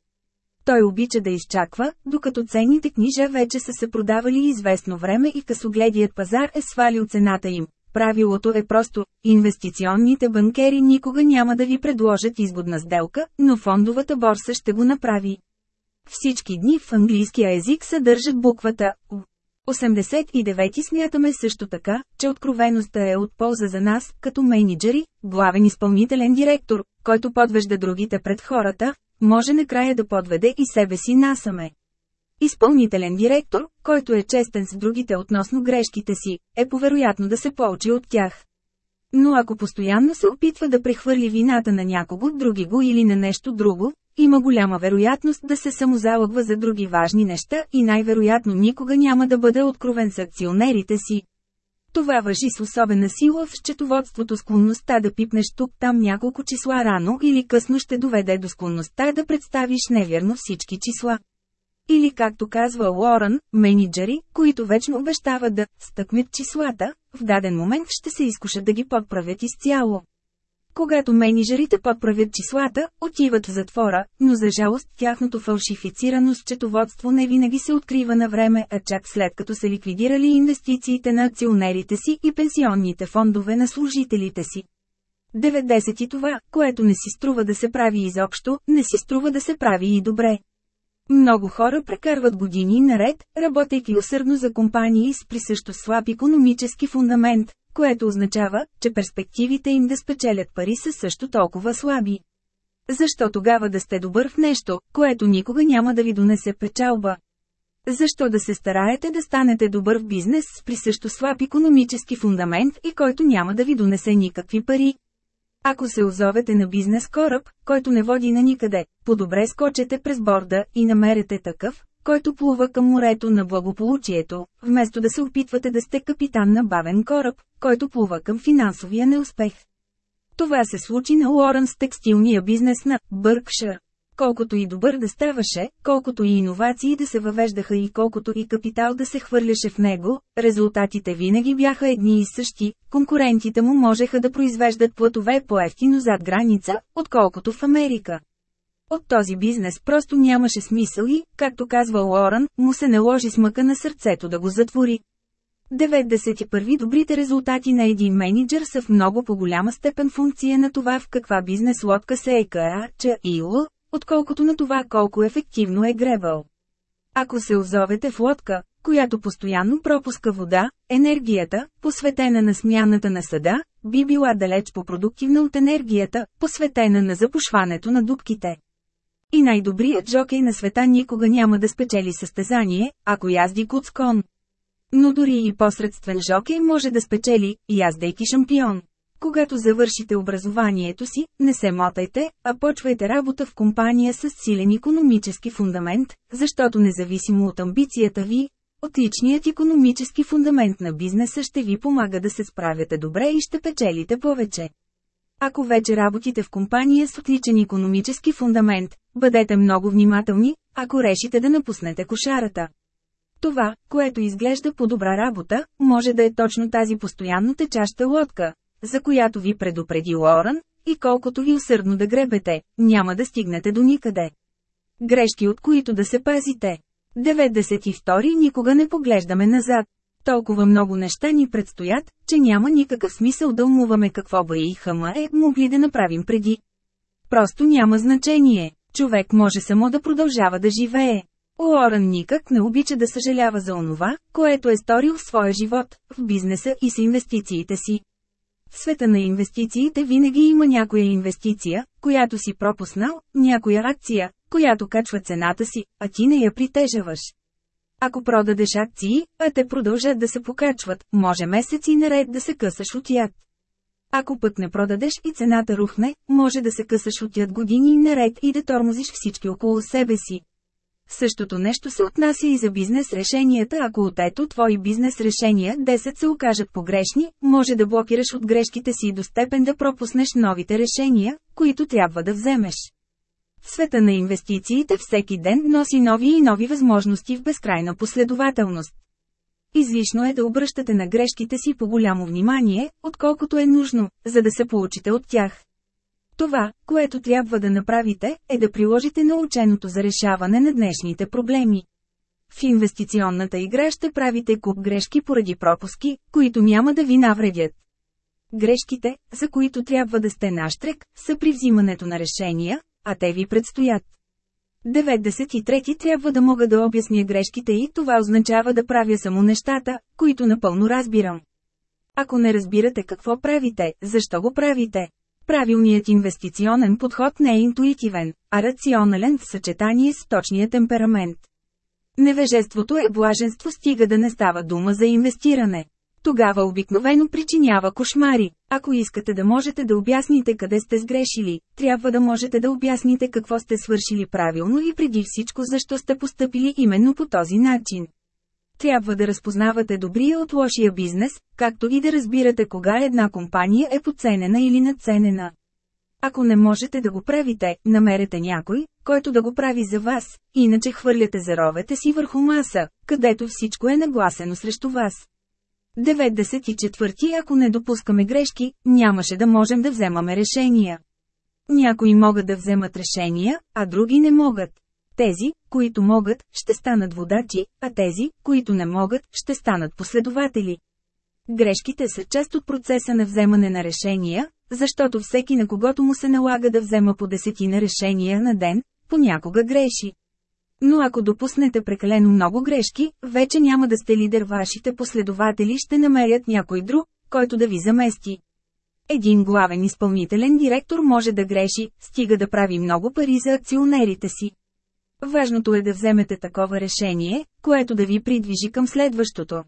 Той обича да изчаква, докато ценните книжа вече са се продавали известно време и късогледият пазар е свалил цената им. Правилото е просто – инвестиционните банкери никога няма да ви предложат изгодна сделка, но фондовата борса ще го направи. Всички дни в английския език съдържат буквата У. 89 смятаме също така, че откровеността е от полза за нас, като менеджери, главен изпълнителен директор, който подвежда другите пред хората, може накрая да подведе и себе си насаме. Изпълнителен директор, който е честен с другите относно грешките си, е повероятно да се получи от тях. Но ако постоянно се опитва да прехвърли вината на някого други го или на нещо друго, има голяма вероятност да се самозалъгва за други важни неща и най-вероятно никога няма да бъде откровен с акционерите си. Това въжи с особена сила в счетоводството склонността да пипнеш тук-там няколко числа рано или късно ще доведе до склонността да представиш невярно всички числа. Или както казва Уорън, менеджери, които вечно обещават да стъкнат числата, в даден момент ще се изкушат да ги подправят изцяло. Когато менеджерите подправят числата, отиват в затвора, но за жалост тяхното фалшифицирано счетоводство не винаги се открива на време, а чак след като са ликвидирали инвестициите на акционерите си и пенсионните фондове на служителите си. 90 и това, което не си струва да се прави изобщо, не си струва да се прави и добре. Много хора прекарват години наред, работейки усърдно за компании с присъщо слаб економически фундамент, което означава, че перспективите им да спечелят пари са също толкова слаби. Защо тогава да сте добър в нещо, което никога няма да ви донесе печалба? Защо да се стараете да станете добър в бизнес с присъщо слаб економически фундамент и който няма да ви донесе никакви пари? Ако се озовете на бизнес кораб, който не води на никъде, по-добре скочете през борда и намерете такъв, който плува към морето на благополучието, вместо да се опитвате да сте капитан на бавен кораб, който плува към финансовия неуспех. Това се случи на Уорън с текстилния бизнес на Бъркшир. Колкото и добър да ставаше, колкото и иновации да се въвеждаха и колкото и капитал да се хвърляше в него, резултатите винаги бяха едни и същи, конкурентите му можеха да произвеждат платове по-ефтино зад граница, отколкото в Америка. От този бизнес просто нямаше смисъл и, както казва Лоран, му се наложи смъка на сърцето да го затвори. 91 добрите резултати на един менеджер са в много по-голяма степен функция на това в каква бизнес лодка се е КА, отколкото на това колко ефективно е гребал. Ако се озовете в лодка, която постоянно пропуска вода, енергията, посветена на смяната на съда, би била далеч по-продуктивна от енергията, посветена на запушването на дубките. И най-добрият жокей на света никога няма да спечели състезание, ако язди куцкон. Но дори и посредствен жокей може да спечели, яздейки шампион. Когато завършите образованието си, не се мотайте, а почвайте работа в компания с силен економически фундамент, защото независимо от амбицията ви, отличният економически фундамент на бизнеса ще ви помага да се справяте добре и ще печелите повече. Ако вече работите в компания с отличен економически фундамент, бъдете много внимателни, ако решите да напуснете кошарата. Това, което изглежда по добра работа, може да е точно тази постоянно течаща лодка, за която ви предупреди Лоран, и колкото ви усърдно да гребете, няма да стигнете до никъде. Грешки от които да се пазите. 92. Никога не поглеждаме назад. Толкова много неща ни предстоят, че няма никакъв смисъл да умуваме какво бъй и хъма е могли да направим преди. Просто няма значение. Човек може само да продължава да живее. Уорън никак не обича да съжалява за онова, което е сторил в своя живот, в бизнеса и с инвестициите си. В света на инвестициите винаги има някоя инвестиция, която си пропуснал, някоя акция, която качва цената си, а ти не я притежаваш. Ако продадеш акции, а те продължат да се покачват, може месеци наред да се късаш от яд. Ако пък не продадеш и цената рухне, може да се късаш от яд години наред и да тормозиш всички около себе си. Същото нещо се отнася и за бизнес решенията. Ако от ето твои бизнес решения 10 се окажат погрешни, може да блокираш от грешките си до степен да пропуснеш новите решения, които трябва да вземеш. В света на инвестициите всеки ден носи нови и нови възможности в безкрайна последователност. Излишно е да обръщате на грешките си по голямо внимание, отколкото е нужно, за да се получите от тях. Това, което трябва да направите, е да приложите наученото за решаване на днешните проблеми. В инвестиционната игра ще правите куп грешки поради пропуски, които няма да ви навредят. Грешките, за които трябва да сте наштрек, са при взимането на решения, а те ви предстоят. 93 трябва да мога да обясня грешките и това означава да правя само нещата, които напълно разбирам. Ако не разбирате какво правите, защо го правите? Правилният инвестиционен подход не е интуитивен, а рационален в съчетание с точния темперамент. Невежеството е блаженство стига да не става дума за инвестиране. Тогава обикновено причинява кошмари. Ако искате да можете да обясните къде сте сгрешили, трябва да можете да обясните какво сте свършили правилно и преди всичко защо сте поступили именно по този начин. Трябва да разпознавате добрия от лошия бизнес, както и да разбирате кога една компания е подценена или надценена. Ако не можете да го правите, намерете някой, който да го прави за вас, иначе хвърляте заровете си върху маса, където всичко е нагласено срещу вас. 94. Ако не допускаме грешки, нямаше да можем да вземаме решения. Някои могат да вземат решения, а други не могат. Тези, които могат, ще станат водачи, а тези, които не могат, ще станат последователи. Грешките са част от процеса на вземане на решения, защото всеки на когото му се налага да взема по десетина решения на ден, понякога греши. Но ако допуснете прекалено много грешки, вече няма да сте лидер, вашите последователи ще намерят някой друг, който да ви замести. Един главен изпълнителен директор може да греши, стига да прави много пари за акционерите си. Важното е да вземете такова решение, което да ви придвижи към следващото.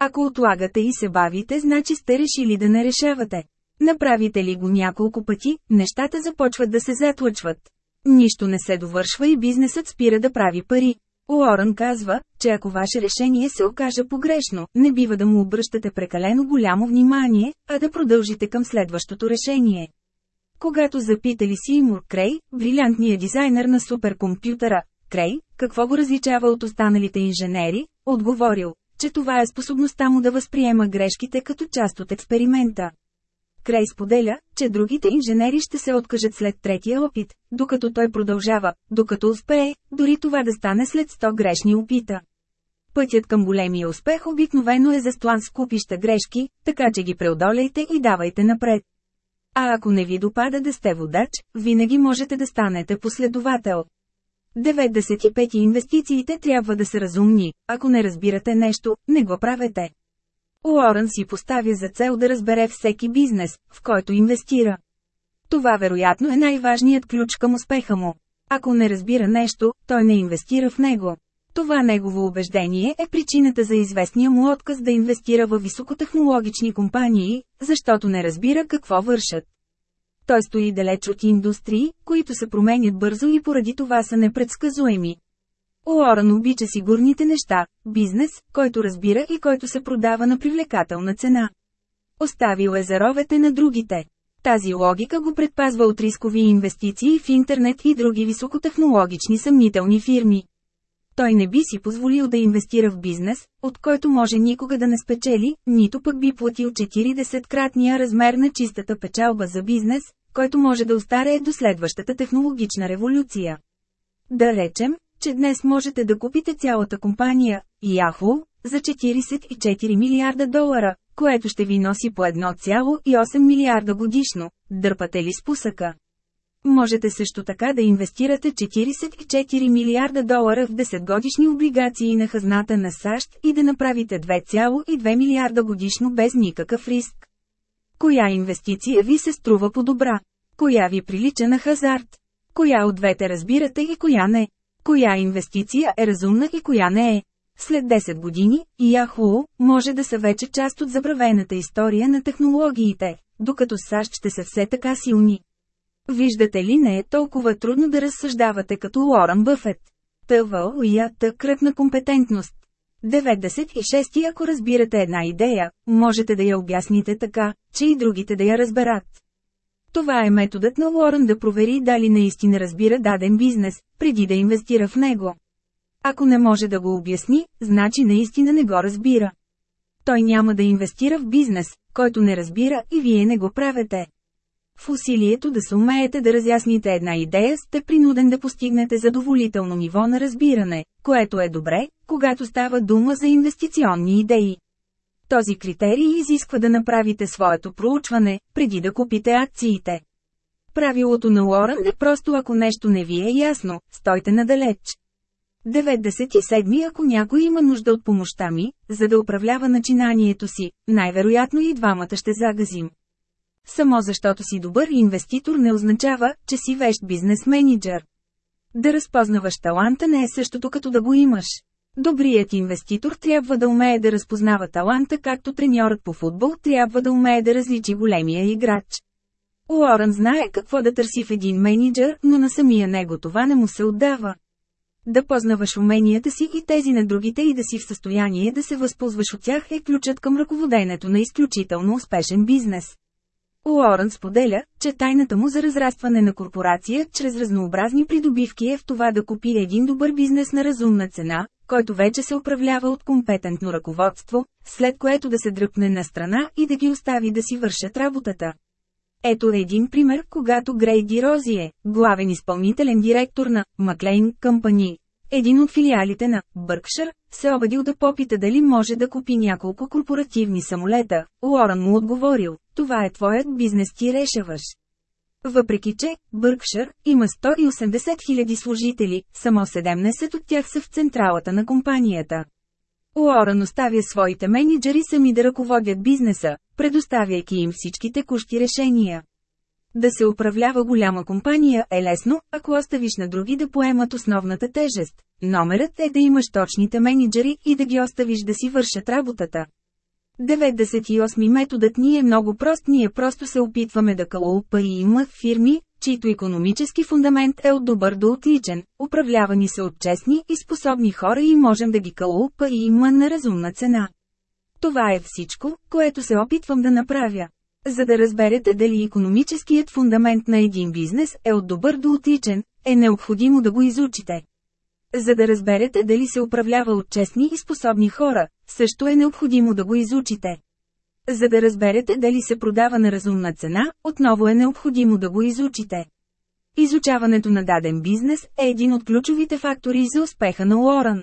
Ако отлагате и се бавите, значи сте решили да не решавате. Направите ли го няколко пъти, нещата започват да се затлъчват. Нищо не се довършва и бизнесът спира да прави пари. Уорън казва, че ако ваше решение се окаже погрешно, не бива да му обръщате прекалено голямо внимание, а да продължите към следващото решение. Когато запитали Симур Крей, брилянтният дизайнер на суперкомпютъра, Крей, какво го различава от останалите инженери, отговорил, че това е способността му да възприема грешките като част от експеримента. Крей споделя, че другите инженери ще се откажат след третия опит, докато той продължава, докато успее, дори това да стане след 100 грешни опита. Пътят към големия успех обикновено е застлан с купища грешки, така че ги преодолейте и давайте напред. А ако не ви допада да сте водач, винаги можете да станете последовател. 95 инвестициите трябва да са разумни, ако не разбирате нещо, не го правете. Уорън си поставя за цел да разбере всеки бизнес, в който инвестира. Това вероятно е най-важният ключ към успеха му. Ако не разбира нещо, той не инвестира в него. Това негово убеждение е причината за известния му отказ да инвестира в високотехнологични компании, защото не разбира какво вършат. Той стои далеч от индустрии, които се променят бързо и поради това са непредсказуеми. Уорън обича сигурните неща, бизнес, който разбира и който се продава на привлекателна цена. Оставил е заровете на другите. Тази логика го предпазва от рискови инвестиции в интернет и други високотехнологични съмнителни фирми. Той не би си позволил да инвестира в бизнес, от който може никога да не спечели, нито пък би платил 40-кратния размер на чистата печалба за бизнес, който може да остарее до следващата технологична революция. Да речем, че днес можете да купите цялата компания, Yahoo, за 44 милиарда долара, което ще ви носи по 1,8 милиарда годишно, дърпате ли спусъка. Можете също така да инвестирате 44 милиарда долара в 10 годишни облигации на хазната на САЩ и да направите 2,2 милиарда годишно без никакъв риск. Коя инвестиция ви се струва по-добра? Коя ви прилича на хазарт? Коя от двете разбирате и коя не? Коя инвестиция е разумна и коя не е? След 10 години, Yahoo може да са вече част от забравената история на технологиите, докато САЩ ще са все така силни. Виждате ли не е толкова трудно да разсъждавате като Уорън Бъфет. ТВО и ЯТ кръгна компетентност. 96. Ако разбирате една идея, можете да я обясните така, че и другите да я разберат. Това е методът на Уорън да провери дали наистина разбира даден бизнес, преди да инвестира в него. Ако не може да го обясни, значи наистина не го разбира. Той няма да инвестира в бизнес, който не разбира и вие не го правете. В усилието да се умеете да разясните една идея сте принуден да постигнете задоволително ниво на разбиране, което е добре, когато става дума за инвестиционни идеи. Този критерий изисква да направите своето проучване, преди да купите акциите. Правилото на Лорен е просто ако нещо не ви е ясно, стойте надалеч. 97. Ако някой има нужда от помощта ми, за да управлява начинанието си, най-вероятно и двамата ще загазим. Само защото си добър инвеститор не означава, че си вещ бизнес менеджер. Да разпознаваш таланта не е същото като да го имаш. Добрият инвеститор трябва да умее да разпознава таланта, както треньорът по футбол трябва да умее да различи големия играч. Уорън знае какво да търси в един менеджер, но на самия него това не му се отдава. Да познаваш уменията си и тези на другите и да си в състояние да се възползваш от тях е ключът към ръководенето на изключително успешен бизнес. Уорън споделя, че тайната му за разрастване на корпорация чрез разнообразни придобивки е в това да купи един добър бизнес на разумна цена, който вече се управлява от компетентно ръководство, след което да се дръпне на страна и да ги остави да си вършат работата. Ето един пример, когато Грейди Розие, главен изпълнителен директор на Маклейн Company, един от филиалите на Бъркшир, се обадил да попита дали може да купи няколко корпоративни самолета. Уорън му отговорил, това е твоят бизнес ти решаваш. Въпреки че, Бъркшир има 180 000 служители, само 17 от тях са в централата на компанията. Уорън оставя своите менеджери сами да ръководят бизнеса, предоставяйки им всички текущи решения. Да се управлява голяма компания е лесно, ако оставиш на други да поемат основната тежест. Номерът е да имаш точните менеджери и да ги оставиш да си вършат работата. 98 методът ни е много прост, ние просто се опитваме да има фирми, чието економически фундамент е от добър до отличен, управлявани са от честни и способни хора и можем да ги има на разумна цена. Това е всичко, което се опитвам да направя. За да разберете дали економическият фундамент на един бизнес е от добър до отличен, е необходимо да го изучите. За да разберете дали се управлява от честни и способни хора, също е необходимо да го изучите. За да разберете дали се продава на разумна цена, отново е необходимо да го изучите. Изучаването на даден бизнес е един от ключовите фактори за успеха на Уорън.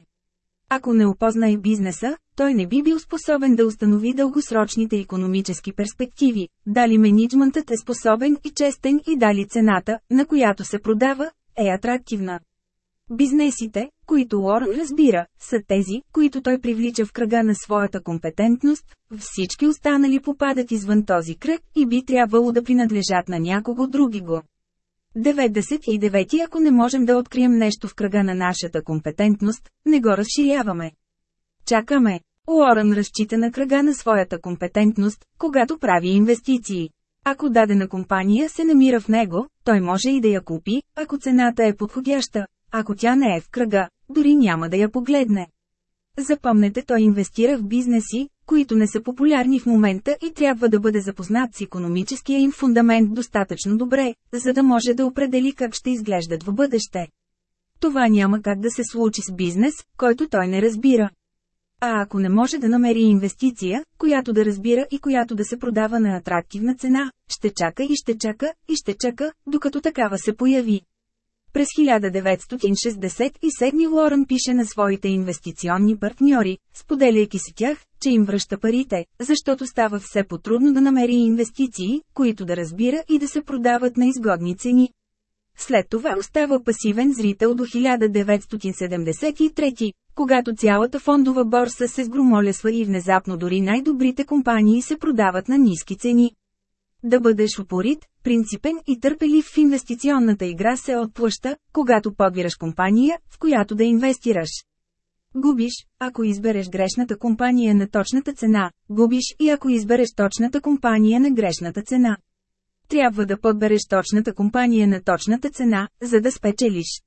Ако не опознае бизнеса, той не би бил способен да установи дългосрочните економически перспективи, дали менеджментът е способен и честен и дали цената, на която се продава, е атрактивна. Бизнесите, които Лор разбира, са тези, които той привлича в кръга на своята компетентност, всички останали попадат извън този кръг и би трябвало да принадлежат на някого други го. 99. Ако не можем да открием нещо в кръга на нашата компетентност, не го разширяваме. Чакаме. Уорън разчита на кръга на своята компетентност, когато прави инвестиции. Ако дадена компания се намира в него, той може и да я купи, ако цената е подходяща, ако тя не е в кръга, дори няма да я погледне. Запомнете той инвестира в бизнеси, които не са популярни в момента и трябва да бъде запознат с економическия им фундамент достатъчно добре, за да може да определи как ще изглеждат в бъдеще. Това няма как да се случи с бизнес, който той не разбира. А ако не може да намери инвестиция, която да разбира и която да се продава на атрактивна цена, ще чака и ще чака, и ще чака, докато такава се появи. През 1967 Лорен пише на своите инвестиционни партньори, споделяйки с тях, че им връща парите, защото става все по-трудно да намери инвестиции, които да разбира и да се продават на изгодни цени. След това остава пасивен зрител до 1973, когато цялата фондова борса се сгромолесва и внезапно дори най-добрите компании се продават на ниски цени. Да бъдеш упорит, принципен и търпелив в инвестиционната игра се отплъща, когато подбираш компания, в която да инвестираш. Губиш, ако избереш грешната компания на точната цена, губиш и ако избереш точната компания на грешната цена. Трябва да подбереш точната компания на точната цена, за да спечелиш.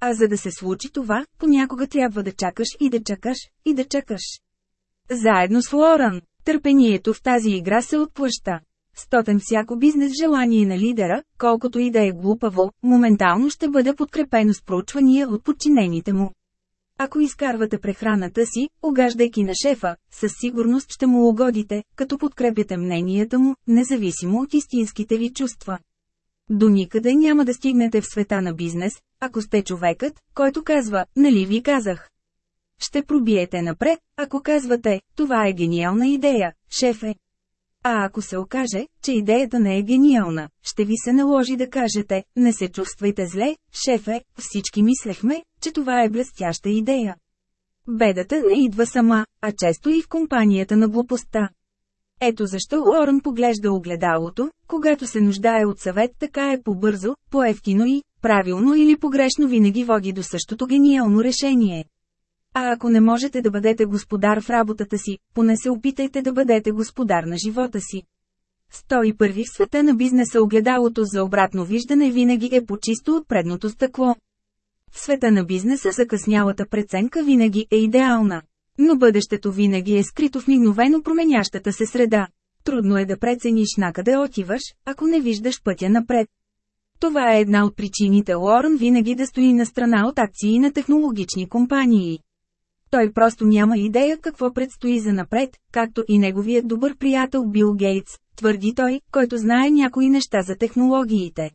А за да се случи това, понякога трябва да чакаш и да чакаш, и да чакаш. Заедно с Лоран, търпението в тази игра се отплъща. Стотен всяко бизнес желание на лидера, колкото и да е глупаво, моментално ще бъде подкрепено с проучвания от подчинените му. Ако изкарвате прехраната си, огаждайки на шефа, със сигурност ще му угодите, като подкрепяте мненията му, независимо от истинските ви чувства. До никъде няма да стигнете в света на бизнес, ако сте човекът, който казва, нали ви казах. Ще пробиете напред, ако казвате, това е гениална идея, шефе. А ако се окаже, че идеята не е гениална, ще ви се наложи да кажете, не се чувствайте зле, шефе, всички мислехме, че това е блестяща идея. Бедата не идва сама, а често и в компанията на глупостта. Ето защо Лорен поглежда огледалото, когато се нуждае от съвет така е по-бързо, по-ефтино и, правилно или погрешно винаги води до същото гениално решение. А ако не можете да бъдете господар в работата си, поне се опитайте да бъдете господар на живота си. 101 в света на бизнеса огледалото за обратно виждане винаги е по-чисто от предното стъкло. В света на бизнеса закъснялата преценка винаги е идеална. Но бъдещето винаги е скрито в мигновено променящата се среда. Трудно е да прецениш накъде отиваш, ако не виждаш пътя напред. Това е една от причините Лорен винаги да стои на страна от акции на технологични компании. Той просто няма идея какво предстои за напред, както и неговият добър приятел Бил Гейтс, твърди той, който знае някои неща за технологиите.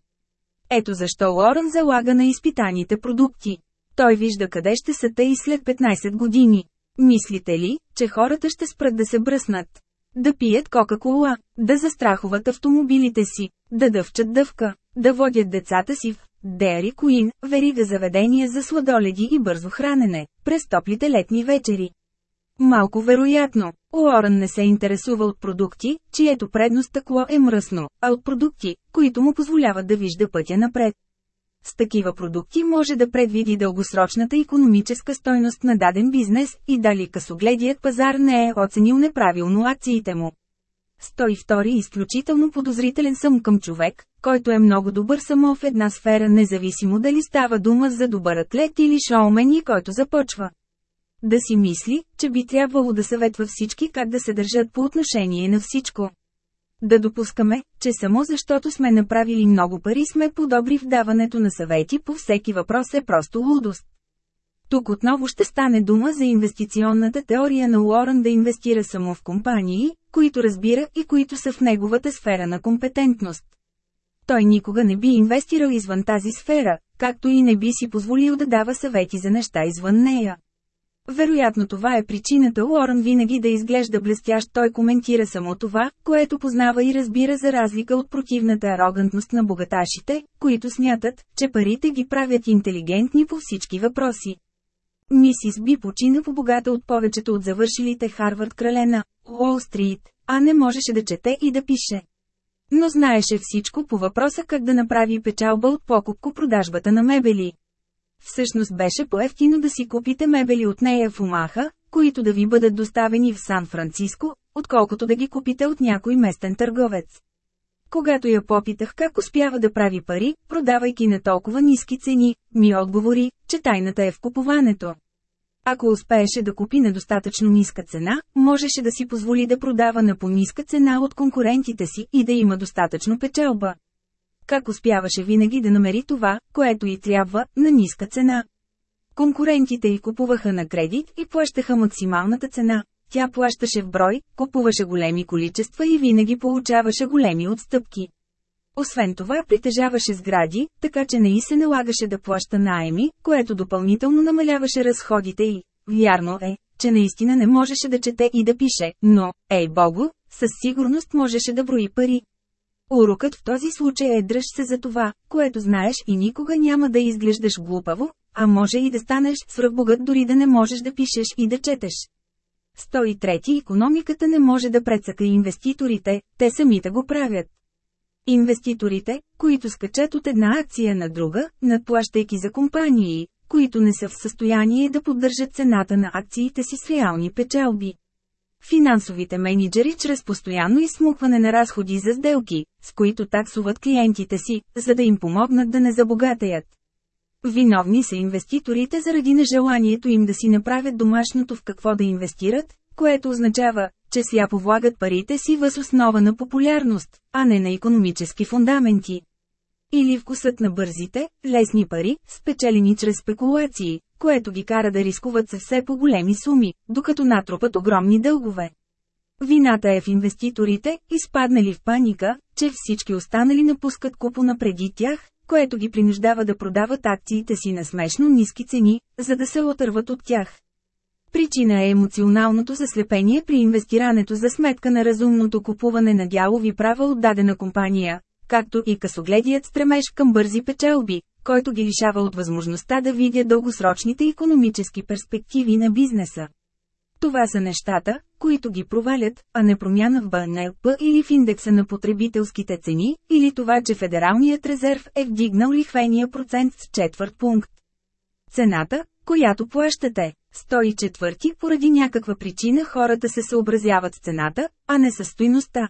Ето защо Лорен залага на изпитаните продукти. Той вижда къде ще са те и след 15 години. Мислите ли, че хората ще спрат да се бръснат? Да пият Кока-Кола, да застраховат автомобилите си, да дъвчат дъвка, да водят децата си в Dairy Queen, верига заведения за сладоледи и бързо хранене, през топлите летни вечери. Малко вероятно, Уорън не се интересува от продукти, чието предно стъкло е мръсно, а от продукти, които му позволяват да вижда пътя напред. С такива продукти може да предвиди дългосрочната економическа стойност на даден бизнес и дали късогледият пазар не е оценил неправилно акциите му. 102. Изключително подозрителен съм към човек, който е много добър само в една сфера независимо дали става дума за добър атлет или шоумен и който започва. Да си мисли, че би трябвало да съветва всички как да се държат по отношение на всичко. Да допускаме, че само защото сме направили много пари сме подобри в даването на съвети по всеки въпрос е просто лудост. Тук отново ще стане дума за инвестиционната теория на Уорън да инвестира само в компании, които разбира и които са в неговата сфера на компетентност. Той никога не би инвестирал извън тази сфера, както и не би си позволил да дава съвети за неща извън нея. Вероятно това е причината Уорън винаги да изглежда блестящ. Той коментира само това, което познава и разбира за разлика от противната арогантност на богаташите, които смятат, че парите ги правят интелигентни по всички въпроси. Мисис Би почина по богата от повечето от завършилите Харвард крале на Уолл Стрит, а не можеше да чете и да пише. Но знаеше всичко по въпроса как да направи печалба от покупко-продажбата на мебели. Всъщност беше по-ефтино да си купите мебели от нея в Омаха, които да ви бъдат доставени в Сан-Франциско, отколкото да ги купите от някой местен търговец. Когато я попитах как успява да прави пари, продавайки на толкова ниски цени, ми отговори, че тайната е в купуването. Ако успееше да купи на достатъчно ниска цена, можеше да си позволи да продава на по-ниска цена от конкурентите си и да има достатъчно печелба. Как успяваше винаги да намери това, което й трябва, на ниска цена? Конкурентите й купуваха на кредит и плащаха максималната цена. Тя плащаше в брой, купуваше големи количества и винаги получаваше големи отстъпки. Освен това притежаваше сгради, така че не и се налагаше да плаща найеми, което допълнително намаляваше разходите й. Вярно е, че наистина не можеше да чете и да пише, но, ей богу, със сигурност можеше да брои пари. Урокът в този случай е дръж се за това, което знаеш и никога няма да изглеждаш глупаво, а може и да станеш свръхбогат дори да не можеш да пишеш и да четеш. 103. Економиката не може да прецака инвеститорите, те самите го правят. Инвеститорите, които скачат от една акция на друга, надплащайки за компании, които не са в състояние да поддържат цената на акциите си с реални печалби. Финансовите менеджери чрез постоянно изсмукване на разходи за сделки, с които таксуват клиентите си, за да им помогнат да не забогатеят. Виновни са инвеститорите заради нежеланието им да си направят домашното в какво да инвестират, което означава, че сляпо влагат парите си въз основа на популярност, а не на економически фундаменти. Или вкусът на бързите, лесни пари, спечелени чрез спекулации, което ги кара да рискуват със все по-големи суми, докато натрупат огромни дългове. Вината е в инвеститорите, изпаднали в паника, че всички останали напускат купона преди тях, което ги принуждава да продават акциите си на смешно ниски цени, за да се отърват от тях. Причина е емоционалното заслепение при инвестирането за сметка на разумното купуване на дялови права от дадена компания, както и късогледият стремеж към бързи печелби, който ги лишава от възможността да видят дългосрочните економически перспективи на бизнеса. Това са нещата, които ги провалят, а не промяна в БНЛП или в индекса на потребителските цени, или това, че Федералният резерв е вдигнал лихвения процент с четвърт пункт. Цената, която плащате. 104 поради някаква причина хората се съобразяват с цената, а не с стойността.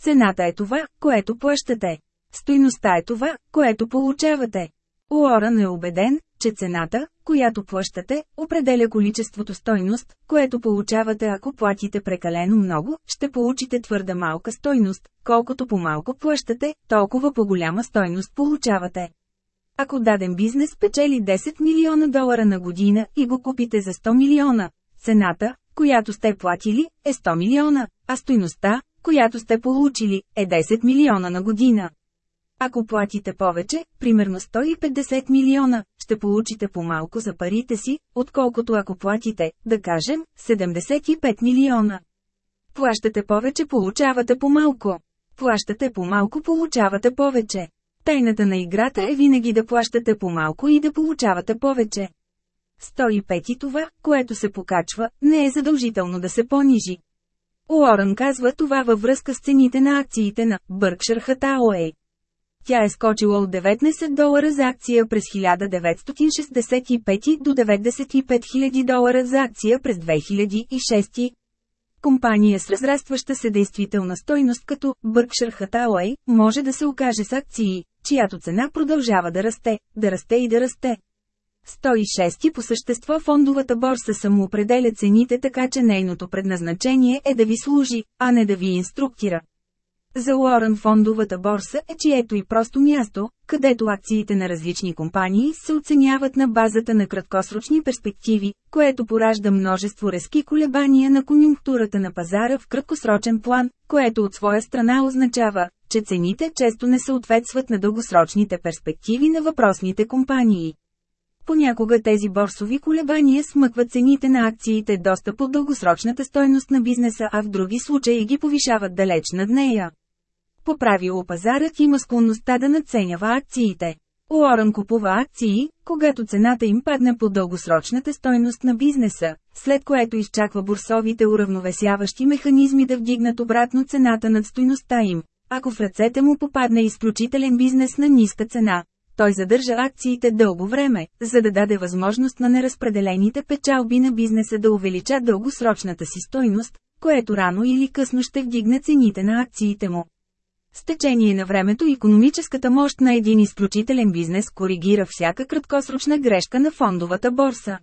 Цената е това, което плащате. Стойността е това, което получавате. Уорън е убеден, че цената, която плащате, определя количеството стойност, което получавате ако платите прекалено много, ще получите твърда малка стойност, колкото по-малко плащате, толкова по-голяма стойност получавате. Ако даден бизнес печели 10 милиона долара на година и го купите за 100 милиона, цената, която сте платили, е 100 милиона, а стойността, която сте получили, е 10 милиона на година. Ако платите повече, примерно 150 милиона, ще получите по-малко за парите си, отколкото ако платите, да кажем, 75 милиона. Плащате повече, получавате по-малко. Плащате по-малко, получавате повече. Тайната на играта е винаги да плащате по-малко и да получавате повече. 105 и това, което се покачва, не е задължително да се понижи. Уорън казва това във връзка с цените на акциите на Berkshire Hathaway. Тя е скочила от 19 долара за акция през 1965 до 95 000 долара за акция през 2006. Компания с разрастваща се действителна стойност като Berkshire Hathaway може да се окаже с акции, чиято цена продължава да расте, да расте и да расте. 106 по същество фондовата борса самоопределя цените така че нейното предназначение е да ви служи, а не да ви инструктира. За Уорън фондовата борса е чието и просто място, където акциите на различни компании се оценяват на базата на краткосрочни перспективи, което поражда множество резки колебания на конюнктурата на пазара в краткосрочен план, което от своя страна означава, че цените често не съответстват на дългосрочните перспективи на въпросните компании. Понякога тези борсови колебания смъкват цените на акциите доста по дългосрочната стойност на бизнеса, а в други случаи ги повишават далеч над нея. По правило пазарът има склонността да надценява акциите. Уорън купува акции, когато цената им падне по дългосрочната стойност на бизнеса, след което изчаква борсовите уравновесяващи механизми да вдигнат обратно цената над стойността им. Ако в ръцете му попадне изключителен бизнес на ниска цена, той задържа акциите дълго време, за да даде възможност на неразпределените печалби на бизнеса да увеличат дългосрочната си стойност, което рано или късно ще вдигне цените на акциите му. С течение на времето економическата мощ на един изключителен бизнес коригира всяка краткосрочна грешка на фондовата борса.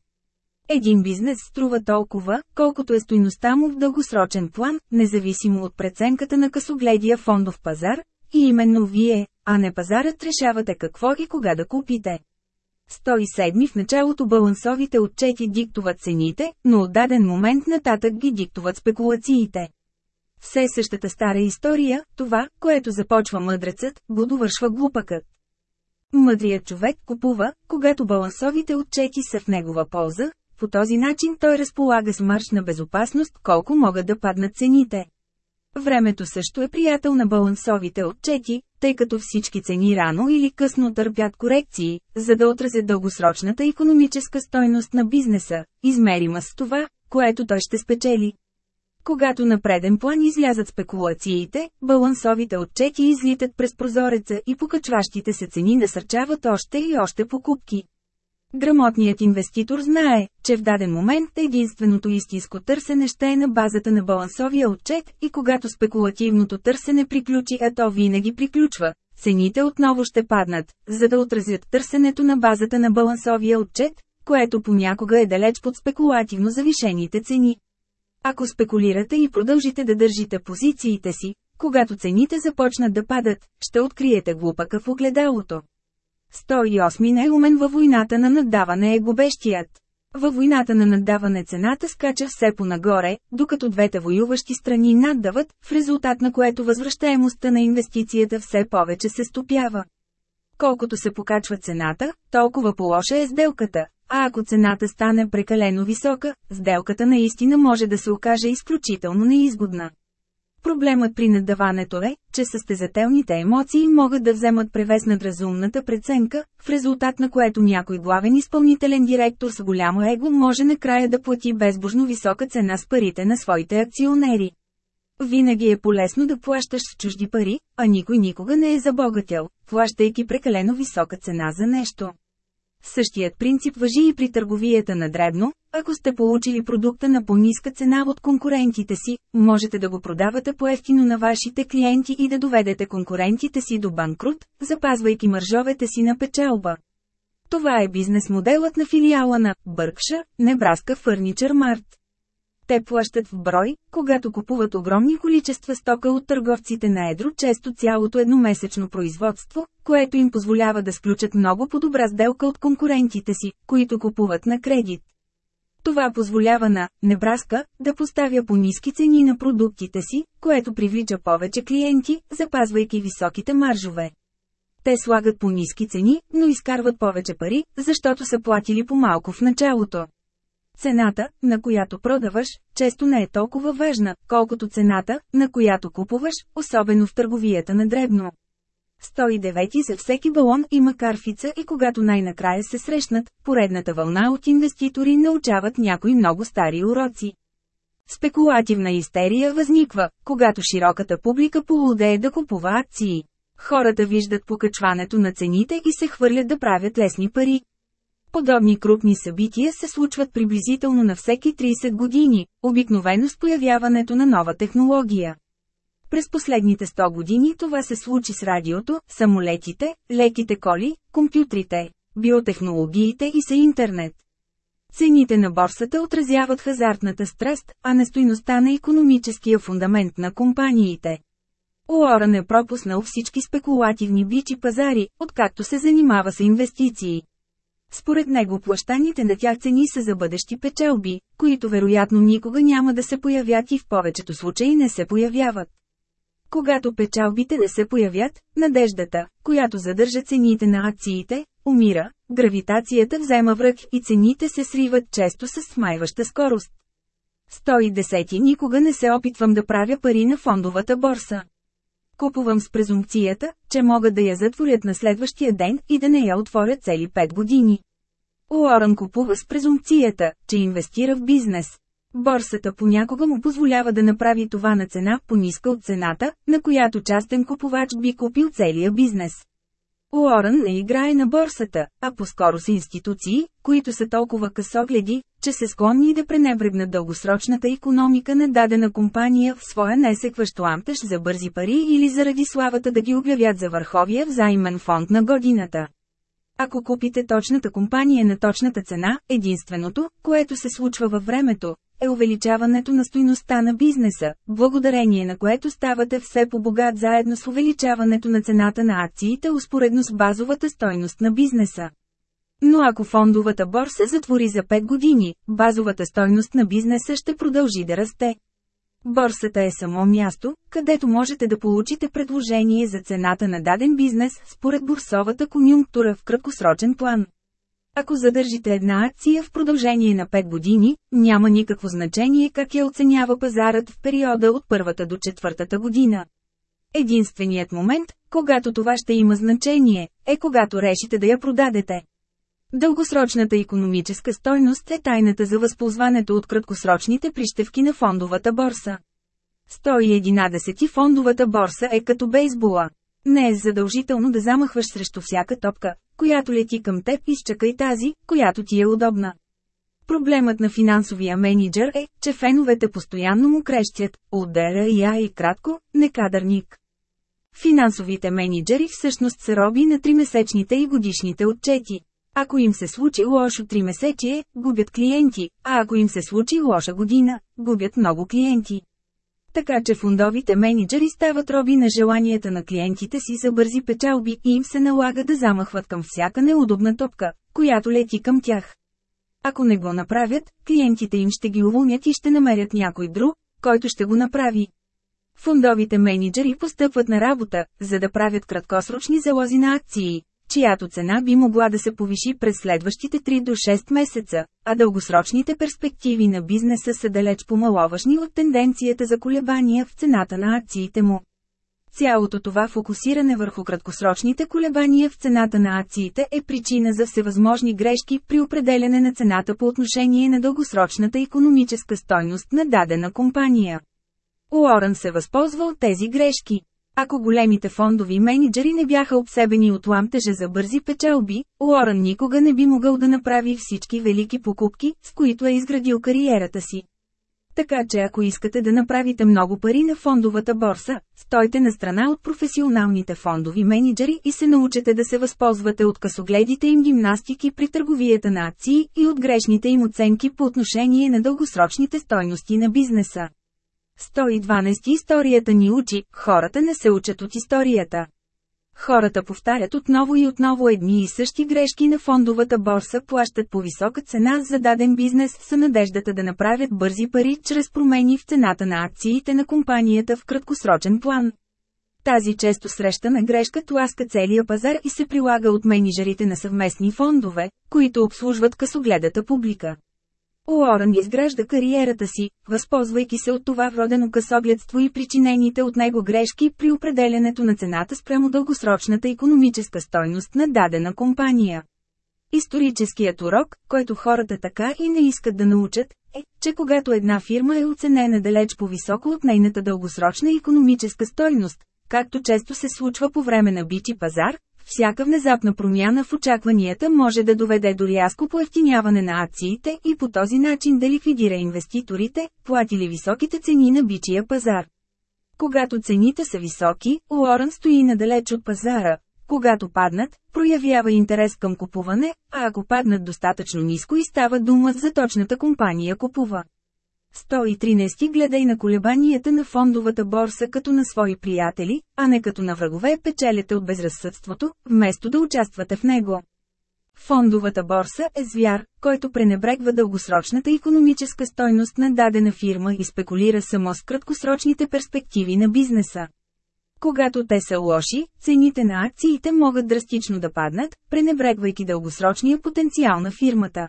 Един бизнес струва толкова, колкото е стойността му в дългосрочен план, независимо от преценката на късогледия фондов пазар, и именно вие, а не пазарът решавате какво и кога да купите. 107 в началото балансовите отчети диктуват цените, но от даден момент нататък ги диктуват спекулациите. Все същата стара история, това, което започва мъдрецът, го довършва глупакът. Мъдрият човек купува, когато балансовите отчети са в негова полза, по този начин той разполага с марш на безопасност колко могат да паднат цените. Времето също е приятел на балансовите отчети, тъй като всички цени рано или късно търпят корекции, за да отразят дългосрочната економическа стойност на бизнеса, измерима с това, което той ще спечели. Когато на преден план излязат спекулациите, балансовите отчети излитат през прозореца и покачващите се цени насърчават още и още покупки. Грамотният инвеститор знае, че в даден момент единственото истинско търсене ще е на базата на балансовия отчет и когато спекулативното търсене приключи, а то винаги приключва, цените отново ще паднат, за да отразят търсенето на базата на балансовия отчет, което понякога е далеч под спекулативно завишените цени. Ако спекулирате и продължите да държите позициите си, когато цените започнат да падат, ще откриете глупака в огледалото. 108 неумен във войната на наддаване е губещият. Във войната на наддаване цената скача все по-нагоре, докато двете воюващи страни наддават, в резултат на което възвръщаемостта на инвестицията все повече се стопява. Колкото се покачва цената, толкова по-лоша е сделката, а ако цената стане прекалено висока, сделката наистина може да се окаже изключително неизгодна. Проблемът при надаването е, че състезателните емоции могат да вземат превес над разумната преценка, в резултат на което някой главен изпълнителен директор с голямо его може накрая да плати безбожно висока цена с парите на своите акционери. Винаги е полезно да плащаш с чужди пари, а никой никога не е забогател, плащайки прекалено висока цена за нещо. Същият принцип въжи и при търговията на дребно, ако сте получили продукта на по-ниска цена от конкурентите си, можете да го продавате по-ефтино на вашите клиенти и да доведете конкурентите си до банкрут, запазвайки мържовете си на печелба. Това е бизнес моделът на филиала на Бъркша, Небраска Фърничър Март. Те плащат в брой, когато купуват огромни количества стока от търговците на едро, често цялото едномесечно производство, което им позволява да сключат много по-добра сделка от конкурентите си, които купуват на кредит. Това позволява на Небраска да поставя по ниски цени на продуктите си, което привлича повече клиенти, запазвайки високите маржове. Те слагат по ниски цени, но изкарват повече пари, защото са платили по-малко в началото. Цената, на която продаваш, често не е толкова важна, колкото цената, на която купуваш, особено в търговията на дребно. 109 за всеки балон има карфица и когато най-накрая се срещнат, поредната вълна от инвеститори научават някои много стари уроци. Спекулативна истерия възниква, когато широката публика полудее да купува акции. Хората виждат покачването на цените и се хвърлят да правят лесни пари. Подобни крупни събития се случват приблизително на всеки 30 години, обикновено с появяването на нова технология. През последните 100 години това се случи с радиото, самолетите, леките коли, компютрите, биотехнологиите и са интернет. Цените на борсата отразяват хазартната страст, а не стойността на економическия фундамент на компаниите. Уорън е пропуснал всички спекулативни бичи пазари, откакто се занимава с инвестиции. Според него плащаните на тях цени са за бъдещи печелби, които вероятно никога няма да се появят и в повечето случаи не се появяват. Когато печалбите не се появят, надеждата, която задържа цените на акциите, умира, гравитацията взема връх и цените се сриват често с смайваща скорост. 110 никога не се опитвам да правя пари на фондовата борса. Купувам с презумпцията, че могат да я затворят на следващия ден и да не я отворят цели 5 години. Уорън купува с презумпцията, че инвестира в бизнес. Борсата понякога му позволява да направи това на цена по-ниска от цената, на която частен купувач би купил целия бизнес. Уорън не играе на борсата, а по-скоро с институции, които са толкова късогледи, че се склонни да пренебрегнат дългосрочната економика на дадена компания в своя несекващ ламтеж за бързи пари или заради славата да ги обявят за върховия взаимен фонд на годината. Ако купите точната компания на точната цена, единственото, което се случва във времето, е увеличаването на стойността на бизнеса, благодарение на което ставате все по-богат заедно с увеличаването на цената на акциите успоредно с базовата стойност на бизнеса. Но ако фондовата борса затвори за 5 години, базовата стойност на бизнеса ще продължи да расте. Борсата е само място, където можете да получите предложение за цената на даден бизнес според борсовата конюнктура в краткосрочен план. Ако задържите една акция в продължение на 5 години, няма никакво значение как я оценява пазарът в периода от първата до четвъртата година. Единственият момент, когато това ще има значение, е когато решите да я продадете. Дългосрочната економическа стойност е тайната за възползването от краткосрочните прищевки на фондовата борса. 111 фондовата борса е като бейсбола. Не е задължително да замахваш срещу всяка топка, която лети към теб изчакай тази, която ти е удобна. Проблемът на финансовия менеджер е, че феновете постоянно му крещят, удара и я и кратко, некадърник. Финансовите менеджери всъщност са роби на тримесечните и годишните отчети. Ако им се случи лошо тримесечие, губят клиенти, а ако им се случи лоша година, губят много клиенти. Така че фондовите менеджери стават роби на желанията на клиентите си за бързи печалби и им се налага да замахват към всяка неудобна топка, която лети към тях. Ако не го направят, клиентите им ще ги уволнят и ще намерят някой друг, който ще го направи. Фондовите менеджери постъпват на работа, за да правят краткосрочни залози на акции, чиято цена би могла да се повиши през следващите 3 до 6 месеца, а дългосрочните перспективи на бизнеса са далеч помаловашни от тенденцията за колебания в цената на акциите му. Цялото това фокусиране върху краткосрочните колебания в цената на акциите е причина за всевъзможни грешки при определене на цената по отношение на дългосрочната економическа стойност на дадена компания. Уорън се възползва от тези грешки. Ако големите фондови менеджери не бяха обсебени от ламтежа за бързи печалби, Уорън никога не би могъл да направи всички велики покупки, с които е изградил кариерата си. Така че ако искате да направите много пари на фондовата борса, стойте на страна от професионалните фондови менеджери и се научете да се възползвате от късогледите им гимнастики при търговията на акции и от грешните им оценки по отношение на дългосрочните стойности на бизнеса. 112 Историята ни учи, хората не се учат от историята. Хората повтарят отново и отново едни и същи грешки на фондовата борса, плащат по висока цена за даден бизнес с надеждата да направят бързи пари чрез промени в цената на акциите на компанията в краткосрочен план. Тази често срещана грешка тласка целия пазар и се прилага от менеджерите на съвместни фондове, които обслужват късогледата публика. Уорън изгражда кариерата си, възползвайки се от това вродено късогледство и причинените от него грешки при определенето на цената спрямо дългосрочната економическа стойност на дадена компания. Историческият урок, който хората така и не искат да научат, е, че когато една фирма е оценена далеч по-високо от нейната дългосрочна економическа стойност, както често се случва по време на бичи пазар, всяка внезапна промяна в очакванията може да доведе до рязко поевтиняване на акциите и по този начин да ликвидира инвеститорите, платили високите цени на бичия пазар. Когато цените са високи, Уорън стои надалеч от пазара. Когато паднат, проявява интерес към купуване, а ако паднат достатъчно ниско и става дума за точната компания купува. 113 гледай на колебанията на фондовата борса като на свои приятели, а не като на врагове печелите от безразсъдството, вместо да участвате в него. Фондовата борса е звяр, който пренебрегва дългосрочната економическа стойност на дадена фирма и спекулира само с краткосрочните перспективи на бизнеса. Когато те са лоши, цените на акциите могат драстично да паднат, пренебрегвайки дългосрочния потенциал на фирмата.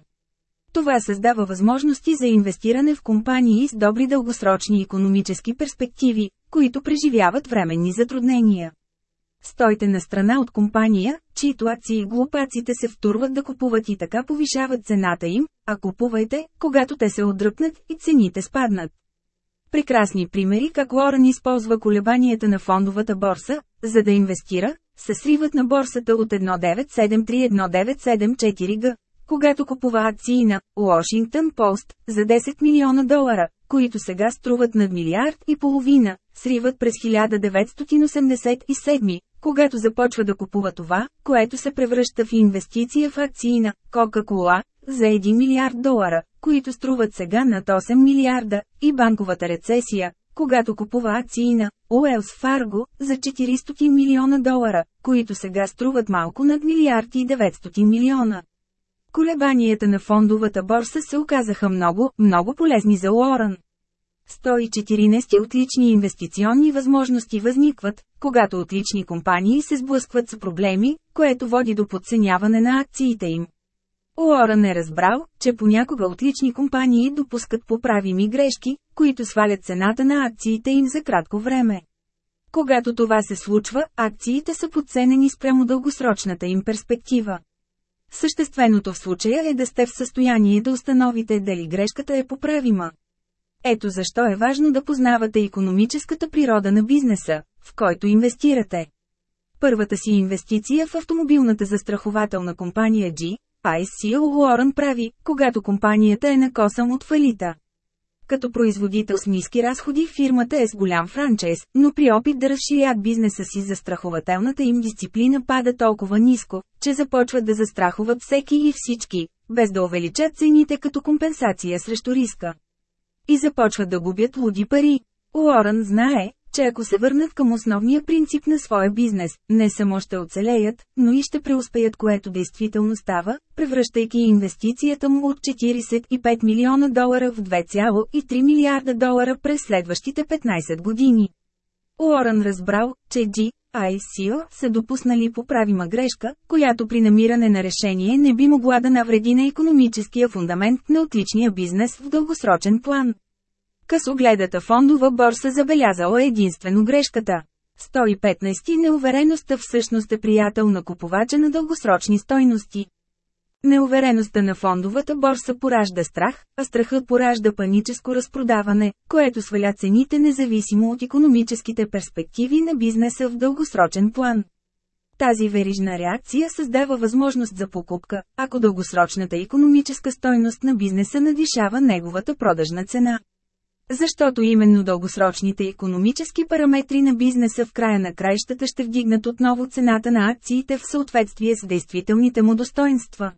Това създава възможности за инвестиране в компании с добри дългосрочни економически перспективи, които преживяват временни затруднения. Стойте на страна от компания, чието акции глупаците се втурват да купуват и така повишават цената им, а купувайте, когато те се отдръпнат и цените спаднат. Прекрасни примери как Лорен използва колебанията на фондовата борса, за да инвестира, се сриват на борсата от 1973-1974 г когато купува акции на Washington Post за 10 милиона долара, които сега струват над милиард и половина, сриват през 1987, когато започва да купува това, което се превръща в инвестиция в акции на Coca-Cola за 1 милиард долара, които струват сега над 8 милиарда, и банковата рецесия, когато купува акции на Уелс Фарго за 400 милиона долара, които сега струват малко над милиард и 900 милиона. Колебанията на фондовата борса се оказаха много, много полезни за Уорън. 114 отлични инвестиционни възможности възникват, когато отлични компании се сблъскват с проблеми, което води до подценяване на акциите им. Уорън е разбрал, че понякога отлични компании допускат поправими грешки, които свалят цената на акциите им за кратко време. Когато това се случва, акциите са подценени спрямо дългосрочната им перспектива. Същественото в случая е да сте в състояние да установите дали грешката е поправима. Ето защо е важно да познавате економическата природа на бизнеса, в който инвестирате. Първата си инвестиция в автомобилната застрахователна компания G, ICO Warren прави, когато компанията е на косъм от фалита. Като производител с ниски разходи фирмата е с голям франчайз, но при опит да разширят бизнеса си застрахователната им дисциплина пада толкова ниско, че започват да застрахуват всеки и всички, без да увеличат цените като компенсация срещу риска. И започват да губят луди пари. Уорън знае, че ако се върнат към основния принцип на своя бизнес, не само ще оцелеят, но и ще преуспеят което действително става, превръщайки инвестицията му от 45 милиона долара в 2,3 милиарда долара през следващите 15 години. Уорън разбрал, че G, са допуснали поправима грешка, която при намиране на решение не би могла да навреди на економическия фундамент на отличния бизнес в дългосрочен план. Късогледата фондова борса забелязала единствено грешката. 115. Неувереността всъщност е приятел на купувача на дългосрочни стойности. Неувереността на фондовата борса поражда страх, а страхът поражда паническо разпродаване, което сваля цените независимо от економическите перспективи на бизнеса в дългосрочен план. Тази верижна реакция създава възможност за покупка, ако дългосрочната економическа стойност на бизнеса надишава неговата продажна цена. Защото именно дългосрочните економически параметри на бизнеса в края на краищата ще вдигнат отново цената на акциите в съответствие с действителните му достоинства.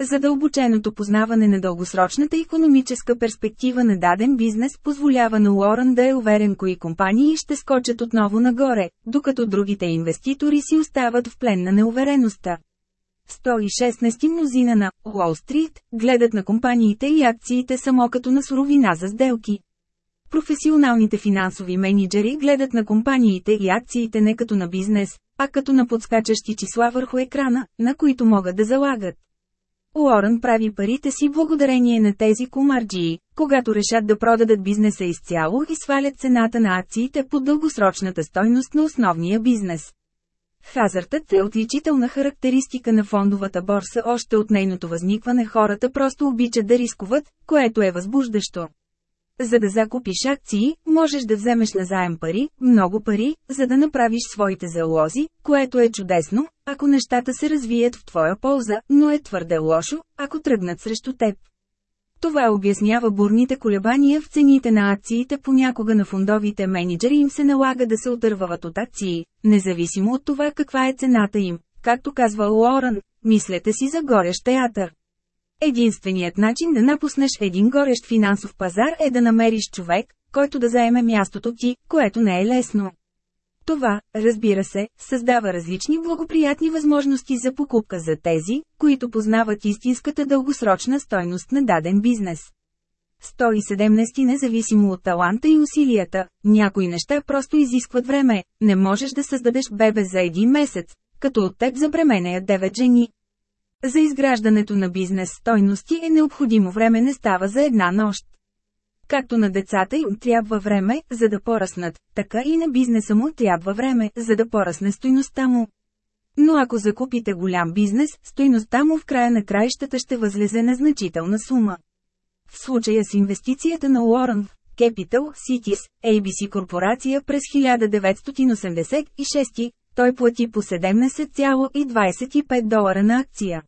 Задълбоченото познаване на дългосрочната економическа перспектива на даден бизнес позволява на Уорън да е уверен кои компании ще скочат отново нагоре, докато другите инвеститори си остават в плен на неувереността. 116 мнозина на Уолл Стрит гледат на компаниите и акциите само като на суровина за сделки. Професионалните финансови менеджери гледат на компаниите и акциите не като на бизнес, а като на подскачащи числа върху екрана, на които могат да залагат. Уорън прави парите си благодарение на тези комарджии, когато решат да продадат бизнеса изцяло и свалят цената на акциите по дългосрочната стойност на основния бизнес. Хазартът е отличителна характеристика на фондовата борса още от нейното възникване хората просто обичат да рискуват, което е възбуждащо. За да закупиш акции, можеш да вземеш назаем пари, много пари, за да направиш своите залози, което е чудесно, ако нещата се развият в твоя полза, но е твърде лошо, ако тръгнат срещу теб. Това обяснява бурните колебания в цените на акциите понякога на фондовите менеджери им се налага да се отървават от акции, независимо от това каква е цената им. Както казва Лоран, мислете си за горещ театър. Единственият начин да напуснеш един горещ финансов пазар е да намериш човек, който да заеме мястото ти, което не е лесно. Това, разбира се, създава различни благоприятни възможности за покупка за тези, които познават истинската дългосрочна стойност на даден бизнес. 117 независимо от таланта и усилията, някои неща просто изискват време, не можеш да създадеш бебе за един месец, като от теб забременеят 9 жени. За изграждането на бизнес стойности е необходимо време не става за една нощ. Както на децата им трябва време, за да поръснат, така и на бизнеса му трябва време, за да поръсне стойността му. Но ако закупите голям бизнес, стойността му в края на краищата ще възлезе на значителна сума. В случая с инвестицията на Уорън Capital Cities, ABC корпорация през 1986, той плати по 17,25 долара на акция.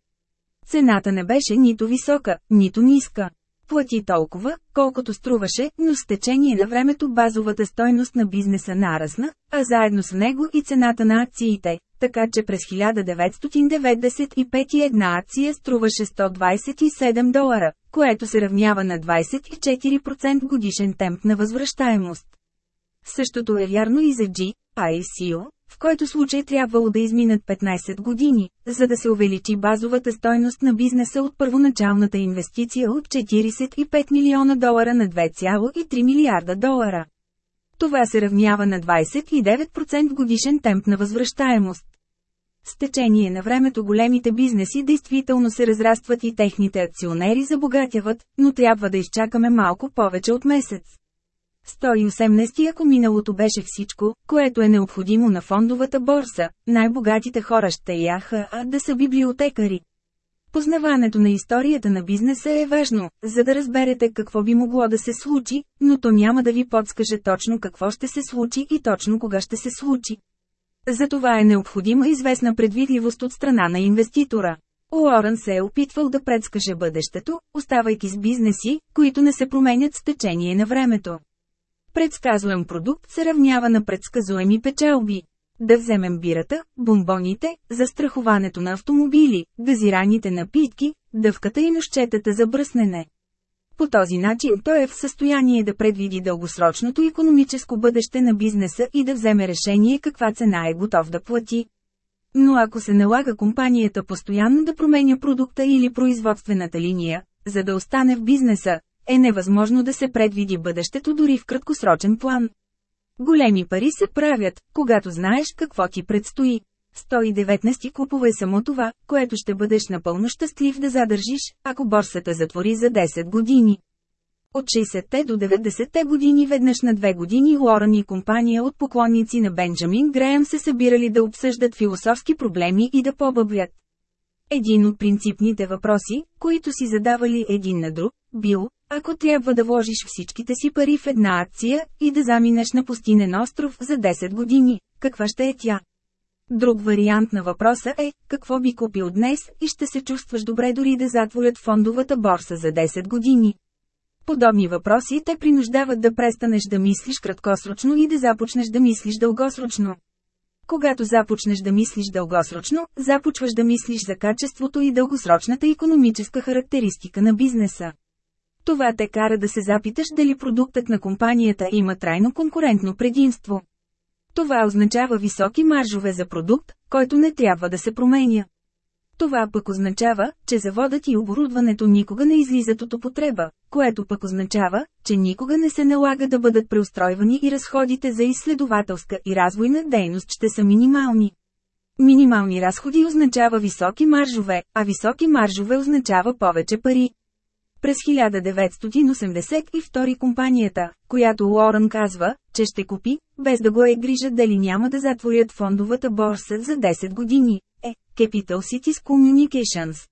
Цената не беше нито висока, нито ниска. Плати толкова, колкото струваше, но с течение на времето базовата стойност на бизнеса нарасна, а заедно с него и цената на акциите, така че през 1995 една акция струваше 127 долара, което се равнява на 24% годишен темп на възвръщаемост. Същото е вярно и за G, ICO, в който случай трябвало да изминат 15 години, за да се увеличи базовата стойност на бизнеса от първоначалната инвестиция от 45 милиона долара на 2,3 милиарда долара. Това се равнява на 29% годишен темп на възвръщаемост. С течение на времето големите бизнеси действително се разрастват и техните акционери забогатяват, но трябва да изчакаме малко повече от месец. 118 ако миналото беше всичко, което е необходимо на фондовата борса, най-богатите хора ще яха, а да са библиотекари. Познаването на историята на бизнеса е важно, за да разберете какво би могло да се случи, но то няма да ви подскаже точно какво ще се случи и точно кога ще се случи. Затова е необходима известна предвидливост от страна на инвеститора. Уорън се е опитвал да предскаже бъдещето, оставайки с бизнеси, които не се променят с течение на времето. Предсказуем продукт се равнява на предсказуеми печалби. Да вземем бирата, бомбоните, застраховането на автомобили, газираните напитки, дъвката и нощетата за бръснене. По този начин той е в състояние да предвиди дългосрочното економическо бъдеще на бизнеса и да вземе решение каква цена е готов да плати. Но ако се налага компанията постоянно да променя продукта или производствената линия, за да остане в бизнеса, е невъзможно да се предвиди бъдещето дори в краткосрочен план. Големи пари се правят, когато знаеш какво ти предстои. 119 купувай само това, което ще бъдеш напълно щастлив да задържиш, ако борсата затвори за 10 години. От 60-те до 90-те години веднъж на две години Лоран и компания от поклонници на Бенджамин Греем се събирали да обсъждат философски проблеми и да побъблят. Един от принципните въпроси, които си задавали един на друг, бил, ако трябва да вложиш всичките си пари в една акция и да заминеш на пустинен остров за 10 години, каква ще е тя? Друг вариант на въпроса е, какво би купил днес и ще се чувстваш добре дори да затворят фондовата борса за 10 години. Подобни въпроси те принуждават да престанеш да мислиш краткосрочно и да започнеш да мислиш дългосрочно. Когато започнеш да мислиш дългосрочно, започваш да мислиш за качеството и дългосрочната економическа характеристика на бизнеса. Това те кара да се запиташ дали продуктът на компанията има трайно конкурентно предимство. Това означава високи маржове за продукт, който не трябва да се променя. Това пък означава, че заводът и оборудването никога не излизат от употреба, което пък означава, че никога не се налага да бъдат преустройвани и разходите за изследователска и развойна дейност ще са минимални. Минимални разходи означава високи маржове, а високи маржове означава повече пари. През 1982 компанията, която Уорън казва, че ще купи, без да го е грижа дали няма да затворят фондовата борса за 10 години, е Capital Cities Communications.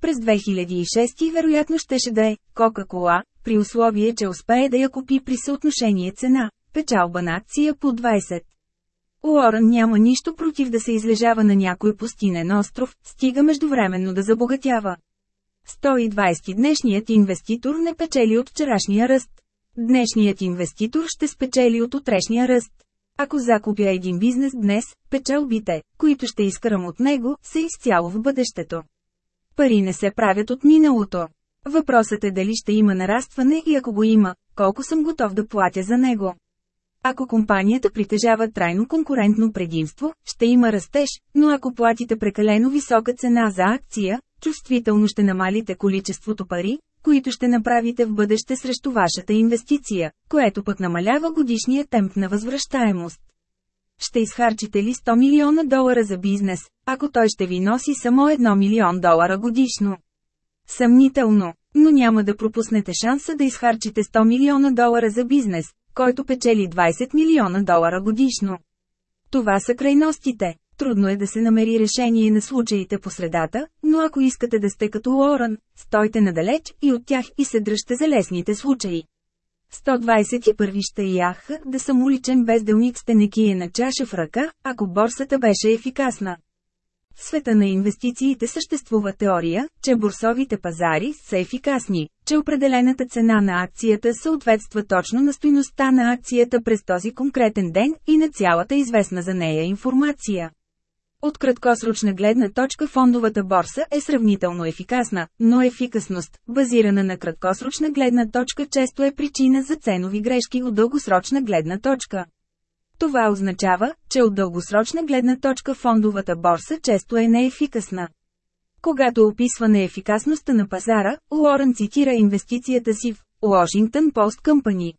През 2006 вероятно щеше да е Coca-Cola, при условие, че успее да я купи при съотношение цена, печалба на акция по 20. Уорън няма нищо против да се излежава на някой пустинен остров, стига междувременно да забогатява. 120 днешният инвеститор не печели от вчерашния ръст. Днешният инвеститор ще спечели от утрешния ръст. Ако закупя един бизнес днес, печалбите, които ще изкарам от него, са изцяло в бъдещето. Пари не се правят от миналото. Въпросът е дали ще има нарастване и ако го има, колко съм готов да платя за него. Ако компанията притежава трайно конкурентно предимство, ще има растеж, но ако платите прекалено висока цена за акция, чувствително ще намалите количеството пари, които ще направите в бъдеще срещу вашата инвестиция, което пък намалява годишния темп на възвръщаемост. Ще изхарчите ли 100 милиона долара за бизнес, ако той ще ви носи само 1 милион долара годишно? Съмнително, но няма да пропуснете шанса да изхарчите 100 милиона долара за бизнес, който печели 20 милиона долара годишно. Това са крайностите. Трудно е да се намери решение на случаите по средата, но ако искате да сте като Лоран, стойте надалеч и от тях и се дръжте за лесните случаи. 121 ще яха да съм уличен безделник с тенекие на чаша в ръка, ако борсата беше ефикасна. В света на инвестициите съществува теория, че борсовите пазари са ефикасни, че определената цена на акцията съответства точно на стойността на акцията през този конкретен ден и на цялата известна за нея информация. От краткосрочна гледна точка фондовата борса е сравнително ефикасна, но ефикасност, базирана на краткосрочна гледна точка често е причина за ценови грешки от дългосрочна гледна точка. Това означава, че от дългосрочна гледна точка фондовата борса често е неефикасна. Когато описва неефикасността на пазара, Уорън цитира инвестицията си в Washington Post Company.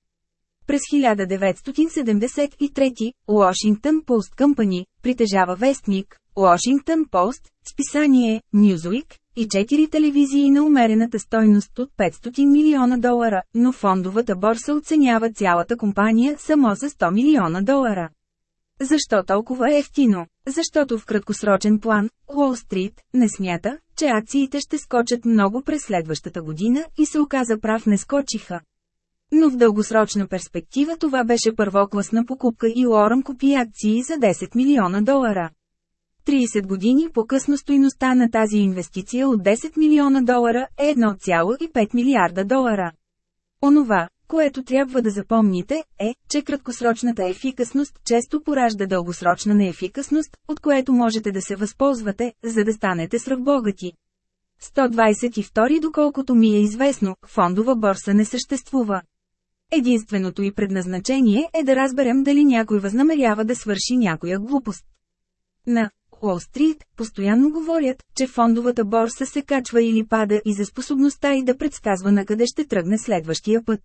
През 1973, Washington Post Company притежава вестник, Washington Post, списание, Newsweek, и 4 телевизии на умерената стойност от 500 милиона долара, но фондовата борса оценява цялата компания само за 100 милиона долара. Защо толкова ефтино? Защото в краткосрочен план, Уолл Стрит не смята, че акциите ще скочат много през следващата година и се оказа прав не скочиха. Но в дългосрочна перспектива това беше първокласна покупка и Лорън купи акции за 10 милиона долара. 30 години по-късно стоиността на тази инвестиция от 10 милиона долара е 1,5 милиарда долара. Онова, което трябва да запомните, е, че краткосрочната ефикасност често поражда дългосрочна неефикасност, от което можете да се възползвате, за да станете свръхбогати. 122 Доколкото ми е известно, фондова борса не съществува. Единственото и предназначение е да разберем дали някой възнамерява да свърши някоя глупост. На Уолл Стрит постоянно говорят, че фондовата борса се качва или пада и за способността и да предсказва на къде ще тръгне следващия път.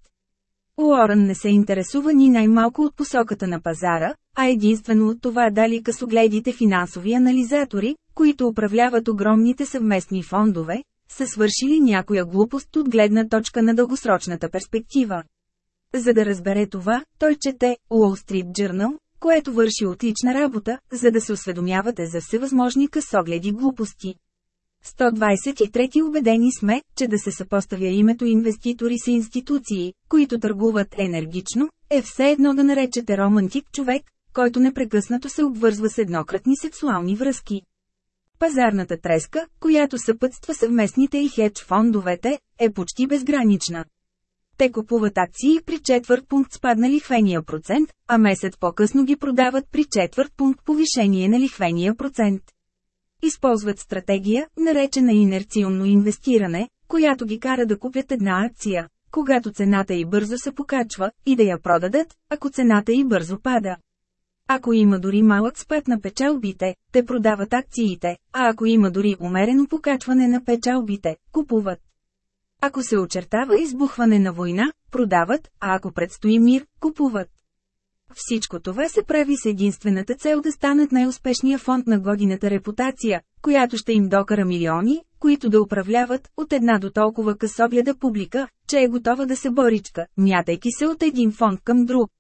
Уорън не се интересува ни най-малко от посоката на пазара, а единствено от това дали късогледите финансови анализатори, които управляват огромните съвместни фондове, са свършили някоя глупост от гледна точка на дългосрочната перспектива. За да разбере това, той чете Wall Street Journal, което върши отлична работа, за да се осведомявате за всевъзможни късогледи глупости. 123 убедени сме, че да се съпоставя името инвеститори с институции, които търгуват енергично, е все едно да наречете романтик човек, който непрекъснато се обвързва с еднократни сексуални връзки. Пазарната треска, която съпътства съвместните и хедж фондовете, е почти безгранична. Те купуват акции при четвърт пункт спадна лихвения процент, а месец по-късно ги продават при четвърт пункт повишение на лихвения процент. Използват стратегия, наречена инерционно инвестиране, която ги кара да купят една акция, когато цената й бързо се покачва, и да я продадат, ако цената й бързо пада. Ако има дори малък спад на печалбите, те продават акциите, а ако има дори умерено покачване на печалбите, купуват. Ако се очертава избухване на война, продават, а ако предстои мир, купуват. Всичко това се прави с единствената цел да станат най-успешния фонд на годината репутация, която ще им докара милиони, които да управляват от една до толкова късогледа публика, че е готова да се боричка, мятайки се от един фонд към друг.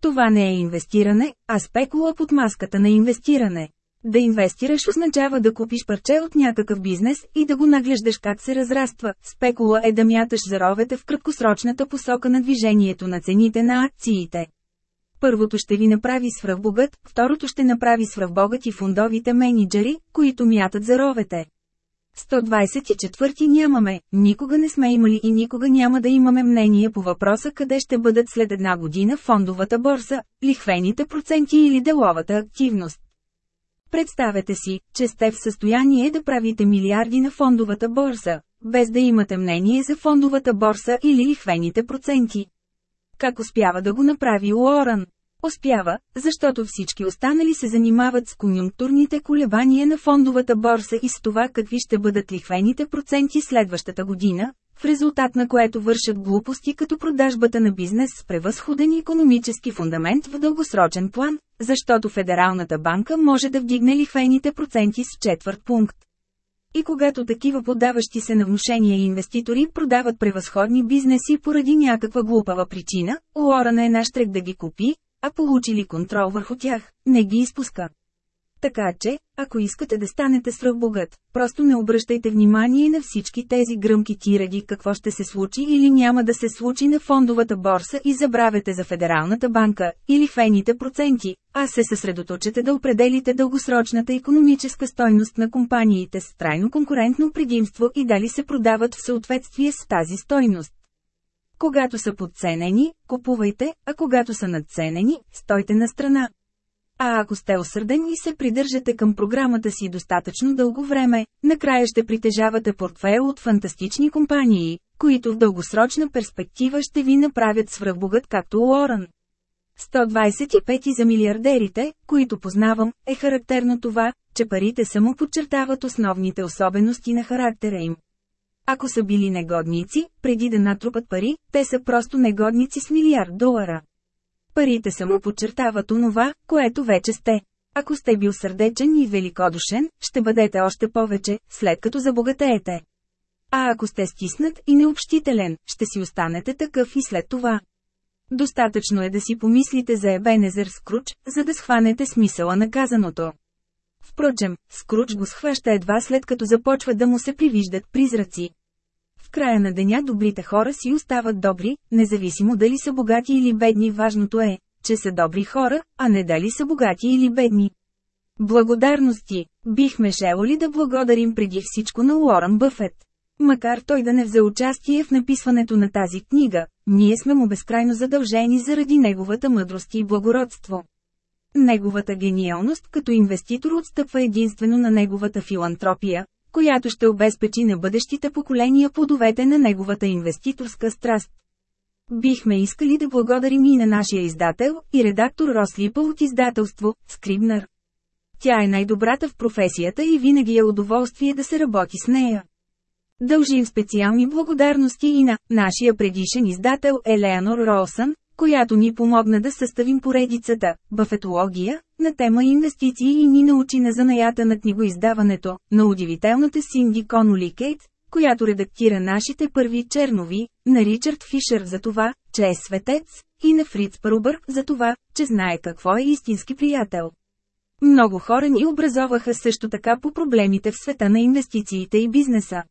Това не е инвестиране, а спекула под маската на инвестиране. Да инвестираш означава да купиш парче от някакъв бизнес и да го наглеждаш как се разраства. Спекула е да мяташ заровете в краткосрочната посока на движението на цените на акциите. Първото ще ви направи свръхбогат, второто ще направи свръхбогат и фундовите менеджери, които мятат заровете. 124 нямаме, никога не сме имали и никога няма да имаме мнение по въпроса къде ще бъдат след една година фондовата борса, лихвените проценти или деловата активност. Представете си, че сте в състояние да правите милиарди на фондовата борса, без да имате мнение за фондовата борса или лихвените проценти. Как успява да го направи Уорън? Успява, защото всички останали се занимават с конюнктурните колебания на фондовата борса и с това какви ще бъдат лихвените проценти следващата година, в резултат на което вършат глупости като продажбата на бизнес с превъзходен економически фундамент в дългосрочен план, защото Федералната банка може да вдигне лихвените проценти с четвърт пункт. И когато такива подаващи се на внушения инвеститори продават превъзходни бизнеси поради някаква глупава причина, Уорън е наш трек да ги купи, а получили контрол върху тях, не ги изпуска. Така че, ако искате да станете свръхбогат, просто не обръщайте внимание на всички тези гръмки тиради какво ще се случи или няма да се случи на фондовата борса и забравете за Федералната банка, или фените проценти, а се съсредоточете да определите дългосрочната економическа стойност на компаниите с трайно конкурентно предимство и дали се продават в съответствие с тази стойност. Когато са подценени, купувайте, а когато са надценени, стойте на страна. А ако сте осърдени и се придържате към програмата си достатъчно дълго време, накрая ще притежавате портфейл от фантастични компании, които в дългосрочна перспектива ще ви направят свръхбогат както Уорън. 125 за милиардерите, които познавам, е характерно това, че парите само подчертават основните особености на характера им. Ако са били негодници, преди да натрупат пари, те са просто негодници с милиард долара. Парите само подчертават онова, което вече сте. Ако сте бил сърдечен и великодушен, ще бъдете още повече, след като забогатеете. А ако сте стиснат и необщителен, ще си останете такъв и след това. Достатъчно е да си помислите за Ебенезер Скруч, за да схванете смисъла на казаното. Впрочем, Скруч го схваща едва след като започва да му се привиждат призраци. В края на деня добрите хора си остават добри, независимо дали са богати или бедни важното е, че са добри хора, а не дали са богати или бедни. Благодарности! Бихме желали да благодарим преди всичко на Уорън Бъфет. Макар той да не взе участие в написването на тази книга, ние сме му безкрайно задължени заради неговата мъдрост и благородство. Неговата гениалност като инвеститор отстъпва единствено на неговата филантропия, която ще обезпечи на бъдещите поколения плодовете на неговата инвеститорска страст. Бихме искали да благодарим и на нашия издател и редактор Рослипа от издателство Скрибнер. Тя е най-добрата в професията и винаги е удоволствие да се работи с нея. Дължим специални благодарности и на нашия предишен издател Елеанор Ролсън, която ни помогна да съставим поредицата «Бафетология» на тема инвестиции и ни научи на занаята на книгоиздаването, на удивителната Синди Коноли Кейтс, която редактира нашите първи чернови, на Ричард Фишер за това, че е светец, и на Фриц Парубър за това, че знае какво е истински приятел. Много хора ни образоваха също така по проблемите в света на инвестициите и бизнеса.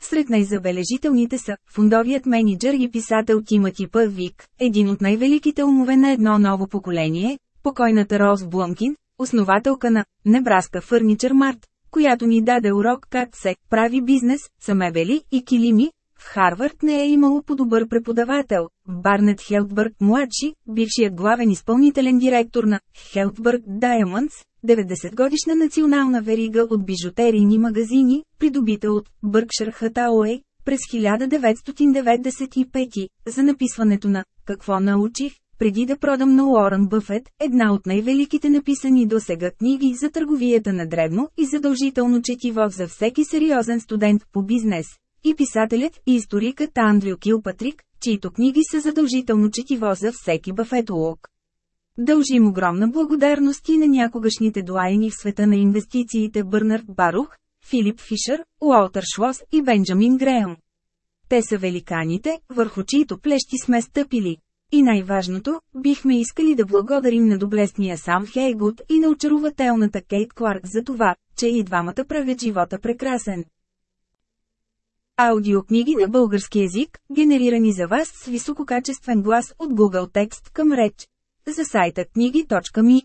Сред най-забележителните са фундовият менеджер и писател Тимати Първик, един от най-великите умове на едно ново поколение, покойната Роуз Блъмкин, основателка на Небраска Фърничър Март, която ни даде урок как се прави бизнес, са мебели и килими. В Харвард не е имало по-добър преподавател. Барнет Хелтбърг младши, бившият главен изпълнителен директор на Хелтбърг Diamonds, 90-годишна национална верига от бижутерийни магазини, придобита от Бъркшир Хатауей през 1995 за написването на «Какво научих?» преди да продам на Уорън Бъфет, една от най-великите написани до сега книги за търговията на дребно и задължително четиво за всеки сериозен студент по бизнес. И писателят и историкът Андрю Килпатрик, чието книги са задължително четиво за всеки бафетолог. Дължим огромна благодарност и на някогашните дуайни в света на инвестициите Бърнард Барух, Филип Фишер, Уолтер Шлос и Бенджамин Греъм. Те са великаните, върху чието плещи сме стъпили. И най-важното, бихме искали да благодарим на доблестния сам Хейгуд и на очарователната Кейт Кларк за това, че и двамата правят живота прекрасен. Аудиокниги на български язик, генерирани за вас с висококачествен глас от Google Текст към реч. За сайта книги.ми